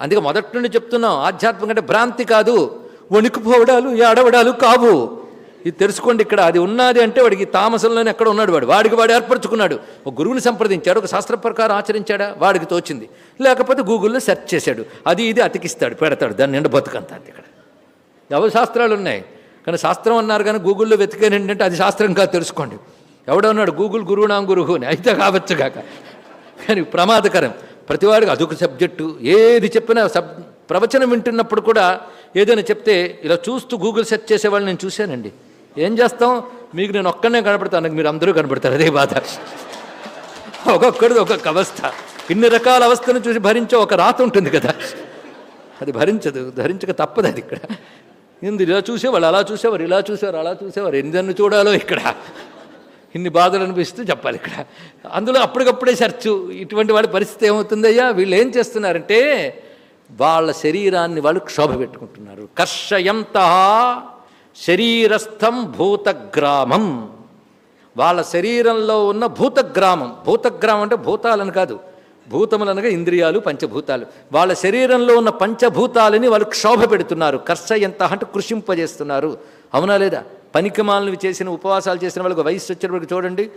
అందుకే మొదటి నుండి చెప్తున్నాం ఆధ్యాత్మిక అంటే భ్రాంతి కాదు వణికిపోవడాలు ఏడవడాలు కావు. ఇది తెలుసుకోండి ఇక్కడ అది ఉన్నది అంటే వాడికి తామసంలోనే ఎక్కడ ఉన్నాడు వాడు. వాడికి వాడు ఏర్పరచుకున్నాడు. ఒక గురువుని సంప్రదించాడు ఒక శాస్త్ర ప్రకారం ఆచరించాడా? వాడికి తోచింది. లేకపోతే గూగుల్లో సెర్చ్ చేశాడు. అది ఇది అతికిస్తాడు పెడతాడు దాన్ని నిండా బతుకంత అంతే ఇక్కడ. ఎవరి శాస్త్రాలు ఉన్నాయి? కానీ శాస్త్రం అన్నారు కానీ గూగుల్లో వెతికాను ఏంటంటే అది శాస్త్రం కాదు తెలుసుకోండి. ఎవడన్నాడు గూగుల్ గురువునాం గురువు అని అయితే కావచ్చు కాక. కానీ ప్రమాదకరం. ప్రతివాడికి అదొక సబ్జెక్టు. ఏది చెప్పినా సబ్ ప్రవచనం వింటున్నప్పుడు కూడా ఏదైనా చెప్తే ఇలా చూస్తూ గూగుల్ సెర్చ్ చేసేవాళ్ళు నేను చూశానండి. ఏం చేస్తాం? మీకు నేను ఒక్కనే కనపడతాను మీరు అందరూ కనపడతారు అదే బాధ. ఒక్కొక్కడిది ఒక్కొక్క అవస్థ. ఇన్ని రకాల అవస్థను చూసి భరించే ఒక రాత ఉంటుంది కదా. అది భరించదు ధరించక తప్పదు అది ఇక్కడ. ఇందు ఇలా చూసేవాళ్ళు అలా చూసేవారు ఇలా చూసేవారు అలా చూసేవారు. ఎన్ని చూడాలో ఇక్కడ. ఇన్ని బాధలు అనిపిస్తూ చెప్పాలి ఇక్కడ. అందులో అప్పటికప్పుడే సెర్చు ఇటువంటి వాడి పరిస్థితి ఏమవుతుందయ్యా? వీళ్ళు ఏం చేస్తున్నారంటే వాళ్ళ శరీరాన్ని వాళ్ళు క్షోభ పెట్టుకుంటున్నారు. కర్షయంత శరీరస్థం భూతగ్రామం. వాళ్ళ శరీరంలో ఉన్న భూతగ్రామం. భూతగ్రామం అంటే భూతాలను కాదు. భూతములనగా ఇంద్రియాలు పంచభూతాలు. వాళ్ళ శరీరంలో ఉన్న పంచభూతాలని వాళ్ళు క్షోభ పెడుతున్నారు. కర్ష ఎంత అంటే కృషింపజేస్తున్నారు. అవునా లేదా? పనికిమాలను చేసిన ఉపవాసాలు చేసిన వాళ్ళకి వయస్సు వచ్చినప్పటికి చూడండి.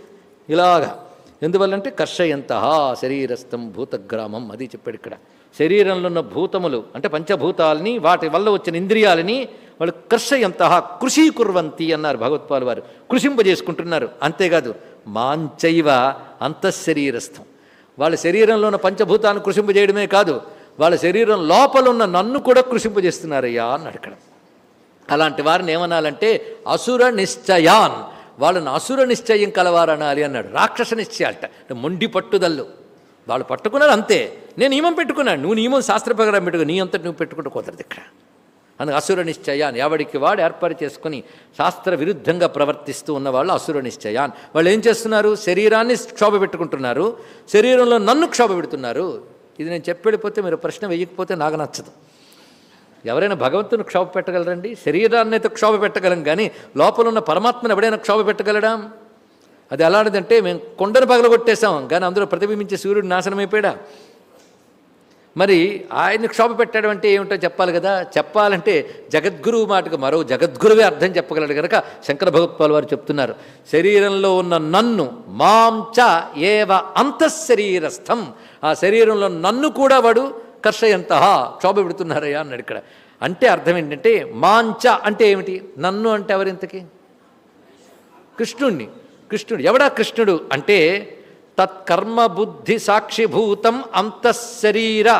ఇలాగా. ఎందువల్లంటే కర్షయంత శరీరస్థం భూతగ్రామం అది చెప్పాడు ఇక్కడ. శరీరంలో ఉన్న భూతములు అంటే పంచభూతాలని వాటి వల్ల వచ్చిన ఇంద్రియాలని వాళ్ళు కర్షయంత కృషి కుర్వంతి అన్నారు భగవత్పాల్ వారు. కృషింపజేసుకుంటున్నారు. అంతేకాదు మాంచైవ అంతఃశరీరస్థం. వాళ్ళ శరీరంలో ఉన్న పంచభూతాన్ని కృషింపజేయడమే కాదు వాళ్ళ శరీరం లోపల ఉన్న నన్ను కూడా కృషింపజేస్తున్నారయ్యా అని అడగడం అలాంటి వారిని ఏమనాలంటే అసుర నిశ్చయాన్. వాళ్ళని అసుర నిశ్చయం కలవారనాలి అన్నాడు. రాక్షస నిశ్చయాలట. మొండి పట్టుదల్లు. వాళ్ళు పట్టుకున్నారు అంతే. నేను నియమం పెట్టుకున్నాను. నువ్వు నియమం శాస్త్ర ప్రకారం పెట్టుకు. నీ అంతటి నువ్వు పెట్టుకుంటూ కుదరదు ఇక్కడ. అందుకు అసుర నిశ్చయాన్. ఎవడికి వాడు ఏర్పాటు చేసుకుని శాస్త్ర విరుద్ధంగా ప్రవర్తిస్తూ ఉన్న వాళ్ళు అసుర నిశ్చయాన్. వాళ్ళు ఏం చేస్తున్నారు? శరీరాన్ని క్షోభ పెట్టుకుంటున్నారు. శరీరంలో నన్ను క్షోభ పెడుతున్నారు. ఇది నేను చెప్పెళ్ళిపోతే మీరు ప్రశ్న వేయకపోతే నాకు నచ్చదు. ఎవరైనా భగవంతుని క్షోభ పెట్టగలరండి? శరీరాన్ని అయితే క్షోభ పెట్టగలం కానీ లోపల ఉన్న పరమాత్మను ఎవడైనా క్షోభ పెట్టగలడా? అది ఎలాంటిదంటే మేము కొండను పగలగొట్టేశాం కానీ అందులో ప్రతిబింబించే సూర్యుడు నాశనమైపోయాడా మరి ఆయన్ని క్షోభ పెట్టడం అంటే ఏమిటో చెప్పాలి కదా? చెప్పాలంటే జగద్గురువు మాటకు మరో జగద్గురువే అర్థం చెప్పగలడు కనుక శంకర భగవత్పాల్ వారు చెప్తున్నారు. శరీరంలో ఉన్న నన్ను మాంచ ఏవ అంతఃశరీరస్థం. ఆ శరీరంలో నన్ను కూడా వాడు కర్షయంత క్షోభ పెడుతున్నారయ్యా అన్నాడు ఇక్కడ. అంటే అర్థం ఏంటంటే మాంచ అంటే ఏమిటి? నన్ను అంటే ఎవరింతకి? కృష్ణుణ్ణి. కృష్ణుడు. ఎవడా కృష్ణుడు? అంటే తత్కర్మ బుద్ధి సాక్షిభూతం అంతఃశరీర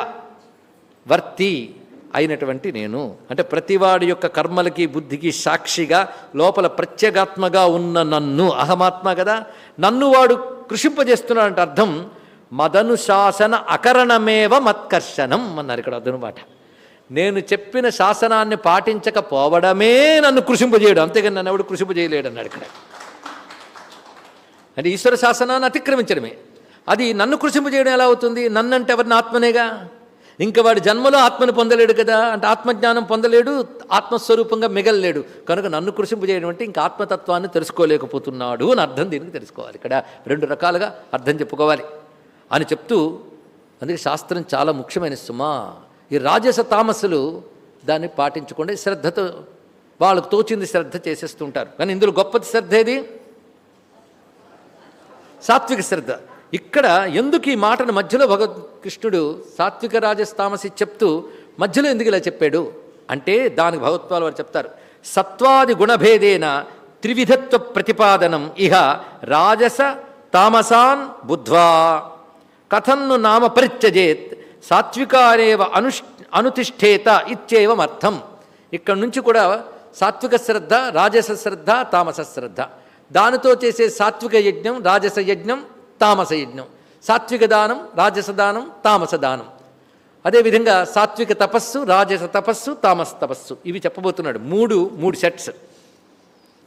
వర్తి అయినటువంటి నేను. అంటే ప్రతివాడి యొక్క కర్మలకి బుద్ధికి సాక్షిగా లోపల ప్రత్యేగాత్మగా ఉన్న నన్ను. అహమాత్మ కదా. నన్ను వాడు కృషింపజేస్తున్నాడంటే అర్థం మదనుశాసన అకరణమేవ మత్కర్షణం అన్నారు ఇక్కడ అదనమాట నేను చెప్పిన శాసనాన్ని పాటించకపోవడమే నన్ను కృషింపజేయడం. అంతేగాని నన్ను ఎవడు కృషింపజేయలేడు అన్నాడు ఇక్కడ. అంటే ఈశ్వర శాసనాన్ని అతిక్రమించడమే. అది నన్ను కృషింపజేయడం ఎలా అవుతుంది? నన్నంటే ఎవరిని ఆత్మనేగా? ఇంకా వాడి జన్మలో ఆత్మను పొందలేడు కదా? అంటే ఆత్మజ్ఞానం పొందలేడు ఆత్మస్వరూపంగా మిగలలేడు. కనుక నన్ను కృషింపజేయడం అంటే ఇంకా ఆత్మతత్వాన్ని తెలుసుకోలేకపోతున్నాడు అని అర్థం దీనికి తెలుసుకోవాలి. ఇక్కడ రెండు రకాలుగా అర్థం చెప్పుకోవాలి. అని చెప్తూ అందుకే శాస్త్రం చాలా ముఖ్యమైన సుమా. ఈ రాజస తామసులు దాన్ని పాటించకుండా శ్రద్ధతో వాళ్ళకు తోచింది శ్రద్ధ చేసేస్తుంటారు. కానీ ఇందులో గొప్పది శ్రద్ధ ఏది? సాత్విక శ్రద్ధ. ఇక్కడ ఎందుకు ఈ మాటను మధ్యలో భగవత్ కృష్ణుడు సాత్విక రాజస్తామసి చెప్తూ మధ్యలో ఎందుకు ఇలా చెప్పాడు? అంటే దానికి భగవత్వాలు వారు చెప్తారు. సత్వాది గుణభేదేన త్రివిధత్వ ప్రతిపాదనం ఇహ రాజస తామసాన్ బుద్ధ్వా. కథన్ను నామ పరిత్యజేత్ సాత్వికారేవ అనుష్ అనుతిష్ఠేత ఇత్యేవం అర్థం ఇక్కడ నుంచి కూడా సాత్విక శ్రద్ధ రాజస శ్రద్ధ తామస శ్రద్ధ. దానితో చేసే సాత్విక యజ్ఞం రాజస యజ్ఞం తామస యజ్ఞం. సాత్విక దానం రాజస దానం తామస దానం. అదేవిధంగా సాత్విక తపస్సు రాజస తపస్సు తామస తపస్సు. ఇవి చెప్పబోతున్నాడు. మూడు మూడు సెట్స్.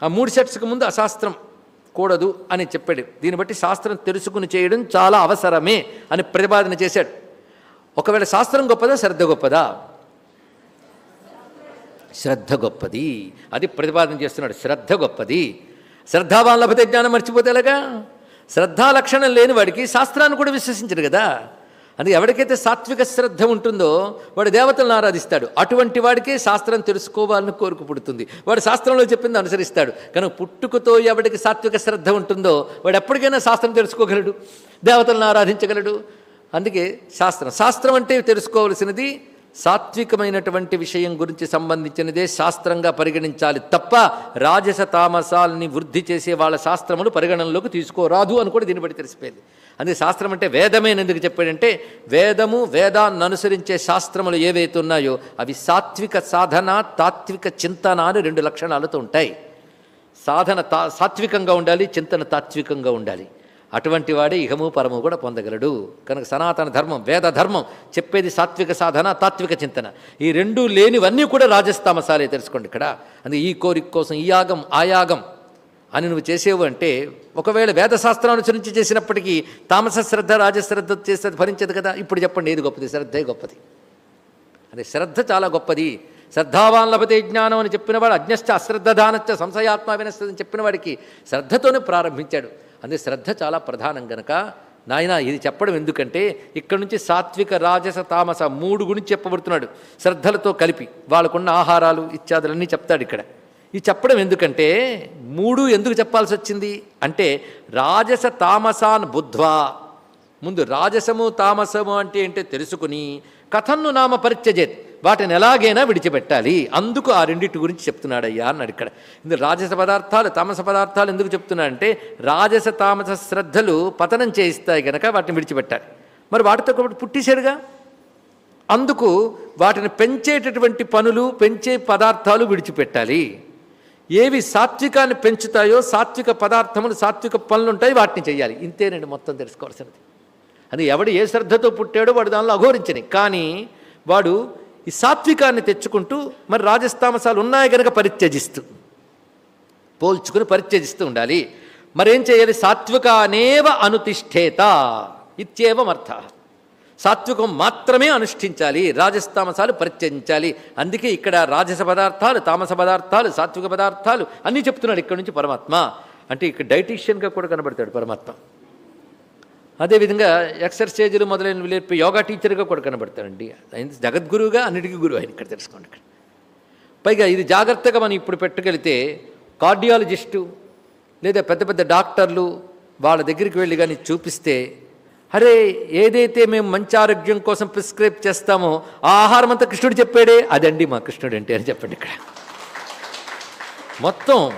ఆ మూడు సెట్స్కి ముందు అశాస్త్రం. కూడదు అని చెప్పాడు. దీన్ని బట్టి శాస్త్రం తెలుసుకుని చేయడం చాలా అవసరమే అని ప్రతిపాదన చేశాడు. ఒకవేళ శాస్త్రం గొప్పదా? శ్రద్ధ గొప్పదా? శ్రద్ధ గొప్పది. అది ప్రతిపాదన చేస్తున్నాడు. శ్రద్ధ గొప్పది. శ్రద్ధావాన్ లభతే జ్ఞానం మర్చిపోతే ఎలాగా? శ్రద్ధా లక్షణం లేని వాడికి శాస్త్రాన్ని కూడా విశ్వసించడు కదా? అందుకే ఎవరికైతే సాత్విక శ్రద్ధ ఉంటుందో వాడు దేవతలను ఆరాధిస్తాడు. అటువంటి వాడికే శాస్త్రం తెలుసుకోవాలని కోరిక పుడుతుంది వాడు శాస్త్రంలో చెప్పింది అనుసరిస్తాడు. కనుక పుట్టుకతో ఎవడికి సాత్విక శ్రద్ధ ఉంటుందో వాడు ఎప్పటికైనా శాస్త్రం తెలుసుకోగలడు. దేవతలను ఆరాధించగలడు. అందుకే శాస్త్రం. శాస్త్రం అంటే తెలుసుకోవలసినది సాత్వికమైనటువంటి విషయం గురించి సంబంధించినదే శాస్త్రంగా పరిగణించాలి తప్ప రాజస తామసాలని వృద్ధి చేసే వాళ్ళ శాస్త్రములు పరిగణనలోకి తీసుకోరాదు అని కూడా దీన్ని బట్టి తెలిసిపోయింది. అందుకే శాస్త్రం అంటే వేదమేని ఎందుకు చెప్పాడంటే వేదము వేదాన్ని అనుసరించే శాస్త్రములు ఏవైతే ఉన్నాయో అవి సాత్విక సాధన తాత్విక చింతన అని రెండు లక్షణాలతో ఉంటాయి. సాధన తా సాత్వికంగా ఉండాలి చింతన తాత్వికంగా ఉండాలి. అటువంటి వాడే ఇహము పరము కూడా పొందగలడు. కనుక సనాతన ధర్మం వేద ధర్మం చెప్పేది సాత్విక సాధన తాత్విక చింతన. ఈ రెండు లేనివన్నీ కూడా రాజస్తామసాలే తెలుసుకోండి ఇక్కడ. అందుకే ఈ కోరిక కోసం ఈ యాగం ఆ యాగం. అని నువ్వు చేసేవు అంటే ఒకవేళ వేదశాస్త్రం అనుసరించి చేసినప్పటికీ తామస శ్రద్ధ రాజశ్రద్ధ చేస్తే భరించదు కదా? ఇప్పుడు చెప్పండి ఏది గొప్పది? శ్రద్ధే గొప్పది. అదే శ్రద్ధ చాలా గొప్పది. శ్రద్ధావాన్ లభతే జ్ఞానం అని చెప్పినవాడు అజ్ఞశ్చ అశ్రద్ధానచ్చ సంశయాత్మ వినస్తుంది చెప్పిన వాడికి శ్రద్ధతోనే ప్రారంభించాడు. అందుకే శ్రద్ధ చాలా ప్రధానం గనక. నాయన ఇది చెప్పడం ఎందుకంటే ఇక్కడ నుంచి సాత్విక రాజస తామస మూడు గురించి చెప్పబడుతున్నాడు. శ్రద్ధలతో కలిపి. వాళ్ళకున్న ఆహారాలు ఇత్యాదులన్నీ చెప్తాడు ఇక్కడ. ఇది చెప్పడం ఎందుకంటే మూడు ఎందుకు చెప్పాల్సి వచ్చింది? అంటే రాజస తామసాన్ బుద్ధ్వా. ముందు రాజసము తామసము అంటే ఏంటో తెలుసుకుని కథన్ను నామ పరిత్యజేత్. వాటిని ఎలాగైనా విడిచిపెట్టాలి. అందుకు ఆ రెండింటి గురించి చెప్తున్నాడయ్యా అన్నాడు ఇక్కడ. ఇందులో రాజస పదార్థాలు తామస పదార్థాలు ఎందుకు చెప్తున్నాడంటే రాజస తామస శ్రద్ధలు పతనం చేయిస్తాయి కనుక వాటిని విడిచిపెట్టాలి. మరి వాటితో ఒకటి పుట్టిశాడుగా అందుకు వాటిని పెంచేటటువంటి పనులు పెంచే పదార్థాలు విడిచిపెట్టాలి. ఏవి సాత్వికాన్ని పెంచుతాయో సాత్విక పదార్థములు సాత్విక పనులు ఉంటాయి వాటిని చేయాలి ఇంతేనండి మొత్తం తెలుసుకోవాల్సినది. అది ఎవడు ఏ శ్రద్ధతో పుట్టాడో వాడు దానిలో అఘోరించని. కానీ వాడు ఈ సాత్వికాన్ని తెచ్చుకుంటూ మరి రాజస్థామసాలు ఉన్నాయి కనుక పరిత్యజిస్తూ పోల్చుకుని పరిత్యజిస్తూ ఉండాలి. మరేం చేయాలి? సాత్వికానేవ అనుతిష్ఠేత. ఇత్యేవం అర్థ సాత్వికం మాత్రమే అనుష్ఠించాలి రాజస్తామసాలు పరిత్యజించాలి. అందుకే ఇక్కడ రాజస పదార్థాలు తామస పదార్థాలు సాత్విక పదార్థాలు అన్నీ చెప్తున్నాడు ఇక్కడ నుంచి పరమాత్మ. అంటే ఇక్కడ డైటీషియన్గా కూడా కనబడతాడు పరమాత్మ. అదేవిధంగా ఎక్సర్సైజులు మొదలైనవి నేర్పి యోగా టీచర్గా కూడా కనబడతాడండి ఆయన జగద్గురువుగా అన్నిటికీ గురువు ఆయన ఇక్కడ తెలుసుకోండి ఇక్కడ. పైగా ఇది జాగ్రత్తగా మనం ఇప్పుడు పెట్టగలిగితే కార్డియాలజిస్టు లేదా పెద్ద పెద్ద డాక్టర్లు వాళ్ళ దగ్గరికి వెళ్ళి కానీ చూపిస్తే అరే ఏదైతే మేము మంచి ఆరోగ్యం కోసం ప్రిస్క్రైబ్ చేస్తామో ఆ ఆహారం అంతా కృష్ణుడు చెప్పాడే? అదండి మా కృష్ణుడు అంటే అని చెప్పండి ఇక్కడ. మొత్తం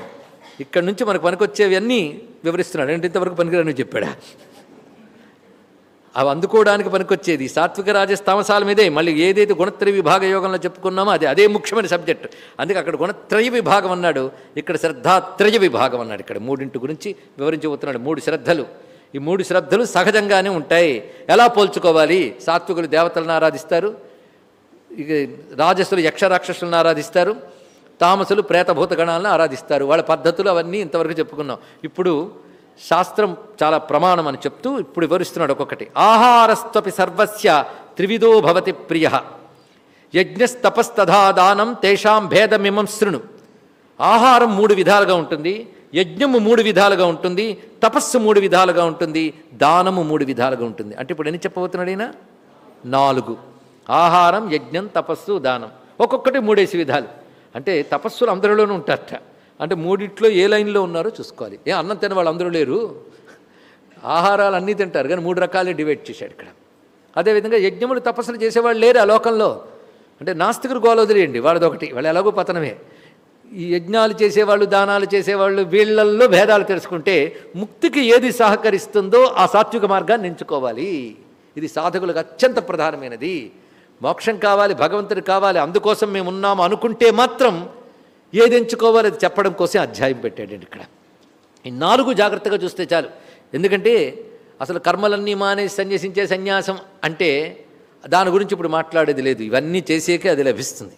ఇక్కడ నుంచి మనకు పనికొచ్చేవి అన్నీ వివరిస్తున్నాడు. అంటే ఇంతవరకు పనికిరాని చెప్పాడా? అవి అందుకోవడానికి పనికొచ్చేది. సాత్విక రాజస్ తామసాల మీదే. మళ్ళీ ఏదైతే గుణత్రయ విభాగ యోగంలో చెప్పుకున్నామో అది అదే ముఖ్యమైన సబ్జెక్ట్. అందుకే అక్కడ గుణత్రయ విభాగం అన్నాడు. ఇక్కడ శ్రద్ధాత్రయ విభాగం అన్నాడు ఇక్కడ. మూడింటి గురించి వివరించబోతున్నాడు. మూడు శ్రద్ధలు. ఈ మూడు శ్రద్ధలు సహజంగానే ఉంటాయి. ఎలా పోల్చుకోవాలి? సాత్వికులు దేవతలను ఆరాధిస్తారు. ఇక రాజసులు యక్షరాక్షసులను ఆరాధిస్తారు. తామసులు ప్రేతభూత గణాలను ఆరాధిస్తారు. వాళ్ళ పద్ధతులు అవన్నీ ఇంతవరకు చెప్పుకున్నాం. ఇప్పుడు శాస్త్రం చాలా ప్రమాణం అని చెప్తూ ఇప్పుడు వివరిస్తున్నాడు ఒక్కొక్కటి. ఆహారస్వపి సర్వస్య త్రివిధో భవతి ప్రియ. యజ్ఞస్తపస్తథా దానం తేషాం భేదమిమం శృణు. ఆహారం మూడు విధాలుగా ఉంటుంది. యజ్ఞము మూడు విధాలుగా ఉంటుంది తపస్సు మూడు విధాలుగా ఉంటుంది దానము మూడు విధాలుగా ఉంటుంది. అంటే ఇప్పుడు ఎన్ని చెప్పబోతున్నాడు ఈయన? నాలుగు. ఆహారం యజ్ఞం తపస్సు దానం. ఒక్కొక్కటి మూడేసి విధాలు. అంటే తపస్సులు అందరిలోనూ ఉంటారట. అంటే మూడిట్లో ఏ లైన్లో ఉన్నారో చూసుకోవాలి. ఏ అన్నం తిన వాళ్ళు అందరూ లేరు. ఆహారాలు అన్నీ తింటారు కానీ మూడు రకాలే డివైడ్ చేశాడు ఇక్కడ. అదేవిధంగా యజ్ఞములు తపస్సులు చేసేవాళ్ళు లేరు ఆ లోకంలో? అంటే నాస్తికులు గోల వదిలేయండి వాళ్ళది ఒకటి వాళ్ళు ఎలాగో పతనమే. ఈ యజ్ఞాలు చేసేవాళ్ళు దానాలు చేసేవాళ్ళు వీళ్ళల్లో భేదాలు తెలుసుకుంటే ముక్తికి ఏది సహకరిస్తుందో ఆ సాత్విక మార్గాన్ని ఎంచుకోవాలి. ఇది సాధకులకు అత్యంత ప్రధానమైనది. మోక్షం కావాలి భగవంతుడు కావాలి అందుకోసం మేము ఉన్నాము అనుకుంటే మాత్రం ఏది ఎంచుకోవాలి అది చెప్పడం కోసం అధ్యాయం పెట్టాడండి ఇక్కడ. ఈ నాలుగు జాగ్రత్తగా చూస్తే చాలు. ఎందుకంటే అసలు కర్మలన్నీ మానేసి సన్యసించే సన్యాసం అంటే దాని గురించి ఇప్పుడు మాట్లాడేది లేదు. ఇవన్నీ చేసేకే అది లభిస్తుంది.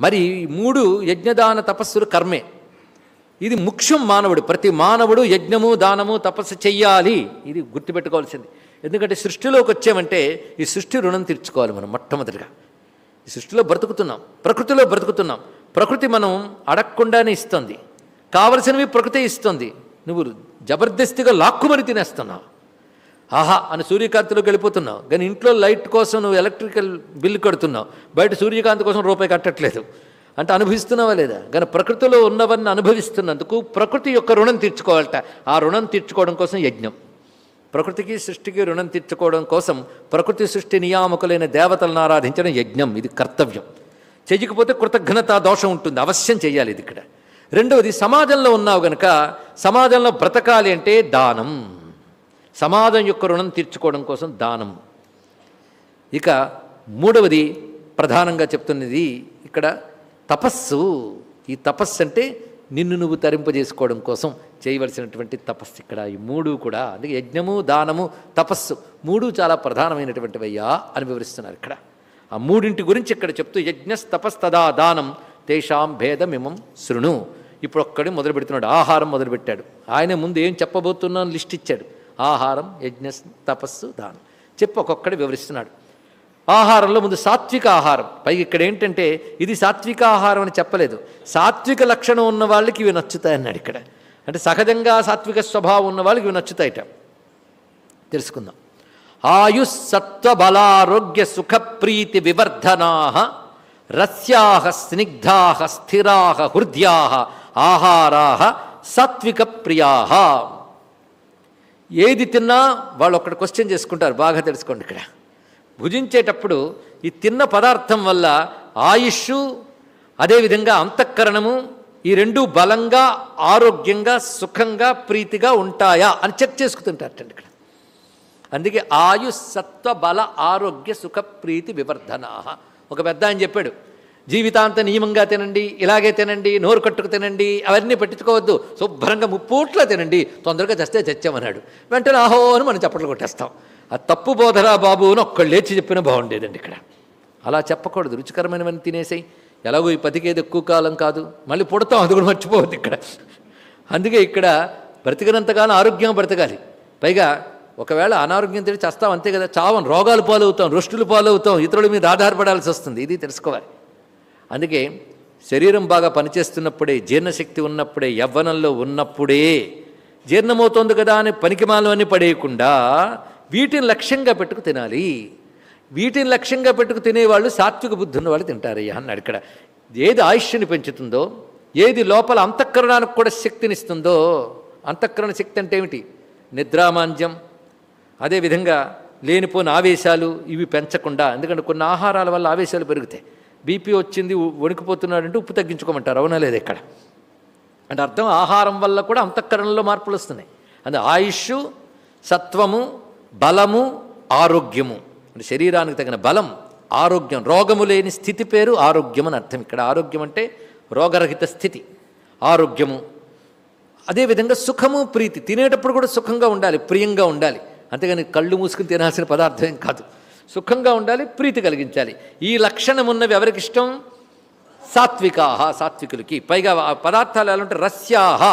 మరి ఈ మూడు యజ్ఞదాన తపస్సులు కర్మే. ఇది ముఖ్యం మానవుడు ప్రతి మానవుడు యజ్ఞము దానము తపస్సు చెయ్యాలి. ఇది గుర్తుపెట్టుకోవాల్సింది. ఎందుకంటే సృష్టిలోకి వచ్చామంటే ఈ సృష్టి రుణం తీర్చుకోవాలి మనం మొట్టమొదటిగా. ఈ సృష్టిలో బ్రతుకుతున్నాం ప్రకృతిలో బ్రతుకుతున్నాం. ప్రకృతి మనం అడగకుండానే ఇస్తుంది. కావలసినవి ప్రకృతి ఇస్తుంది. నువ్వు జబర్దస్తిగా లాక్కుమని తినేస్తున్నావు. ఆహా అని సూర్యకాంతిలోకి వెళ్ళిపోతున్నావు. కానీ ఇంట్లో లైట్ కోసం నువ్వు ఎలక్ట్రికల్ బిల్లు కడుతున్నావు. బయట సూర్యకాంతి కోసం రూపాయి కట్టట్లేదు. అంటే అనుభవిస్తున్నావా లేదా? కానీ ప్రకృతిలో ఉన్నవన్నీ అనుభవిస్తున్నందుకు ప్రకృతి యొక్క రుణం తీర్చుకోవాలట. ఆ రుణం తీర్చుకోవడం కోసం యజ్ఞం. ప్రకృతికి సృష్టికి రుణం తీర్చుకోవడం కోసం ప్రకృతి సృష్టి నియామకులైన దేవతలను ఆరాధించడం యజ్ఞం. ఇది కర్తవ్యం. చేయకపోతే కృతజ్ఞత దోషం ఉంటుంది. అవశ్యం చేయాలి ఇది ఇక్కడ. రెండవది సమాజంలో ఉన్నావు గనక సమాజంలో బ్రతకాలి అంటే దానం. సమాజం యొక్క రుణం తీర్చుకోవడం కోసం దానం. ఇక మూడవది ప్రధానంగా చెప్తున్నది ఇక్కడ తపస్సు. ఈ తపస్సు అంటే నిన్ను నువ్వు తరింపజేసుకోవడం కోసం చేయవలసినటువంటి తపస్సు ఇక్కడ. ఈ మూడు కూడా అందుకే యజ్ఞము దానము తపస్సు మూడు చాలా ప్రధానమైనటువంటివయ్యా అని వివరిస్తున్నారు ఇక్కడ. ఆ మూడింటి గురించి ఇక్కడ చెప్తూ యజ్ఞస్ తపస్తదా దానం తేషాం భేదమిమం శృణు. ఇప్పుడు ఒక్కడే మొదలు పెడుతున్నాడు ఆహారం మొదలుపెట్టాడు. ఆయన ముందు ఏం చెప్పబోతున్నాను లిస్ట్ ఇచ్చాడు. ఆహారం యజ్ఞ తపస్సు దానం. చెప్పి ఒక్కొక్కడు వివరిస్తున్నాడు. ఆహారంలో ముందు సాత్విక ఆహారం. పైగా ఇక్కడ ఏంటంటే ఇది సాత్విక ఆహారం అని చెప్పలేదు. సాత్విక లక్షణం ఉన్న వాళ్ళకి ఇవి నచ్చుతాయి అన్నాడు ఇక్కడ. అంటే సహజంగా సాత్విక స్వభావం ఉన్న వాళ్ళకి ఇవి నచ్చుతాయిట. తెలుసుకుందాం. ఆయుస్ సత్వ బలారోగ్య సుఖప్రీతి వివర్ధనా రస్యా స్నిగ్ధా స్థిరా హృద్యా ఆహారా సాత్విక ప్రియా ఏది తిన్నా వాళ్ళు ఒకటి క్వశ్చన్ చేసుకుంటారు. బాగా తెలుసుకోండి ఇక్కడ. భుజించేటప్పుడు ఈ తిన్న పదార్థం వల్ల ఆయుష్ అదేవిధంగా అంతఃకరణము ఈ రెండు బలంగా ఆరోగ్యంగా సుఖంగా ప్రీతిగా ఉంటాయా అని చెక్ చేసుకుంటుంటారటండి ఇక్కడ. అందుకే ఆయు సత్వ బల ఆరోగ్య సుఖ ప్రీతి వివర్ధనా ఒక పెద్ద ఆయన చెప్పాడు జీవితాంత నియమంగా తినండి ఇలాగే తినండి నోరు కట్టుకు తినండి అవన్నీ పట్టించుకోవద్దు. శుభ్రంగా ముప్పూట్లా తినండి. తొందరగా చస్తే చచ్చామన్నాడు. వెంటనే ఆహో అని మనం చప్పట్లు కొట్టేస్తాం. ఆ తప్పు బోధరా బాబు అని ఒక్కళ్ళు లేచి చెప్పినా బాగుండేదండి ఇక్కడ. అలా చెప్పకూడదు. రుచికరమైనవన్నీ తినేసాయి. ఎలాగో ఈ బతికేది ఎక్కువ కాలం కాదు. మళ్ళీ పుడతాం. అది కూడా మర్చిపోవద్దు ఇక్కడ. అందుకే ఇక్కడ బ్రతికినంతకాలం ఆరోగ్యం బ్రతకాలి. పైగా ఒకవేళ అనారోగ్యం తిరిగి చేస్తాం అంతే కదా. చావం రోగాలు పాలవుతాం రుష్టులు పాలవుతాం ఇతరుల మీద ఆధారపడాల్సి వస్తుంది. ఇది తెలుసుకోవాలి. అందుకే శరీరం బాగా పనిచేస్తున్నప్పుడే జీర్ణశక్తి ఉన్నప్పుడే యవ్వనంలో ఉన్నప్పుడే జీర్ణమవుతోంది కదా అని పనికిమాలవన్నీ పడేయకుండా వీటిని లక్ష్యంగా పెట్టుకు తినాలి. వీటిని లక్ష్యంగా పెట్టుకు తినేవాళ్ళు సాత్విక బుద్ధి ఉన్న వాళ్ళు తింటారయ్యా అన్నాడు ఇక్కడ. ఏది ఆయుష్ని పెంచుతుందో ఏది లోపల అంతఃకరణానికి కూడా శక్తినిస్తుందో అంతఃకరణ శక్తి అంటే ఏమిటి? నిద్రామాంద్యం. అదేవిధంగా లేనిపోని ఆవేశాలు ఇవి పెంచకుండా ఎందుకంటే కొన్ని ఆహారాల వల్ల ఆవేశాలు పెరుగుతాయి. బీపీ వచ్చింది వణికిపోతున్నాడంటే ఉప్పు తగ్గించుకోమంటారు. అవునా లేదు ఇక్కడ? అంటే అర్థం ఆహారం వల్ల కూడా అంతఃకరణలో మార్పులు వస్తున్నాయి. అంటే ఆయుష్ సత్వము బలము ఆరోగ్యము. అంటే శరీరానికి తగిన బలం ఆరోగ్యం. రోగము లేని స్థితి పేరు ఆరోగ్యం అని అర్థం. ఇక్కడ ఆరోగ్యం అంటే రోగరహిత స్థితి ఆరోగ్యము. అదేవిధంగా సుఖము ప్రీతి. తినేటప్పుడు కూడా సుఖంగా ఉండాలి ప్రియంగా ఉండాలి. అంతేగాని కళ్ళు మూసుకుని తినాల్సిన పదార్థం కాదు. సుఖంగా ఉండాలి ప్రీతి కలిగించాలి. ఈ లక్షణం ఉన్నవి ఎవరికి ఇష్టం సాత్వికాహ సాత్వికులకి. పైగా ఆ పదార్థాలు ఎలా ఉంటే రస్యాహ.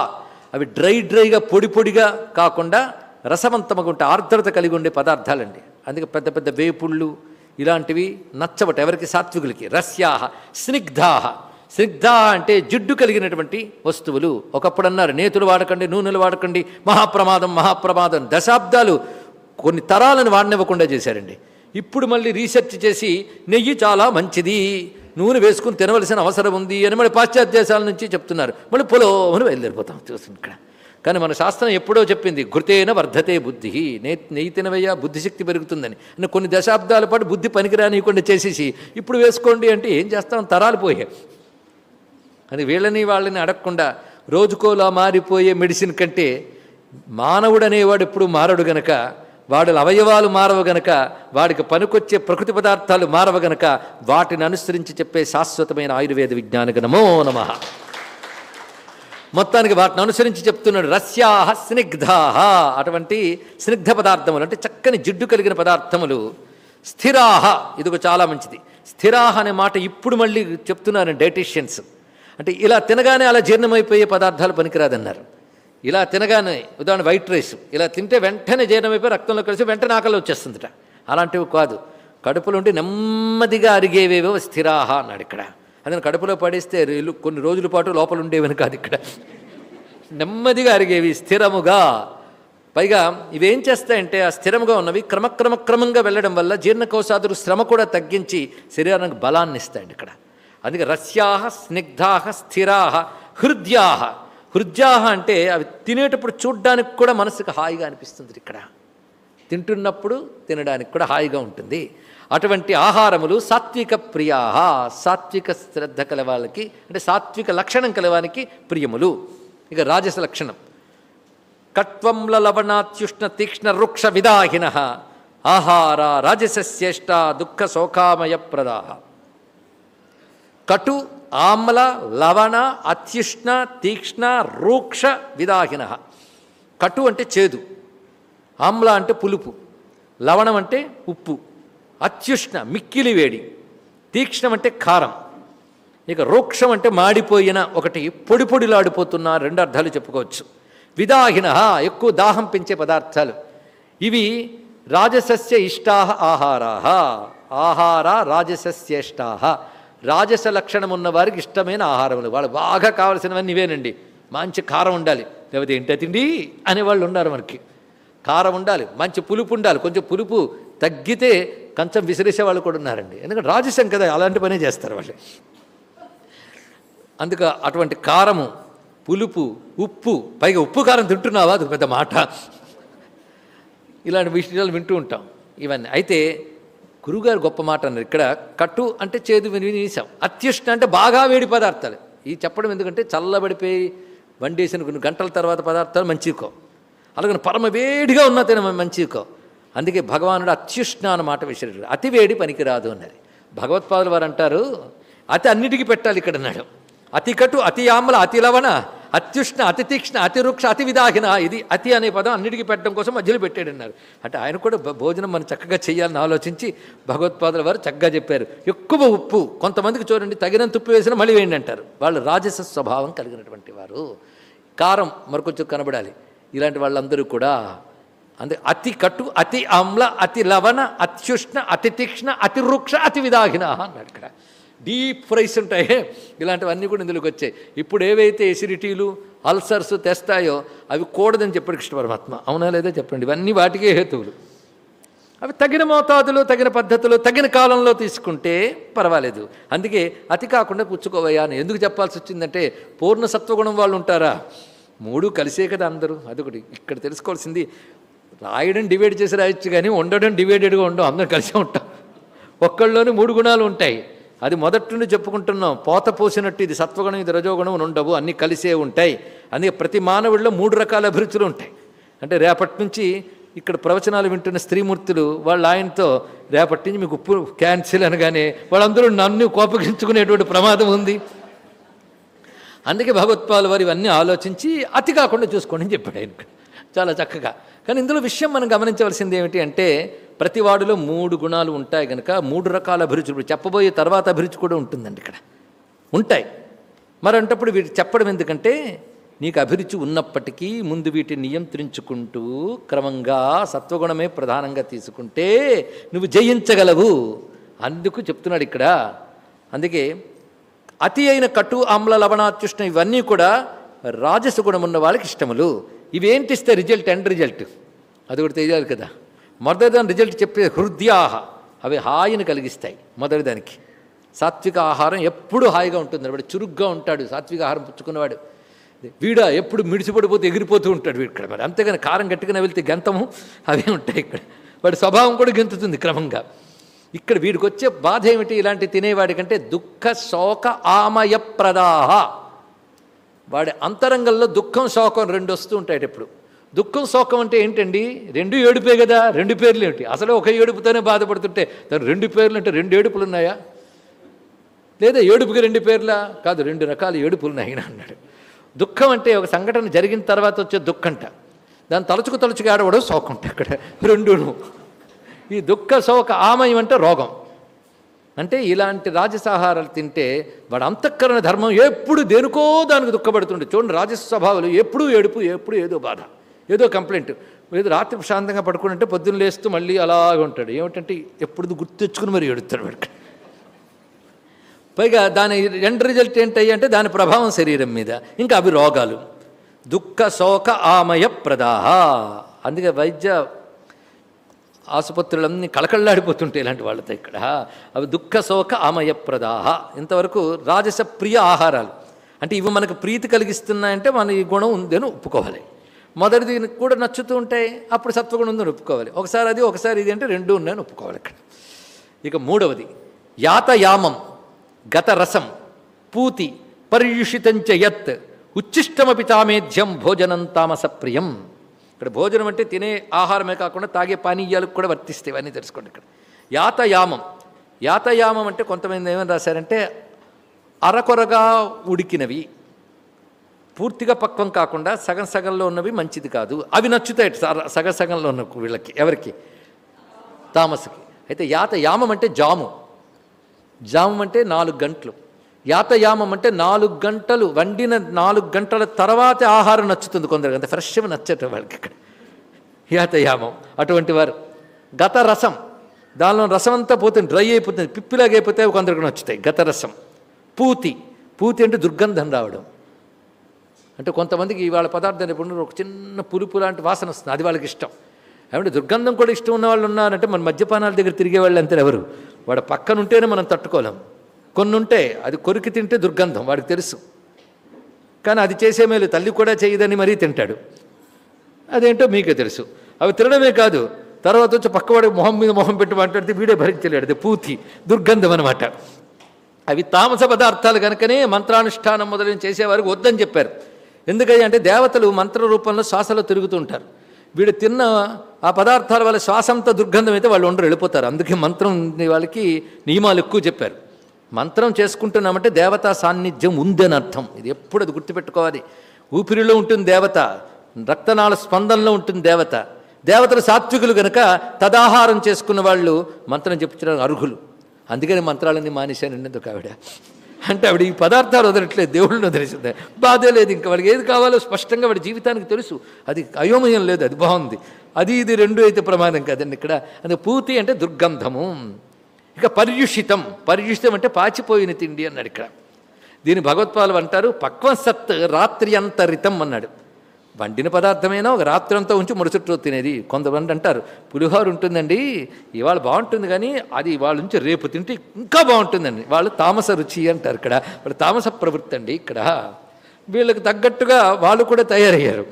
అవి డ్రై డ్రైగా పొడి పొడిగా కాకుండా రసవంతముగా ఉంటే ఆర్ద్రత కలిగి ఉండే పదార్థాలండి. అందుకే పెద్ద పెద్ద వేపుళ్ళు ఇలాంటివి నచ్చబట ఎవరికి? సాత్వికులకి. రస్యాహ స్నిగ్ధాహ. స్నిగ్ధ అంటే జిడ్డు కలిగినటువంటి వస్తువులు. ఒకప్పుడు అన్నారు నేతులు వాడకండి నూనెలు వాడకండి మహాప్రమాదం మహాప్రమాదం. దశాబ్దాలు కొన్ని తరాలను వాడనివ్వకుండా చేశారండి. ఇప్పుడు మళ్ళీ రీసెర్చ్ చేసి నెయ్యి చాలా మంచిది నూనె వేసుకుని తినవలసిన అవసరం ఉంది అని మళ్ళీ పాశ్చాత్య దేశాల నుంచి చెప్తున్నారు. మళ్ళీ పొలోమని బయలుదేరిపోతాం. చూస్తుంది ఇక్కడ. కానీ మన శాస్త్రం ఎప్పుడో చెప్పింది ఘృతేన వర్ధతే బుద్ధి నే నెయ్యి తినవయ్యా బుద్ధిశక్తి పెరుగుతుందని. అని కొన్ని దశాబ్దాల పాటు బుద్ధి పనికిరానియకుండా చేసేసి ఇప్పుడు వేసుకోండి అంటే ఏం చేస్తాం? తరాలు పోయాయి. అది వీళ్ళని వాళ్ళని అడగకుండా రోజుకోలా మారిపోయే మెడిసిన్ కంటే మానవుడు అనేవాడు ఎప్పుడు మారడు గనక వాడి అవయవాలు మారవు గనక వాడికి పనికొచ్చే ప్రకృతి పదార్థాలు మారవ గనక వాటిని అనుసరించి చెప్పే శాశ్వతమైన ఆయుర్వేద విజ్ఞానక నమో. నమ మొత్తానికి వాటిని అనుసరించి చెప్తున్నాడు రస్యాహ స్నిగ్ధాహ అటువంటి స్నిగ్ధ పదార్థములు అంటే చక్కని జిడ్డు కలిగిన పదార్థములు. స్థిరాహ ఇదిగో చాలా మంచిది. స్థిరాహ అనే మాట ఇప్పుడు మళ్ళీ చెప్తున్నారు డైటీషియన్స్. అంటే ఇలా తినగానే అలా జీర్ణమైపోయే పదార్థాలు పనికిరాదన్నారు. ఇలా తినగానే ఉదాహరణ వైట్ రైస్ ఇలా తింటే వెంటనే జీర్ణమైపోయి రక్తంలో కలిసి వెంటనే ఆకలి వచ్చేస్తుందిట. అలాంటివి కాదు. కడుపులో ఉండి నెమ్మదిగా అరిగేవేవో స్థిరాహ అన్నాడు ఇక్కడ. అదే కడుపులో పడేస్తే కొన్ని రోజుల పాటు లోపల ఉండేవని కాదు ఇక్కడ. నెమ్మదిగా అరిగేవి స్థిరముగా. పైగా ఇవేం చేస్తాయంటే ఆ స్థిరముగా ఉన్నవి క్రమక్రమక్రమంగా వెళ్ళడం వల్ల జీర్ణకోశాదులు శ్రమ కూడా తగ్గించి శరీరానికి బలాన్ని ఇస్తాయండి ఇక్కడ. అందుకే రస్యాహ స్నిగ్ధాహ స్థిరాహ హృద్యాహ. హృద్యాహ అంటే అవి తినేటప్పుడు చూడ్డానికి కూడా మనసుకు హాయిగా అనిపిస్తుంది ఇక్కడ. తింటున్నప్పుడు తినడానికి కూడా హాయిగా ఉంటుంది. అటువంటి ఆహారములు సాత్విక ప్రియా సాత్విక శ్రద్ధ కల వాళ్ళకి అంటే సాత్విక లక్షణం కలవానికి ప్రియములు. ఇక రాజస లక్షణం. కట్వంల లవణాత్యుష్ణ తీక్ష్ణ వృక్ష విదాహిన ఆహార రాజసశ్రేష్ట దుఃఖ శోకామయ ప్రదాహ. కటు ఆమ్ల లవణ అత్యుష్ణ తీక్ష్ణ రూక్ష విదాహిన. కటు అంటే చేదు. ఆమ్ల అంటే పులుపు. లవణం అంటే ఉప్పు. అత్యుష్ణ మిక్కిలి వేడి. తీక్ష్ణం అంటే కారం. ఇక రూక్షం అంటే మాడిపోయిన ఒకటి పొడి పొడిలాడిపోతున్న రెండు అర్థాలు చెప్పుకోవచ్చు. విదాహిన ఎక్కువ దాహం పెంచే పదార్థాలు. ఇవి రాజసస్య ఇష్టా ఆహారా. ఆహార రాజసస్యేష్టా. రాజస లక్షణం ఉన్న వారికి ఇష్టమైన ఆహారములు. వాళ్ళు బాగా కావలసినవన్నీ ఇవేనండి. మంచి కారం ఉండాలి. లేకపోతే ఏంటి తిండి? అనేవాళ్ళు ఉన్నారు మనకి. కారం ఉండాలి. మంచి పులుపు ఉండాలి. కొంచెం పులుపు తగ్గితే కంచం విసిరేసే వాళ్ళు కూడా ఉన్నారండి. ఎందుకంటే రాజసం కదా అలాంటి పనే చేస్తారు వాళ్ళు. అందుకు అటువంటి కారము పులుపు ఉప్పు పైగా ఉప్పు కారం తింటున్నావా? అది పెద్ద మాట. ఇలాంటి విషయాలు వింటూ ఉంటాం. ఇవన్నీ. అయితే గురుగారు గొప్ప మాట అన్నారు. ఇక్కడ కట్టు అంటే చేదు విని అత్యుష్ణ అంటే బాగా వేడి పదార్థాలు. ఈ చెప్పడం ఎందుకంటే చల్లబడిపోయి వండేసిన కొన్ని గంటల తర్వాత పదార్థాలు మంచికో. అలాగని పరమ వేడిగా ఉన్న తిన మంచికో. అందుకే భగవానుడు అత్యుష్ణ అన్నమాట విసిరాడు అతి వేడి పనికిరాదు అన్నది. భగవత్పాదులు వారు అంటారు అతి అన్నిటికీ పెట్టాలి ఇక్కడ అన్నాడు అతి కటు అతి ఆమ్ల అతి లవణ అత్యుష్ణ అతి తీక్ష్ణ అతి అతి విదాహిన ఇది అతి అనే పదం అన్నిటికీ పెట్టడం కోసం మధ్యలో పెట్టాడన్నారు. అంటే ఆయన కూడా భోజనం మనం చక్కగా చేయాలని ఆలోచించి భగవత్పాదుల వారు చక్కగా చెప్పారు. ఎక్కువ ఉప్పు కొంతమందికి చూడండి తగినంత ఉప్పు వేసినా మళ్ళీ వేయండి అంటారు. వాళ్ళు రాజస స్వభావం కలిగినటువంటి వారు. కారం మరికొంచెం కనబడాలి. ఇలాంటి వాళ్ళందరూ కూడా అందు అతి కట్టు అతి ఆమ్ల అతి లవణ అత్యుష్ణ అతి తీక్ష్ణ అతి వృక్ష అతి విదాహిన అన్నాడు ఇక్కడ. డీప్ ఫ్రైస్ ఉంటాయి. ఇలాంటివన్నీ కూడా ఇందులోకి వచ్చాయి. ఇప్పుడు ఏవైతే ఎసిడిటీలు అల్సర్స్ తెస్తాయో అవి కూడదని చెప్పాడు కృష్ణ పరమాత్మ. అవునా లేదా చెప్పండి? ఇవన్నీ వాటికే హేతువులు. అవి తగిన మోతాదులో తగిన పద్ధతిలో తగిన కాలంలో తీసుకుంటే పర్వాలేదు. అందుకే అతి కాకుండా పుచ్చుకోవయ్యా అని ఎందుకు చెప్పాల్సి వచ్చిందంటే పూర్ణ సత్వగుణం వాళ్ళు ఉంటారా? మూడు కలిసే కదా అందరూ. అదొకటి. ఇక్కడ తెలుసుకోవాల్సింది రాయడం డివైడ్ చేసి రాయొచ్చు కానీ ఉండడం డివైడెడ్గా ఉండడం అందరం కలిసే ఉంటాం. ఒక్కళ్ళలోనే మూడు గుణాలు ఉంటాయి. అది మొదటి నుండి చెప్పుకుంటున్నాం. పోత పోసినట్టు ఇది సత్వగుణం ఇది రజోగుణం అని ఉండవు. అన్నీ కలిసే ఉంటాయి. అందుకే ప్రతి మానవుడిలో మూడు రకాల అభిరుచులు ఉంటాయి. అంటే రేపటి నుంచి ఇక్కడ ప్రవచనాలు వింటున్న స్త్రీమూర్తులు వాళ్ళ ఆయనతో రేపటి నుంచి మీకు ఉప్పు క్యాన్సిల్ అనగానే వాళ్ళందరూ నన్ను కోపగించుకునేటువంటి ప్రమాదం ఉంది. అందుకే భగవత్పాల్ వారు ఇవన్నీ ఆలోచించి అతి కాకుండా చూసుకోండి అని చెప్పాడు ఆయన. చాలా చక్కగా. కానీ ఇందులో విషయం మనం గమనించవలసింది ఏమిటి అంటే ప్రతి వాడిలో మూడు గుణాలు ఉంటాయి కనుక మూడు రకాల అభిరుచులు ఇప్పుడు చెప్పబోయే తర్వాత అభిరుచి కూడా ఉంటుందండి ఇక్కడ. ఉంటాయి. మరి అంటప్పుడు వీటి చెప్పడం ఎందుకంటే నీకు అభిరుచి ఉన్నప్పటికీ ముందు వీటిని నియంత్రించుకుంటూ క్రమంగా సత్వగుణమే ప్రధానంగా తీసుకుంటే నువ్వు జయించగలవు. అందుకు చెప్తున్నాడు ఇక్కడ. అందుకే అతి అయిన కటు ఆమ్ల లవణాత్యుష్ణ ఇవన్నీ కూడా రాజస గుణం ఉన్న వాళ్ళకి ఇష్టములు. ఇవేంటి ఇస్తే రిజల్ట్ ఎండ్ రిజల్ట్? అది కూడా తెలియాలి కదా. మొదటిదాని రిజల్ట్ చెప్పే హృదయాహ. అవి హాయిని కలిగిస్తాయి మొదటిదానికి సాత్విక ఆహారం ఎప్పుడు హాయిగా ఉంటుంది. వాడు చురుగ్గా ఉంటాడు. సాత్విక ఆహారం పుచ్చుకున్నవాడు. వీడ ఎప్పుడు మిడిసిపడిపోతే ఎగిరిపోతూ ఉంటాడు వీడు ఇక్కడ. మరి అంతేగాని కారం గట్టిగా వెళ్తే గంతము అవే ఉంటాయి ఇక్కడ. వాడి స్వభావం కూడా గెంతుతుంది క్రమంగా. ఇక్కడ వీడికి వచ్చే బాధ ఏమిటి? ఇలాంటి తినేవాడి కంటే దుఃఖ శోక ఆమయప్రదాహ. వాడి అంతరంగంలో దుఃఖం శోకం రెండు వస్తూ ఉంటాయి ఎప్పుడు. దుఃఖం శోకం అంటే ఏంటండి? రెండు ఏడుపే కదా రెండు పేర్లు ఏమిటి? అసలు ఒక ఏడుపుతోనే బాధపడుతుంటే దాని రెండు పేర్లు అంటే రెండు ఏడుపులు ఉన్నాయా? లేదా ఏడుపుకి రెండు పేర్లా? కాదు రెండు రకాల ఏడుపులు ఉన్నాయి అన్నాడు. దుఃఖం అంటే ఒక సంఘటన జరిగిన తర్వాత వచ్చే దుఃఖంట. దాన్ని తలుచుకు తలుచుకు ఆడవడం శోకంట అక్కడ. రెండును. ఈ దుఃఖ శోక ఆమయం అంటే రోగం. అంటే ఇలాంటి రాజసాహారాలు తింటే వాడు అంతఃకరణ ధర్మం ఎప్పుడు దేనికో దానికి దుఃఖపడుతుండే. చూడండి రాజస్వభావాలు ఎప్పుడూ ఏడుపు ఎప్పుడు ఏదో బాధ. ఏదో కంప్లైంట్. ఏదో రాత్రి ప్రశాంతంగా పడుకుంటే పొద్దున్న లేస్తూ మళ్ళీ అలాగే ఉంటాడు. ఏమిటంటే ఎప్పుడు గుర్తు తెచ్చుకుని మరి ఏడుస్తాడు వాడికి. పైగా దాని ఎండ్ రిజల్ట్ ఏంటయ్యి అంటే దాని ప్రభావం శరీరం మీద. ఇంకా అవి రోగాలు. దుఃఖ శోక ఆమయ ప్రదాహ. అందుకే వైద్య ఆసుపత్రులన్నీ కళకళ్ళాడిపోతుంటాయి ఇలాంటి వాళ్ళతో ఇక్కడ. అవి దుఃఖ శోక ఆమయ ప్రదాహ. ఇంతవరకు రాజస ప్రియ ఆహారాలు. అంటే ఇవి మనకు ప్రీతి కలిగిస్తున్నాయంటే మన ఈ గుణం ఉందని ఒప్పుకోవాలి. మొదటిది కూడా నచ్చుతూ ఉంటాయి అప్పుడు సత్వగుణం ఉందని ఒప్పుకోవాలి. ఒకసారి అది ఒకసారి ఇది అంటే రెండు ఉన్నాయని ఒప్పుకోవాలి ఇక్కడ ఇక మూడవది యాతయామం గత రసం పూతి పర్యుషితంచ యత్ ఉచ్చిష్టమపి తామేధ్యం భోజనం తామస ప్రియం ఇక్కడ భోజనం అంటే తినే ఆహారమే కాకుండా తాగే పానీయాలకు కూడా వర్తిస్తాయి ఇవన్నీ తెలుసుకోండి ఇక్కడ. యాతయామం యాతయామం అంటే కొంతమంది ఏమని రాశారంటే అరకొరగా ఉడికినవి. పూర్తిగా పక్వం కాకుండా సగం సగంలో ఉన్నవి మంచిది కాదు. అవి నచ్చుతాయి సగ- సగ సగంలో ఉన్న వీళ్ళకి ఎవరికి? తామసకి. అయితే యాతయామం అంటే జాము. జామం అంటే నాలుగు గంటలు. యాతయామం అంటే నాలుగు గంటలు వండిన నాలుగు గంటల తర్వాత ఆహారం నచ్చుతుంది కొందరికి. అంత ఫ్రెష్గా నచ్చట వాళ్ళకి ఇక్కడ. యాతయామం అటువంటి వారు. గత రసం. దానిలో రసం అంతా పోతుంది డ్రై అయిపోతుంది పిప్పిలాగైపోతే అయిపోతే కొందరికి నచ్చుతాయి. గత రసం. పూతి. పూతి అంటే దుర్గంధం రావడం. అంటే కొంతమందికి ఇవాళ పదార్థం ఎప్పుడు ఒక చిన్న పులుపు లాంటి వాసన వస్తుంది. అది వాళ్ళకి ఇష్టం. ఏమంటే దుర్గంధం కూడా ఇష్టం ఉన్న వాళ్ళు ఉన్నారంటే మన మద్యపానాల దగ్గర తిరిగే వాళ్ళు అంతే ఎవరు? వాడు పక్కన ఉంటేనే మనం తట్టుకోలేం. కొన్ని ఉంటే అది కొరికి తింటే దుర్గంధం వాడికి తెలుసు. కానీ అది చేసే మేలు తల్లి కూడా చేయదని మరీ తింటాడు. అదేంటో మీకే తెలుసు. అవి తినడమే కాదు తర్వాత వచ్చి పక్కవాడి మొహం మీద మొహం పెట్టి మాట్లాడితే వీడే భరించలేడు. అది పూతి దుర్గంధం అనమాట అవి తామస పదార్థాలు కనుకనే మంత్రానుష్ఠానం మొదలైన చేసేవారికి వద్దని చెప్పారు. ఎందుకని అంటే దేవతలు మంత్ర రూపంలో శ్వాసలో తిరుగుతుంటారు. వీడు తిన్న ఆ పదార్థాల వల్ల శ్వాసంతో దుర్గంధం అయితే వాళ్ళు ఉండరు వెళ్ళిపోతారు. అందుకే మంత్రం వాళ్ళకి నియమాలు ఎక్కువ చెప్పారు. మంత్రం చేసుకుంటున్నామంటే దేవతా సాన్నిధ్యం ఉందని అర్థం. ఇది ఎప్పుడు అది గుర్తుపెట్టుకోవాలి. ఊపిరిలో ఉంటుంది దేవత రక్తనాళ స్పందనలో ఉంటుంది దేవత. దేవతలు సాత్వికులు గనక తదాహారం చేసుకున్న వాళ్ళు మంత్రం చెప్తున్నారు అర్హులు. అందుకని మంత్రాలన్నీ మానేశానండి ఎందుకు ఆవిడ? అంటే ఆవిడ ఈ పదార్థాలు వదలట్లేదు దేవుళ్ళని వదిలేసింది. బాధే లేదు ఇంకా వాడికి ఏది కావాలో స్పష్టంగా వాడి జీవితానికి తెలుసు. అది అయోమయం లేదు అది బాగుంది. అది ఇది రెండు అయితే ప్రమాదం కదండి ఇక్కడ. అది పూతి అంటే దుర్గంధము. ఇక పర్యుషితం. పర్యుషితం అంటే పాచిపోయిన తిండి అన్నాడు ఇక్కడ. దీని భగవత్పాలు అంటారు పక్వసత్ రాత్రి అంతరితం అన్నాడు. వండిన పదార్థమైనా ఒక రాత్రి అంతా ఉంచి మరుసటి రోజు తినేది. కొంతమంది అంటారు పులిహోర ఉంటుందండి ఇవాళ బాగుంటుంది కానీ అది ఇవాళ నుంచి రేపు తింటే ఇంకా బాగుంటుందండి. వాళ్ళు తామస రుచి అంటారు ఇక్కడ. వాళ్ళు తామస ప్రవృత్తి అండి ఇక్కడ. వీళ్ళకి తగ్గట్టుగా వాళ్ళు కూడా తయారయ్యారు.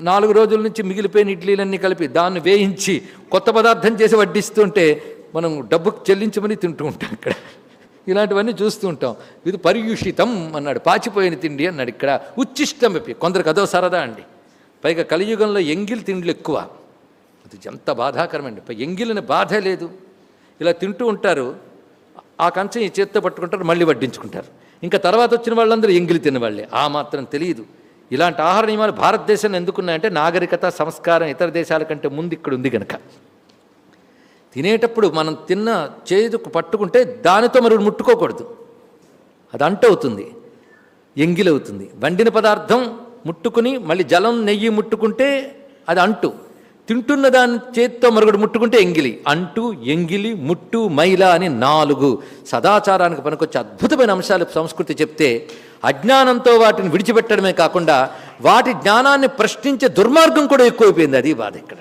నాలుగు రోజుల నుంచి మిగిలిపోయిన ఇడ్లీలన్నీ కలిపి దాన్ని వేయించి కొత్త పదార్థం చేసి వడ్డిస్తుంటే మనం డబ్బు చెల్లించమని తింటూ ఉంటాం ఇక్కడ. ఇలాంటివన్నీ చూస్తూ ఉంటాం. ఇది పర్యూషితం అన్నాడు. పాచిపోయిన తిండి అన్నాడు ఇక్కడ. ఉచ్చిష్టం చెప్పి కొందరికి అదో సరదా అండి. పైగా కలియుగంలో ఎంగిల్ తిండ్లు ఎక్కువ. అది ఎంత బాధాకరమండి. ఎంగిలిన బాధ లేదు. ఇలా తింటూ ఉంటారు. ఆ కంచం ఈ చేత్తో పట్టుకుంటారు మళ్ళీ వడ్డించుకుంటారు. ఇంకా తర్వాత వచ్చిన వాళ్ళందరూ ఎంగిలి తినవాళ్ళే. ఆ మాత్రం తెలియదు. ఇలాంటి ఆహార నియమాలు భారతదేశంలో ఎందుకున్నాయంటే నాగరికత సంస్కారం ఇతర దేశాల కంటే ముందు ఇక్కడ ఉంది కనుక తినేటప్పుడు మనం తిన్న చేతుకు పట్టుకుంటే దానితో మరి ముట్టుకోకూడదు. అది అంట అవుతుంది ఎంగిలవుతుంది. వండిన పదార్థం ముట్టుకుని మళ్ళీ జలం నెయ్యి ముట్టుకుంటే అది అంటు. తింటున్న దాని చేత్తో మరొకటి ముట్టుకుంటే ఎంగిలి. అంటు ఎంగిలి ముట్టు మైల అని నాలుగు. సదాచారానికి పనికొచ్చే అద్భుతమైన అంశాలు సంస్కృతి చెప్తే అజ్ఞానంతో వాటిని విడిచిపెట్టడమే కాకుండా వాటి జ్ఞానాన్ని ప్రశ్నించే దుర్మార్గం కూడా ఎక్కువైపోయింది. అది బాధ ఇక్కడ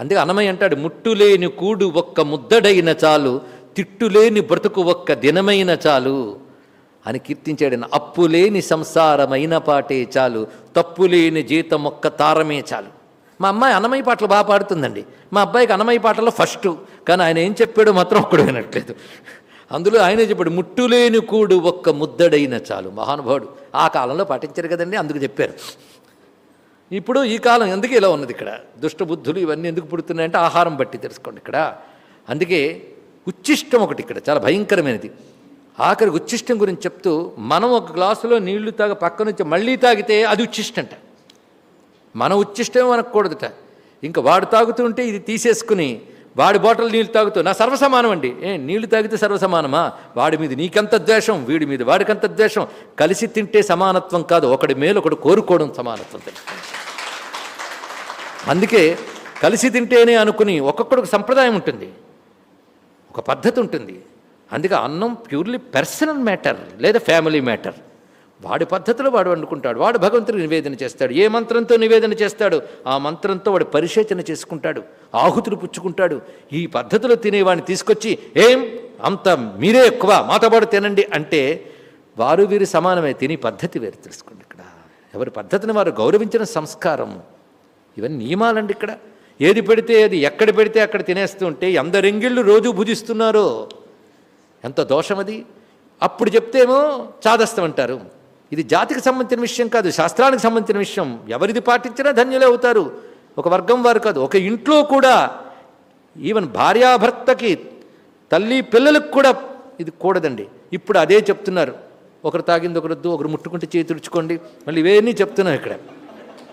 అందుకే అన్నమయ్య అంటాడు ముట్టులేని కూడు ఒక్క ముద్దడైన చాలు తిట్టులేని బ్రతుకు ఒక్క దినమైన చాలు అని కీర్తించాడు. అప్పులేని సంసారమైన పాటే చాలు తప్పులేని జీతం ఒక్క తారమే చాలు. మా అమ్మాయి అన్నమయ్య పాటలు బాగా పాడుతుందండి. మా అబ్బాయికి అన్నమయ్య పాటల్లో ఫస్ట్ కానీ ఆయన ఏం చెప్పాడో మాత్రం ఒక్కడు వినట్లేదు. అందులో ఆయనే చెప్పాడు ముట్టులేని కూడు ఒక్క ముద్దడైన చాలు. మహానుభావుడు ఆ కాలంలో పాటించారు కదండి అందుకు చెప్పారు. ఇప్పుడు ఈ కాలం ఎందుకు ఇలా ఉన్నది ఇక్కడ? దుష్టబుద్ధులు ఇవన్నీ ఎందుకు పుడుతున్నాయంటే ఆహారం బట్టి తెలుసుకోండి ఇక్కడ. అందుకే ఉచ్చిష్టం ఒకటి ఇక్కడ చాలా భయంకరమైనది. ఆఖరి ఉచ్చిష్టం గురించి చెప్తూ మనం ఒక గ్లాసులో నీళ్ళు తాగ పక్క నుంచి మళ్ళీ తాగితే అది ఉచ్చిష్టంట. మన ఉచ్చిష్టం అనకూడదుట ఇంకా వాడు తాగుతుంటే ఇది తీసేసుకుని వాడి బాటిల్ నీళ్ళు తాగుతూ నా సర్వసమానం అండి. ఏ నీళ్ళు తాగితే సర్వసమానమా? వాడి మీద నీకెంత ద్వేషం వీడి మీద వాడికంత ద్వేషం. కలిసి తింటే సమానత్వం కాదు ఒకడి మేలు ఒకడు కోరుకోవడం సమానత్వం తెలుసుకోండి అందుకే కలిసి తింటేనే అనుకుని ఒక్కొక్కడికి సంప్రదాయం ఉంటుంది. ఒక పద్ధతి ఉంటుంది. అందుకే అన్నం ప్యూర్లీ పర్సనల్ మ్యాటర్ లేదా ఫ్యామిలీ మ్యాటర్. వాడి పద్ధతిలో వాడు వండుకుంటాడు. వాడు భగవంతుడికి నివేదన చేస్తాడు. ఏ మంత్రంతో నివేదన చేస్తాడు? ఆ మంత్రంతో వాడు పరిశేచన చేసుకుంటాడు. ఆహుతులు పుచ్చుకుంటాడు. ఈ పద్ధతిలో తినేవాడిని తీసుకొచ్చి ఏం? అంత మీరే ఎక్కువ. మాతో పాటు తినండి. అంటే వారు వీరు సమానమే. తిని పద్ధతి వేరు తెలుసుకోండి ఇక్కడ. ఎవరి పద్ధతిని వారు గౌరవించిన సంస్కారం ఇవన్నీ నియమాలండి ఇక్కడ. ఏది పెడితే అది ఎక్కడ పెడితే అక్కడ తినేస్తూ ఉంటే ఎందరెంగిళ్ళు రోజు భుజిస్తున్నారో? ఎంత దోషం అది అప్పుడు చెప్తేమో చాదస్తం అంటారు. ఇది జాతికి సంబంధించిన విషయం కాదు శాస్త్రానికి సంబంధించిన విషయం. ఎవరిది పాటించినా ధన్యులే అవుతారు. ఒక వర్గం వారు కాదు ఒక ఇంట్లో కూడా ఈవెన్ భార్యాభర్తకి తల్లి పిల్లలకు కూడా ఇది కూడదండి. ఇప్పుడు అదే చెప్తున్నారు. ఒకరు తాగింది ఒకరొద్దు ఒకరు ముట్టుకుంటే చేయి తుడుచుకోండి. మళ్ళీ ఇవన్నీ చెప్తున్నాం ఇక్కడ.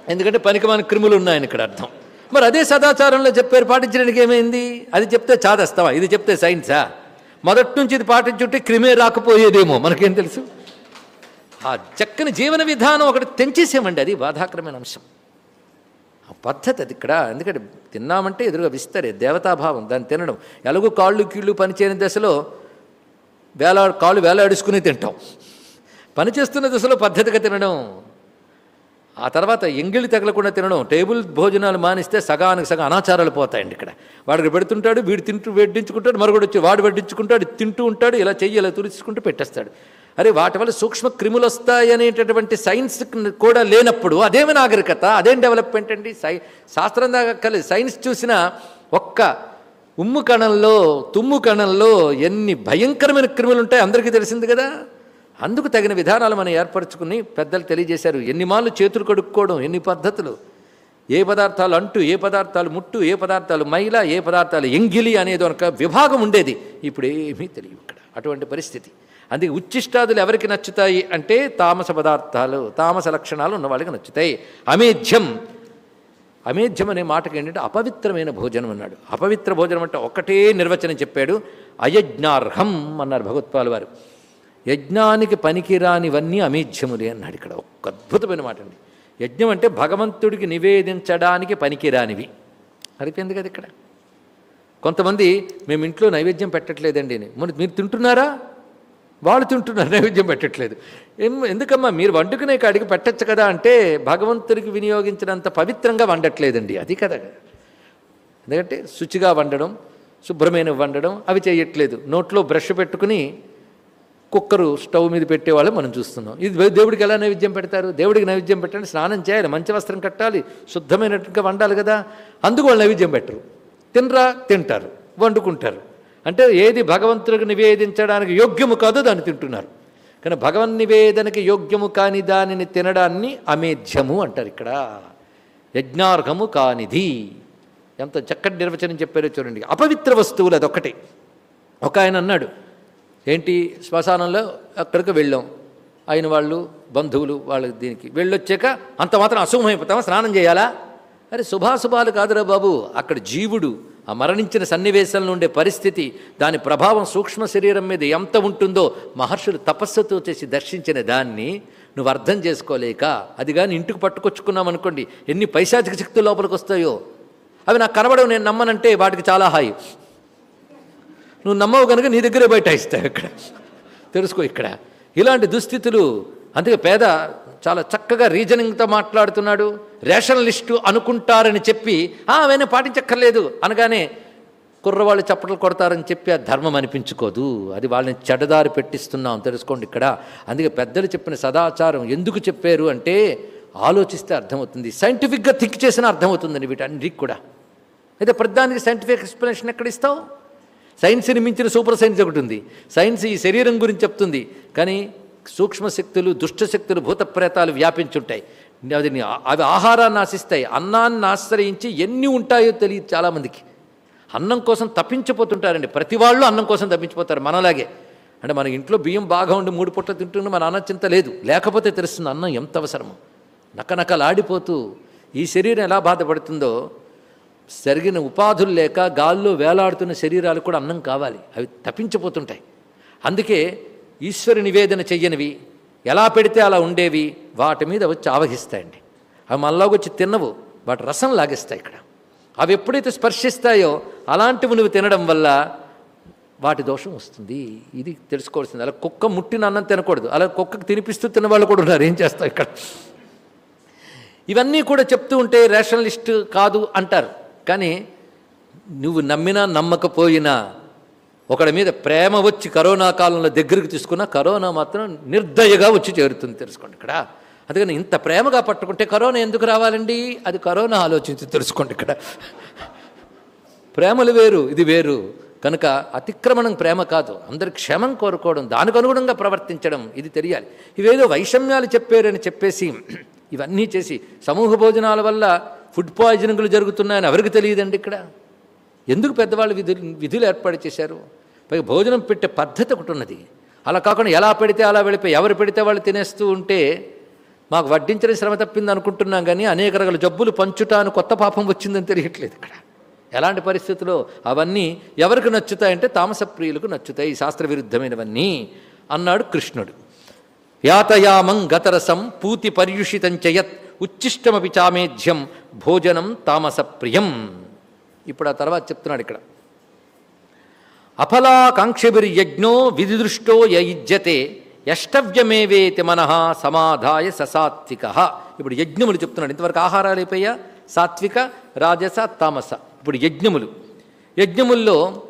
ఎందుకంటే పనికి మన క్రిములు ఉన్నాయని ఇక్కడ అర్థం. మరి అదే సదాచారంలో చెప్పారు పాటించడానికి ఏమైంది? అది చెప్తే చాదస్తావా ఇది చెప్తే సైన్సా? మొదటి నుంచి ఇది పాటించుంటే క్రిమే రాకపోయేదేమో మనకేం తెలుసు? ఆ చక్కని జీవన విధానం ఒకటి తెంచేసామండి అది బాధాకరమైన అంశం. ఆ పద్ధతి అది ఇక్కడ. ఎందుకంటే తిన్నామంటే ఎదురుగా విస్తరే దేవతాభావం దాన్ని తినడం. ఎలాగో కాళ్ళు కీళ్ళు పనిచేయని దశలో వేలా కాళ్ళు వేలాడుచుకుని తింటాం. పనిచేస్తున్న దశలో పద్ధతిగా తినడం. ఆ తర్వాత ఎంగిలి తగలకుండా తినడం. టేబుల్ భోజనాలు మానిస్తే సగానికి సగం అనాచారాలు పోతాయండి ఇక్కడ. వాడికి పెడుతుంటాడు వీడు తింటూ వడ్డించుకుంటాడు మరొకటి వచ్చి వాడు వడ్డించుకుంటాడు తింటూ ఉంటాడు ఇలా చెయ్యి ఇలా తులుచుకుంటూ పెట్టేస్తాడు. అరే వాటి వల్ల సూక్ష్మ క్రిములు వస్తాయనేటటువంటి సైన్స్ కూడా లేనప్పుడు అదేమి నాగరికత? అదేం డెవలప్మెంట్ అండి? సై శాస్త్రం దాకా కలిసి సైన్స్ చూసిన ఒక్క ఉమ్ము కణంలో తుమ్ము కణంలో ఎన్ని భయంకరమైన క్రిములు ఉంటాయి అందరికీ తెలిసింది కదా? అందుకు తగిన విధానాలు మనం ఏర్పరచుకుని పెద్దలు తెలియజేశారు. ఎన్ని మాళ్ళు చేతులు కడుక్కోవడం ఎన్ని పద్ధతులు? ఏ పదార్థాలు అంటు ఏ పదార్థాలు ముట్టు ఏ పదార్థాలు మైల ఏ పదార్థాలు ఎంగిలి అనేది ఒక విభాగం ఉండేది. ఇప్పుడు ఏమీ తెలియదు ఇక్కడ అటువంటి పరిస్థితి. అందుకే ఉచ్చిష్టాదులు ఎవరికి నచ్చుతాయి అంటే తామస పదార్థాలు తామస లక్షణాలు ఉన్న వాళ్ళకి నచ్చుతాయి. అమేధ్యం. అమేధ్యం అనే మాటకి ఏంటంటే అపవిత్రమైన భోజనం అన్నాడు. అపవిత్ర భోజనం అంటే ఒకటే నిర్వచనం చెప్పాడు. అయజ్ఞార్హం అన్నారు భగవత్పాల్ వారు. యజ్ఞానికి పనికిరానివన్నీ అమేధ్యములే అన్నాడు ఇక్కడ. ఒక అద్భుతమైన మాట అండి. యజ్ఞం అంటే భగవంతుడికి నివేదించడానికి పనికిరానివి. అడిపోయింది కదా ఇక్కడ. కొంతమంది మేము ఇంట్లో నైవేద్యం పెట్టట్లేదండి మీరు తింటున్నారా? వాళ్ళు తింటున్నారు నైవేద్యం పెట్టట్లేదు. ఎందుకమ్మా? మీరు వండుకునే కాడికి పెట్టచ్చు కదా అంటే భగవంతుడికి వినియోగించినంత పవిత్రంగా వండట్లేదండి. అది కదా. ఎందుకంటే శుచిగా వండడం శుభ్రమైన వండడం అవి చేయట్లేదు. నోట్లో బ్రష్ పెట్టుకుని కుక్కరు స్టవ్ మీద పెట్టేవాళ్ళు మనం చూస్తున్నాం. ఇది దేవుడికి ఎలా నైవేద్యం పెడతారు? దేవుడికి నైవేద్యం పెట్టండి స్నానం చేయాలి మంచి వస్త్రం కట్టాలి శుద్ధమైనట్టుగా వండాలి కదా. అందుకు వాళ్ళు నైవేద్యం పెట్టరు. తినరా? తింటారు. వండుకుంటారు. అంటే ఏది భగవంతుడికి నివేదించడానికి యోగ్యము కాదో దాన్ని తింటున్నారు. కానీ భగవన్ నివేదనకి యోగ్యము కాని దానిని తినడాన్ని అమేధ్యము అంటారు ఇక్కడ. యజ్ఞార్హము కానిది. ఎంత చక్కటి నిర్వచనం చెప్పారో చూడండి. అపవిత్ర వస్తువులు అదొక్కటే. ఒక ఆయన అన్నాడు ఏంటి శ్మశానంలో అక్కడికి వెళ్ళాం. ఆయన వాళ్ళు బంధువులు వాళ్ళ దీనికి వెళ్ళొచ్చాక అంత మాత్రం అశుభమైపోతామా స్నానం చేయాలా? అరే శుభాశుభాలు కాదురా బాబు. అక్కడ జీవుడు ఆ మరణించిన సన్నివేశంలో ఉండే పరిస్థితి దాని ప్రభావం సూక్ష్మ శరీరం మీద ఎంత ఉంటుందో మహర్షులు తపస్సుతో చేసి దర్శించిన దాన్ని నువ్వు అర్థం చేసుకోలేక అది కానీ ఇంటికి పట్టుకొచ్చుకున్నాం అనుకోండి ఎన్ని పైశాచిక శక్తులు లోపలికి వస్తాయో? అవి నాకు కనబడవు నేను నమ్మనంటే వాటికి చాలా హాయి. నువ్వు నమ్మవు కనుక నీ దగ్గరే బయట ఇస్తావు ఇక్కడ తెలుసుకో ఇక్కడ. ఇలాంటి దుస్థితులు అందుకే పేద చాలా చక్కగా రీజనింగ్తో మాట్లాడుతున్నాడు. రేషనలిస్టు అనుకుంటారని చెప్పి ఆమెను పాటించక్కర్లేదు అనగానే కుర్రవాళ్ళు చప్పట్లు కొడతారని చెప్పి ఆ ధర్మం అనిపించుకోదు. అది వాళ్ళని చెడదారి పెట్టిస్తున్నాం తెలుసుకోండి ఇక్కడ. అందుకే పెద్దలు చెప్పిన సదాచారం ఎందుకు చెప్పారు అంటే ఆలోచిస్తే అర్థమవుతుంది. సైంటిఫిక్గా థింక్ చేసిన అర్థమవుతుందని వీటన్నిటికి కూడా. అయితే ప్రతిదానికి సైంటిఫిక్ ఎక్స్ప్లెనేషన్ ఎక్కడ ఇస్తావు? సైన్స్ని మించిన సూపర్ సైన్స్ ఒకటి ఉంది. సైన్స్ ఈ శరీరం గురించి చెప్తుంది. కానీ సూక్ష్మశక్తులు దుష్టశక్తులు భూతప్రేతాలు వ్యాపించుంటాయి. అది అవి ఆహారాన్ని ఆశిస్తాయి అన్నాన్ని ఆశ్రయించి ఎన్ని ఉంటాయో తెలియదు చాలామందికి. అన్నం కోసం తప్పించిపోతుంటారండి. ప్రతి వాళ్ళు అన్నం కోసం తప్పించిపోతారు మనలాగే. అంటే మన ఇంట్లో బియ్యం బాగా ఉండి మూడు పుట్ల తింటుంటే మన అన్న చింత లేదు. లేకపోతే తెలుస్తుంది అన్నం ఎంత అవసరమో. నకనకలాడిపోతూ ఈ శరీరం ఎలా బాధపడుతుందో జరిగిన ఉపాధులు లేక గాల్లో వేలాడుతున్న శరీరాలు కూడా అన్నం కావాలి. అవి తప్పించిపోతుంటాయి. అందుకే ఈశ్వరు నివేదన చెయ్యనివి ఎలా పెడితే అలా ఉండేవి వాటి మీద వచ్చి ఆవహిస్తాయండి అవి మనలోకి వచ్చి తిన్నవు వాటి రసం లాగిస్తాయి ఇక్కడ. అవి ఎప్పుడైతే స్పర్శిస్తాయో అలాంటివి నువ్వు తినడం వల్ల వాటి దోషం వస్తుంది. ఇది తెలుసుకోవాల్సింది. అలా కుక్క ముట్టిన అన్నం తినకూడదు. అలా కుక్కకు తినిపిస్తూ తిన్నవాళ్ళు కూడా ఉన్నారు. ఏం చేస్తావు ఇక్కడ? ఇవన్నీ కూడా చెప్తూ ఉంటే రేషనలిస్ట్ కాదు అంటారు. కానీ నువ్వు నమ్మినా నమ్మకపోయినా ఒకడి మీద ప్రేమ వచ్చి కరోనా కాలంలో దగ్గరికి తీసుకున్న కరోనా మాత్రం నిర్దయగా వచ్చి చేరుతుంది తెలుసుకోండి ఇక్కడ. అందుకని ఇంత ప్రేమగా పట్టుకుంటే కరోనా ఎందుకు రావాలండి? అది కరోనా ఆలోచించి తెలుసుకోండి ఇక్కడ. ప్రేమలు వేరు ఇది వేరు. కనుక అతిక్రమణం ప్రేమ కాదు అందరి క్షేమం కోరుకోవడం దానికి అనుగుణంగా ప్రవర్తించడం ఇది తెలియాలి. ఇవేదో వైషమ్యాలు చెప్పారని చెప్పేసి ఇవన్నీ చేసి సమూహ భోజనాల వల్ల ఫుడ్ పాయిజనింగ్లు జరుగుతున్నాయని ఎవరికి తెలియదండి ఇక్కడ? ఎందుకు పెద్దవాళ్ళు విధులు విధులు ఏర్పాటు చేశారు? పైగా భోజనం పెట్టే పద్ధతి ఒకటి ఉన్నది. అలా కాకుండా ఎలా పెడితే అలా వెళ్ళిపోయి ఎవరు పెడితే వాళ్ళు తినేస్తూ ఉంటే మాకు వడ్డించడం శ్రమ తప్పింది అనుకుంటున్నాం కానీ అనేక రకాల జబ్బులు పంచుటాను కొత్త పాపం వచ్చిందని తెలియట్లేదు ఇక్కడ. ఎలాంటి పరిస్థితుల్లో అవన్నీ ఎవరికి నచ్చుతాయంటే తామస ప్రియులకు నచ్చుతాయి శాస్త్ర విరుద్ధమైనవన్నీ అన్నాడు కృష్ణుడు. యాతయామం గతరసం పూతి పర్యుషితంచయత్ ఉచ్చిష్టమపి చామేధ్యం భోజనం తామసప్రియం. ఇప్పుడు ఆ తర్వాత చెప్తున్నాడు ఇక్కడ. అఫలాకాంక్షభిర్యజ్ఞో విధిదృష్టో యయుజ్యతే యష్టవ్యమేవేతి మనః సమాధాయ ససాత్విక. ఇప్పుడు యజ్ఞములు చెప్తున్నాడు. ఇంతవరకు ఆహారాలు అయిపోయా? సాత్విక రాజస తామస. ఇప్పుడు యజ్ఞములు. యజ్ఞముల్లో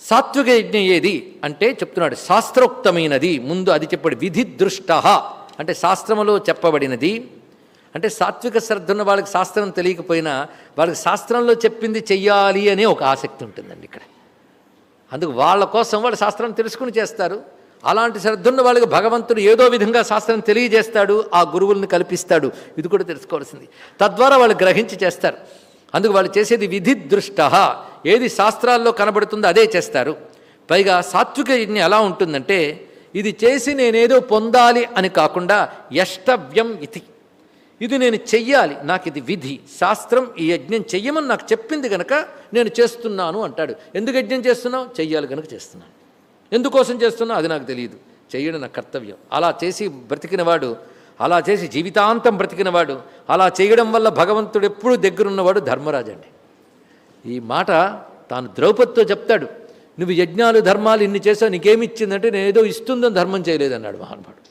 సాత్విక యజ్ఞం ఏది? అంటే చెప్తున్నాడు శాస్త్రోక్తమైనది. ముందు అది చెప్పాడు విధి దృష్ట అంటే శాస్త్రములో చెప్పబడినది అంటే సాత్విక శ్రద్ధ ఉన్న వాళ్ళకి శాస్త్రం తెలియకపోయినా వాళ్ళకి శాస్త్రంలో చెప్పింది చెయ్యాలి అనే ఒక ఆసక్తి ఉంటుందండి ఇక్కడ. అందుకు వాళ్ళ కోసం వాళ్ళు శాస్త్రం తెలుసుకుని చేస్తారు. అలాంటి శ్రద్ధ ఉన్న వాళ్ళకి భగవంతుడు ఏదో విధంగా శాస్త్రం తెలియజేస్తాడు ఆ గురువుల్ని కల్పిస్తాడు. ఇది కూడా తెలుసుకోవాల్సింది. తద్వారా వాళ్ళు గ్రహించి చేస్తారు. అందుకు వాళ్ళు చేసేది విధి దృష్ట ఏది శాస్త్రాల్లో కనబడుతుందో అదే చేస్తారు. పైగా సాత్విక యజ్ఞ ఎలా ఉంటుందంటే ఇది చేసి నేనేదో పొందాలి అని కాకుండా యష్టవ్యం ఇతి. ఇది నేను చెయ్యాలి. నాకు ఇది విధి. శాస్త్రం ఈ యజ్ఞం చెయ్యమని నాకు చెప్పింది కనుక నేను చేస్తున్నాను అంటాడు. ఎందుకు యజ్ఞం చేస్తున్నావు? చెయ్యాలి కనుక చేస్తున్నాను. ఎందుకోసం చేస్తున్నావు అది నాకు తెలియదు. చెయ్యడం నా కర్తవ్యం. అలా చేసి బ్రతికినవాడు అలా చేసి జీవితాంతం బ్రతికినవాడు అలా చేయడం వల్ల భగవంతుడు ఎప్పుడూ దగ్గరున్నవాడు ధర్మరాజు అండి ఈ మాట తాను ద్రౌపదితో చెప్తాడు. నువ్వు యజ్ఞాలు ధర్మాలు ఇన్ని చేసావు నీకేమిచ్చిందంటే నేను ఏదో ఇస్తుందని ధర్మం చేయలేదన్నాడు మహానుభావుడు.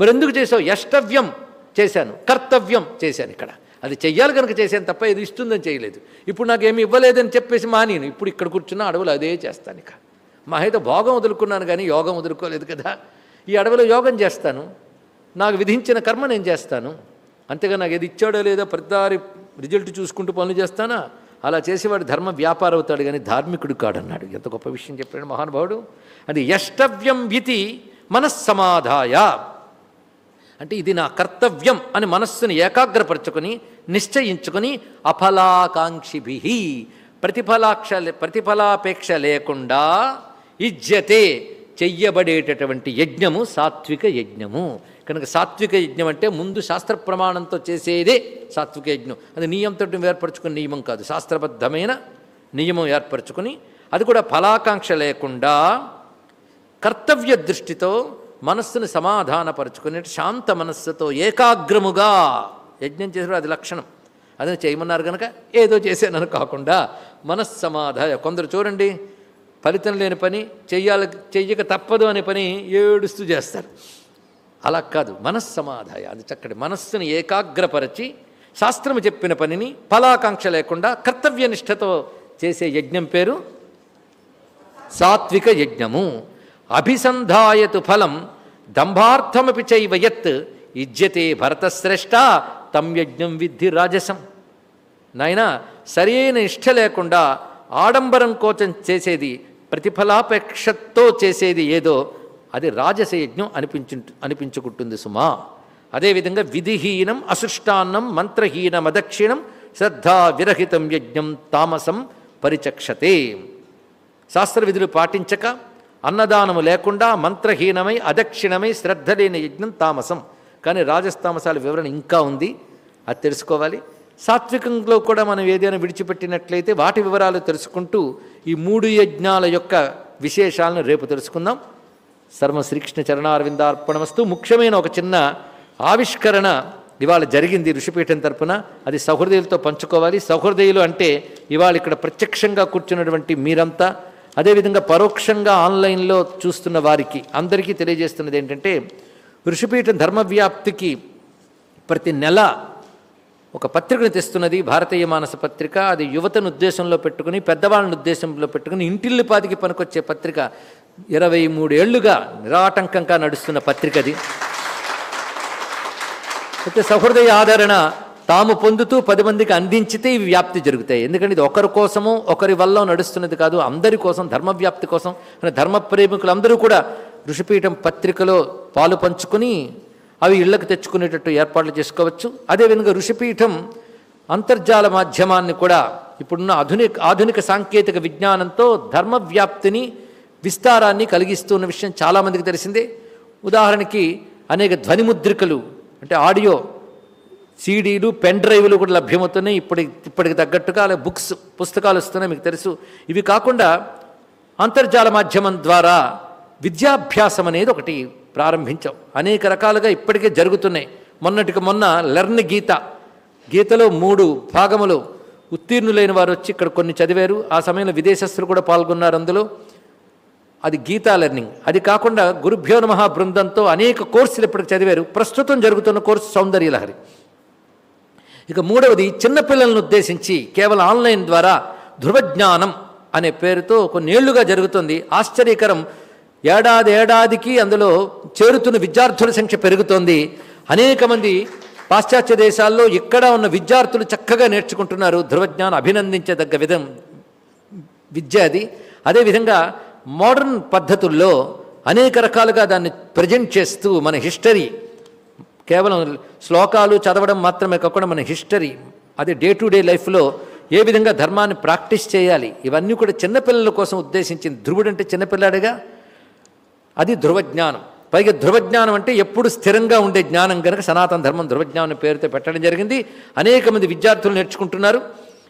మరి ఎందుకు చేసావు? యష్టవ్యం. చేశాను. కర్తవ్యం చేశాను ఇక్కడ. అది చెయ్యాలి కనుక చేశాను తప్ప ఇది ఇస్తుందని చేయలేదు. ఇప్పుడు నాకేమి ఇవ్వలేదని చెప్పేసి మానేను. ఇప్పుడు ఇక్కడ కూర్చున్న అడవులు అదే చేస్తాను ఇక. మా అయితే భోగం వదులుకున్నాను కానీ యోగం వదులుకోలేదు కదా. ఈ అడవిలో యోగం చేస్తాను. నాకు విధించిన కర్మ నేను చేస్తాను. అంతేగా నాకు ఏది ఇచ్చాడో లేదో ప్రతిదారి రిజల్ట్ చూసుకుంటూ పనులు చేస్తానా? అలా చేసేవాడు ధర్మ వ్యాపారం అవుతాడు కానీ ధార్మికుడు కాడన్నాడు. ఎంత గొప్ప విషయం చెప్పాడు మహానుభావుడు. అది యష్టవ్యం ఇతి మనస్సమాధాయ. అంటే ఇది నా కర్తవ్యం అని మనస్సును ఏకాగ్రపరచుకొని నిశ్చయించుకొని అఫలాకాంక్షిభి ప్రతిఫలాక్ష ప్రతిఫలాపేక్ష లేకుండా ఇజ్యతే చెయ్యబడేటటువంటి యజ్ఞము సాత్విక యజ్ఞము. కనుక సాత్విక యజ్ఞం అంటే ముందు శాస్త్ర ప్రమాణంతో చేసేదే సాత్విక యజ్ఞం. అది నియమంతో ఏర్పరచుకునే నియమం కాదు. శాస్త్రబద్ధమైన నియమం ఏర్పరచుకుని అది కూడా ఫలాకాంక్ష లేకుండా కర్తవ్య దృష్టితో మనస్సును సమాధానపరుచుకుని శాంత మనస్సుతో ఏకాగ్రముగా యజ్ఞం చేసిన అది లక్షణం. అదే చేయమన్నారు కనుక ఏదో చేశానని కాకుండా మనస్సమాధాయ కొందరు చూడండి ఫలితం లేని పని చెయ్యాలి చెయ్యక తప్పదు అనే పని ఏడుస్తూ చేస్తారు. అలా కాదు మనస్సమాధాయ అది చక్కటి మనస్సును ఏకాగ్రపరచి శాస్త్రము చెప్పిన పనిని ఫలాకాంక్ష లేకుండా కర్తవ్యనిష్టతో చేసే యజ్ఞం పేరు సాత్విక యజ్ఞము. అభిసంధాయతు ఫలం దంభార్థమపి చైవయత్ ఇజ్యతే భరతశ్రేష్ట తం యజ్ఞం విద్ధి రాజసం. నాయన సరైన ఇష్ట లేకుండా ఆడంబరం కోసం చేసేది ప్రతిఫలాపేక్షతో చేసేది ఏదో అది రాజస యజ్ఞం అనిపించు అనిపించుకుంటుంది సుమా. అదేవిధంగా విధిహీనం అసృష్టాన్నం మంత్రహీనం అదక్షిణం శ్రద్ధా విరహితం యజ్ఞం తామసం పరిచక్షతే. శాస్త్ర విధులు పాటించక అన్నదానము లేకుండా మంత్రహీనమై అదక్షిణమై శ్రద్ధ లేని యజ్ఞం తామసం. కానీ రాజస్తామసాల వివరణ ఇంకా ఉంది. అది తెలుసుకోవాలి. సాత్వికంలో కూడా మనం ఏదైనా విడిచిపెట్టినట్లయితే వాటి వివరాలు తెలుసుకుంటూ ఈ మూడు యజ్ఞాల యొక్క విశేషాలను రేపు తెలుసుకుందాం. సర్వ శ్రీకృష్ణ చరణారవిందార్పణమస్తు. ముఖ్యమైన ఒక చిన్న ఆవిష్కరణ ఇవాళ జరిగింది ఋషిపీఠం తరపున. అది సహృదయులతో పంచుకోవాలి. సహృదయులు అంటే ఇవాళ ఇక్కడ ప్రత్యక్షంగా కూర్చున్నటువంటి మీరంతా అదేవిధంగా పరోక్షంగా ఆన్లైన్లో చూస్తున్న వారికి అందరికీ తెలియజేస్తున్నది ఏంటంటే ఋషిపీఠం ధర్మవ్యాప్తికి ప్రతి నెల ఒక పత్రికను తెస్తున్నది భారతీయ మానస పత్రిక. అది యువతను ఉద్దేశంలో పెట్టుకుని పెద్దవాళ్ళని ఉద్దేశంలో పెట్టుకుని ఇంటిల్లిపాదికి పనికొచ్చే పత్రిక. ఇరవై మూడేళ్ళుగా నిరాటంకంగా నడుస్తున్న పత్రిక అది. అయితే సహృదయ ఆదరణ తాము పొందుతూ పది మందికి అందించితే ఇవి వ్యాప్తి జరుగుతాయి. ఎందుకంటే ఇది ఒకరి కోసము ఒకరి వల్ల నడుస్తున్నది కాదు అందరి కోసం ధర్మ వ్యాప్తి కోసం ధర్మ ప్రేమికులు అందరూ కూడా ఋషిపీఠం పత్రికలో పాలు పంచుకుని అవి ఇళ్ళకు తెచ్చుకునేటట్టు ఏర్పాట్లు చేసుకోవచ్చు. అదేవిధంగా ఋషిపీఠం అంతర్జాల మాధ్యమాన్ని కూడా ఇప్పుడున్న ఆధునిక ఆధునిక సాంకేతిక విజ్ఞానంతో ధర్మ వ్యాప్తిని విస్తారాన్ని కలిగిస్తున్న విషయం చాలామందికి తెలిసిందే. ఉదాహరణకి అనేక ధ్వనిముద్రికలు అంటే ఆడియో సీడీలు పెన్ డ్రైవ్లు కూడా లభ్యమవుతున్నాయి. ఇప్పటి ఇప్పటికి తగ్గట్టుగా అలా బుక్స్ పుస్తకాలు వస్తున్నాయి మీకు తెలుసు. ఇవి కాకుండా అంతర్జాల మాధ్యమం ద్వారా విద్యాభ్యాసం అనేది ఒకటి ప్రారంభించాం. అనేక రకాలుగా ఇప్పటికే జరుగుతున్నాయి. మొన్నటికి మొన్న లెర్న్ గీత. గీతలో మూడు భాగములు. ఉత్తీర్ణులైన వారు వచ్చి ఇక్కడ కొన్ని చదివారు. ఆ సమయంలో విదేశస్తులు కూడా పాల్గొన్నారు అందులో. అది గీతా లెర్నింగ్. అది కాకుండా గురుభ్యో నమః బృందంతో అనేక కోర్సులు ఇప్పటికి చదివారు. ప్రస్తుతం జరుగుతున్న కోర్సు సౌందర్యలహరి. ఇక మూడవది చిన్నపిల్లలను ఉద్దేశించి కేవలం ఆన్లైన్ ద్వారా ధృవజ్ఞానం అనే పేరుతో కొన్నేళ్ళుగా జరుగుతుంది. ఆశ్చర్యకరం. ఏడాది ఏడాదికి అందులో చేరుతున్న విద్యార్థుల సంఖ్య పెరుగుతోంది. అనేక మంది పాశ్చాత్య దేశాల్లో ఇక్కడ ఉన్న విద్యార్థులు చక్కగా నేర్చుకుంటున్నారు. ధృవజ్ఞానం అభినందించదగ్గ విధం విద్య అది. అదేవిధంగా మోడర్న్ పద్ధతుల్లో అనేక రకాలుగా దాన్ని ప్రజెంట్ చేస్తూ మన హిస్టరీ కేవలం శ్లోకాలు చదవడం మాత్రమే కాకుండా మన హిస్టరీ అదే డే టు డే లైఫ్లో ఏ విధంగా ధర్మాన్ని ప్రాక్టీస్ చేయాలి ఇవన్నీ కూడా చిన్నపిల్లల కోసం ఉద్దేశించింది ధ్రువుడు అంటే చిన్నపిల్లాడిగా? అది ధ్రువజ్ఞానం. పైగా ధ్రువజ్ఞానం అంటే ఎప్పుడు స్థిరంగా ఉండే జ్ఞానం కనుక సనాతన ధర్మం ధ్రువజ్ఞానం పేరుతో పెట్టడం జరిగింది. అనేక మంది విద్యార్థులు నేర్చుకుంటున్నారు.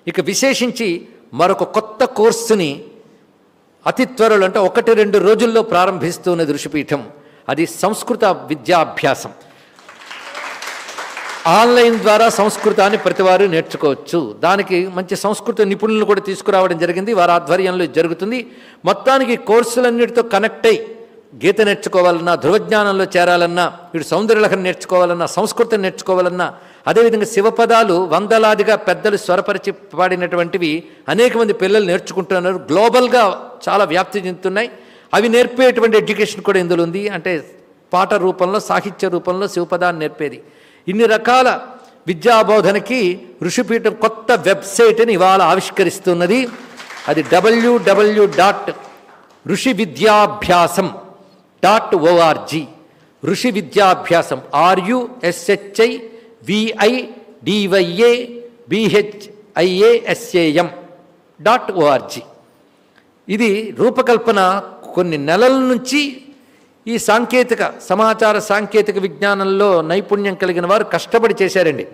ఇక విశేషించి మరొక కొత్త కోర్సుని అతి త్వరలో అంటే ఒకటి రెండు రోజుల్లో ప్రారంభిస్తున్న దృషిపీఠం అది సంస్కృత విద్యాభ్యాసం. ఆన్లైన్ ద్వారా సంస్కృతాన్ని ప్రతివారు నేర్చుకోవచ్చు. దానికి మంచి సంస్కృత నిపుణులను కూడా తీసుకురావడం జరిగింది. వారి ఆధ్వర్యంలో జరుగుతుంది. మొత్తానికి కోర్సులన్నిటితో కనెక్ట్ అయ్యి గీత నేర్చుకోవాలన్నా ధృవజ్ఞానంలో చేరాలన్నా వీడు సౌందర్యలహం నేర్చుకోవాలన్నా సంస్కృతం నేర్చుకోవాలన్నా అదేవిధంగా శివపదాలు వందలాదిగా పెద్దలు స్వరపరిచి పాడినటువంటివి అనేక మంది పిల్లలు నేర్చుకుంటున్నారు. గ్లోబల్గా చాలా వ్యాప్తి చెందుతున్నాయి. అవి నేర్పేటువంటి ఎడ్యుకేషన్ కూడా ఇందులో ఉంది. అంటే పాట రూపంలో సాహిత్య రూపంలో శివపదాన్ని నేర్పేది. ఇన్ని రకాల విద్యాబోధనకి ఋషిపీఠం కొత్త వెబ్సైట్ని ఇవాళ ఆవిష్కరిస్తున్నది. అది డబ్ల్యూడబ్ల్యూ డాట్ ఋషి విద్యాభ్యాసం డాట్ ఓఆర్జీ ఋషి విద్యాభ్యాసం RUSHI VI DYA BHIASAM dot ORG ఇది రూపకల్పన కొన్ని నెలల నుంచి ఈ సాంకేతిక సమాచార సాంకేతిక విజ్ఞానంలో నైపుణ్యం కలిగిన వారు కష్టపడి చేశారండి.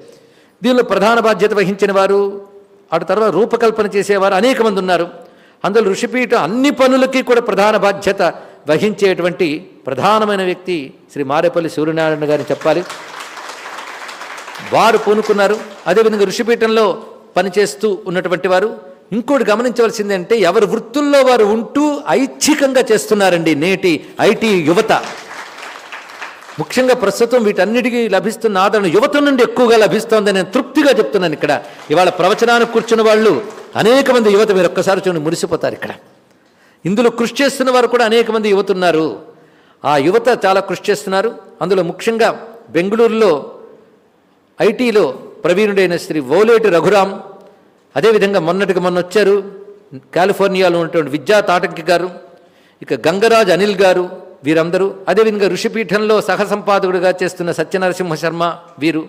దీనిలో ప్రధాన బాధ్యత వహించిన వారు అటు తర్వాత రూపకల్పన చేసేవారు అనేక మంది ఉన్నారు. అందులో ఋషిపీఠ అన్ని పనులకి కూడా ప్రధాన బాధ్యత వహించేటువంటి ప్రధానమైన వ్యక్తి శ్రీ మారేపల్లి సూర్యనారాయణ గారిని చెప్పాలి. వారు పూనుకున్నారు. అదేవిధంగా ఋషిపీఠంలో పనిచేస్తూ ఉన్నటువంటి వారు ఇంకోటి గమనించవలసింది అంటే ఎవరి వృత్తుల్లో వారు ఉంటూ ఐచ్ఛికంగా చేస్తున్నారండి నేటి ఐటీ యువత. ముఖ్యంగా ప్రస్తుతం వీటన్నిటికీ లభిస్తున్న ఆదరణ యువత నుండి ఎక్కువగా లభిస్తోందని నేను తృప్తిగా చెప్తున్నాను ఇక్కడ. ఇవాళ ప్రవచనానికి కూర్చున్న వాళ్ళు అనేక మంది యువత మీరు ఒక్కసారి చూడండి మురిసిపోతారు ఇక్కడ. ఇందులో కృషి చేస్తున్న వారు కూడా అనేక మంది యువత ఉన్నారు ఆ యువత చాలా కృషి చేస్తున్నారు. అందులో ముఖ్యంగా బెంగళూరులో ఐటీలో ప్రవీణుడైన శ్రీ ఓలేటి రఘురాం అదేవిధంగా మొన్నటికి మొన్న వచ్చారు కాలిఫోర్నియాలో ఉన్నటువంటి విద్యా తాటంకి గారు ఇక గంగరాజ్ అనిల్ గారు వీరందరూ అదేవిధంగా ఋషిపీఠంలో సహసంపాదకుడిగా చేస్తున్న సత్యనరసింహ శర్మ వీరు.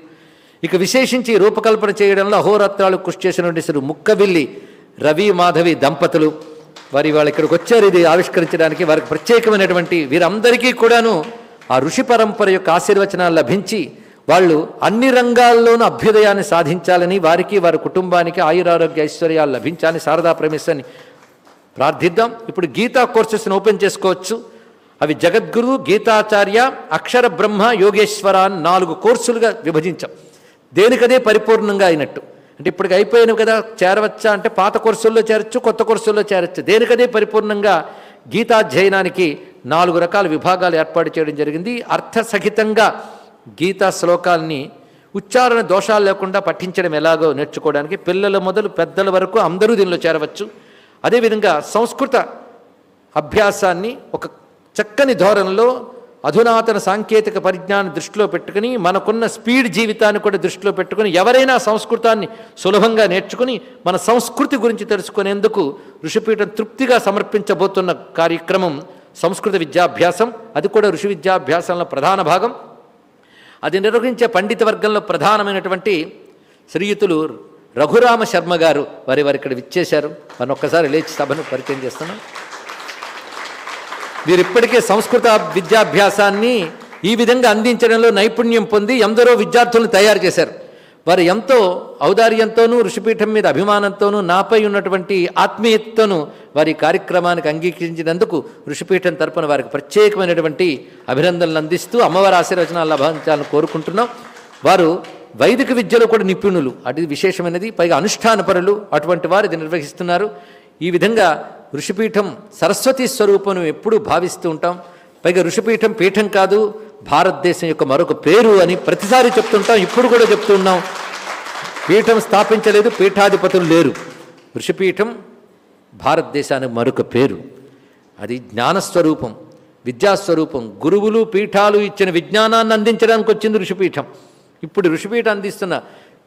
ఇక విశేషించి రూపకల్పన చేయడంలో అహోరాత్రాలు కృషి చేసినటువంటి శ్రీ ముక్కవిల్లి రవి మాధవి దంపతులు. వారి వాళ్ళు ఇక్కడికి వచ్చారు ఇది ఆవిష్కరించడానికి వారికి ప్రత్యేకమైనటువంటి వీరందరికీ కూడాను ఆ ఋషి పరంపర యొక్క ఆశీర్వచనాలు లభించి వాళ్ళు అన్ని రంగాల్లోనూ అభ్యుదయాన్ని సాధించాలని వారికి వారి కుటుంబానికి ఆయురారోగ్య ఐశ్వర్యాలు లభించాలని శారదా ప్రమేశ్వరిని ప్రార్థిద్దాం. ఇప్పుడు గీతా కోర్సెస్ని ఓపెన్ చేసుకోవచ్చు. అవి జగద్గురు గీతాచార్య అక్షర బ్రహ్మ యోగేశ్వర అని నాలుగు కోర్సులుగా విభజించాం. దేనికదే పరిపూర్ణంగా అయినట్టు. అంటే ఇప్పటికి అయిపోయినవి కదా చేరవచ్చా అంటే పాత కోర్సుల్లో చేరచ్చు కొత్త కోర్సుల్లో చేరచ్చు. దేనికదే పరిపూర్ణంగా గీతాధ్యయనానికి నాలుగు రకాల విభాగాలు ఏర్పాటు చేయడం జరిగింది. అర్థసహితంగా గీతా శ్లోకాల్ని ఉచ్చారణ దోషాలు లేకుండా పఠించడం ఎలాగో నేర్చుకోవడానికి పిల్లల మొదలు పెద్దల వరకు అందరూ దీనిలో చేరవచ్చు. అదేవిధంగా సంస్కృత అభ్యాసాన్ని ఒక చక్కని ధోరణిలో అధునాతన సాంకేతిక పరిజ్ఞానం దృష్టిలో పెట్టుకుని మనకున్న స్పీడ్ జీవితాన్ని కూడా దృష్టిలో పెట్టుకుని ఎవరైనా సంస్కృతాన్ని సులభంగా నేర్చుకుని మన సంస్కృతి గురించి తెలుసుకునేందుకు ఋషిపీఠం తృప్తిగా సమర్పించబోతున్న కార్యక్రమం సంస్కృత విద్యాభ్యాసం. అది కూడా ఋషి విద్యాభ్యాసంలో ప్రధాన భాగం. అది నిర్వహించే పండిత వర్గంలో ప్రధానమైనటువంటి శ్రీయుతులు రఘురామ శర్మ గారు. వారి వారు ఇక్కడ విచ్చేశారు. వారిని ఒక్కసారి లేచి సభను పరిచయం చేస్తున్నాం వీరు ఇప్పటికే సంస్కృత విద్యాభ్యాసాన్ని ఈ విధంగా అందించడంలో నైపుణ్యం పొంది ఎందరో విద్యార్థులను తయారు చేశారు. వారు ఎంతో ఔదార్యంతోనూ ఋషిపీఠం మీద అభిమానంతోనూ నాపై ఉన్నటువంటి ఆత్మీయతను వారి కార్యక్రమానికి అంగీకరించినందుకు ఋషిపీఠం తరపున వారికి ప్రత్యేకమైనటువంటి అభినందనలు అందిస్తూ అమ్మవారి ఆశీర్వచనాలు లభించాలని కోరుకుంటున్నాం. వారు వైదిక విద్యలో కూడా నిపుణులు అది విశేషమైనది. పైగా అనుష్ఠాన పరులు అటువంటి వారు ఇది నిర్వహిస్తున్నారు. ఈ విధంగా ఋషిపీఠం సరస్వతి స్వరూపం ఎప్పుడూ భావిస్తూ ఉంటాం. పైగా ఋషిపీఠం పీఠం కాదు భారతదేశం యొక్క మరొక పేరు అని ప్రతిసారి చెప్తుంటాం ఇప్పుడు కూడా చెప్తున్నాం పీఠం స్థాపించలేదు పీఠాధిపతులు లేరు. ఋషిపీఠం భారతదేశానికి మరొక పేరు. అది జ్ఞానస్వరూపం విద్యాస్వరూపం. గురువులు పీఠాలు ఇచ్చిన విజ్ఞానాన్ని అందించడానికి వచ్చింది ఋషిపీఠం. ఇప్పుడు ఋషిపీఠం అందిస్తున్న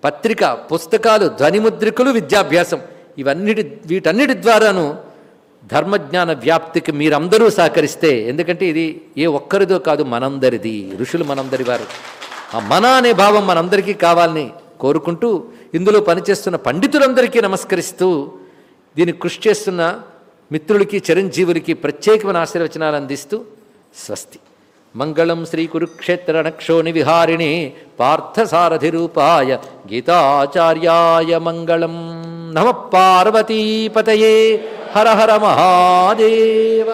పత్రిక పుస్తకాలు ధ్వనిముద్రికలు విద్యాభ్యాసం. ఇవన్నిటి వీటన్నిటి ద్వారాను ధర్మజ్ఞాన వ్యాప్తికి మీరందరూ సహకరిస్తే ఎందుకంటే ఇది ఏ ఒక్కరిదో కాదు మనందరిది. ఋషులు మనందరి వారు. ఆ మన అనే భావం మనందరికీ కావాలని కోరుకుంటూ ఇందులో పనిచేస్తున్న పండితులందరికీ నమస్కరిస్తూ దీన్ని కృషి చేస్తున్న మిత్రులకి చిరంజీవులకి ప్రత్యేకమైన ఆశీర్వచనాలు అందిస్తూ స్వస్తి. మంగళం శ్రీ కురుక్షేత్ర నక్షోణి విహారిణి పార్థసారథి రూపాయ గీతాచార్యాయ మంగళం. నమ పార్వతీపతయే హర హర మహాదేవ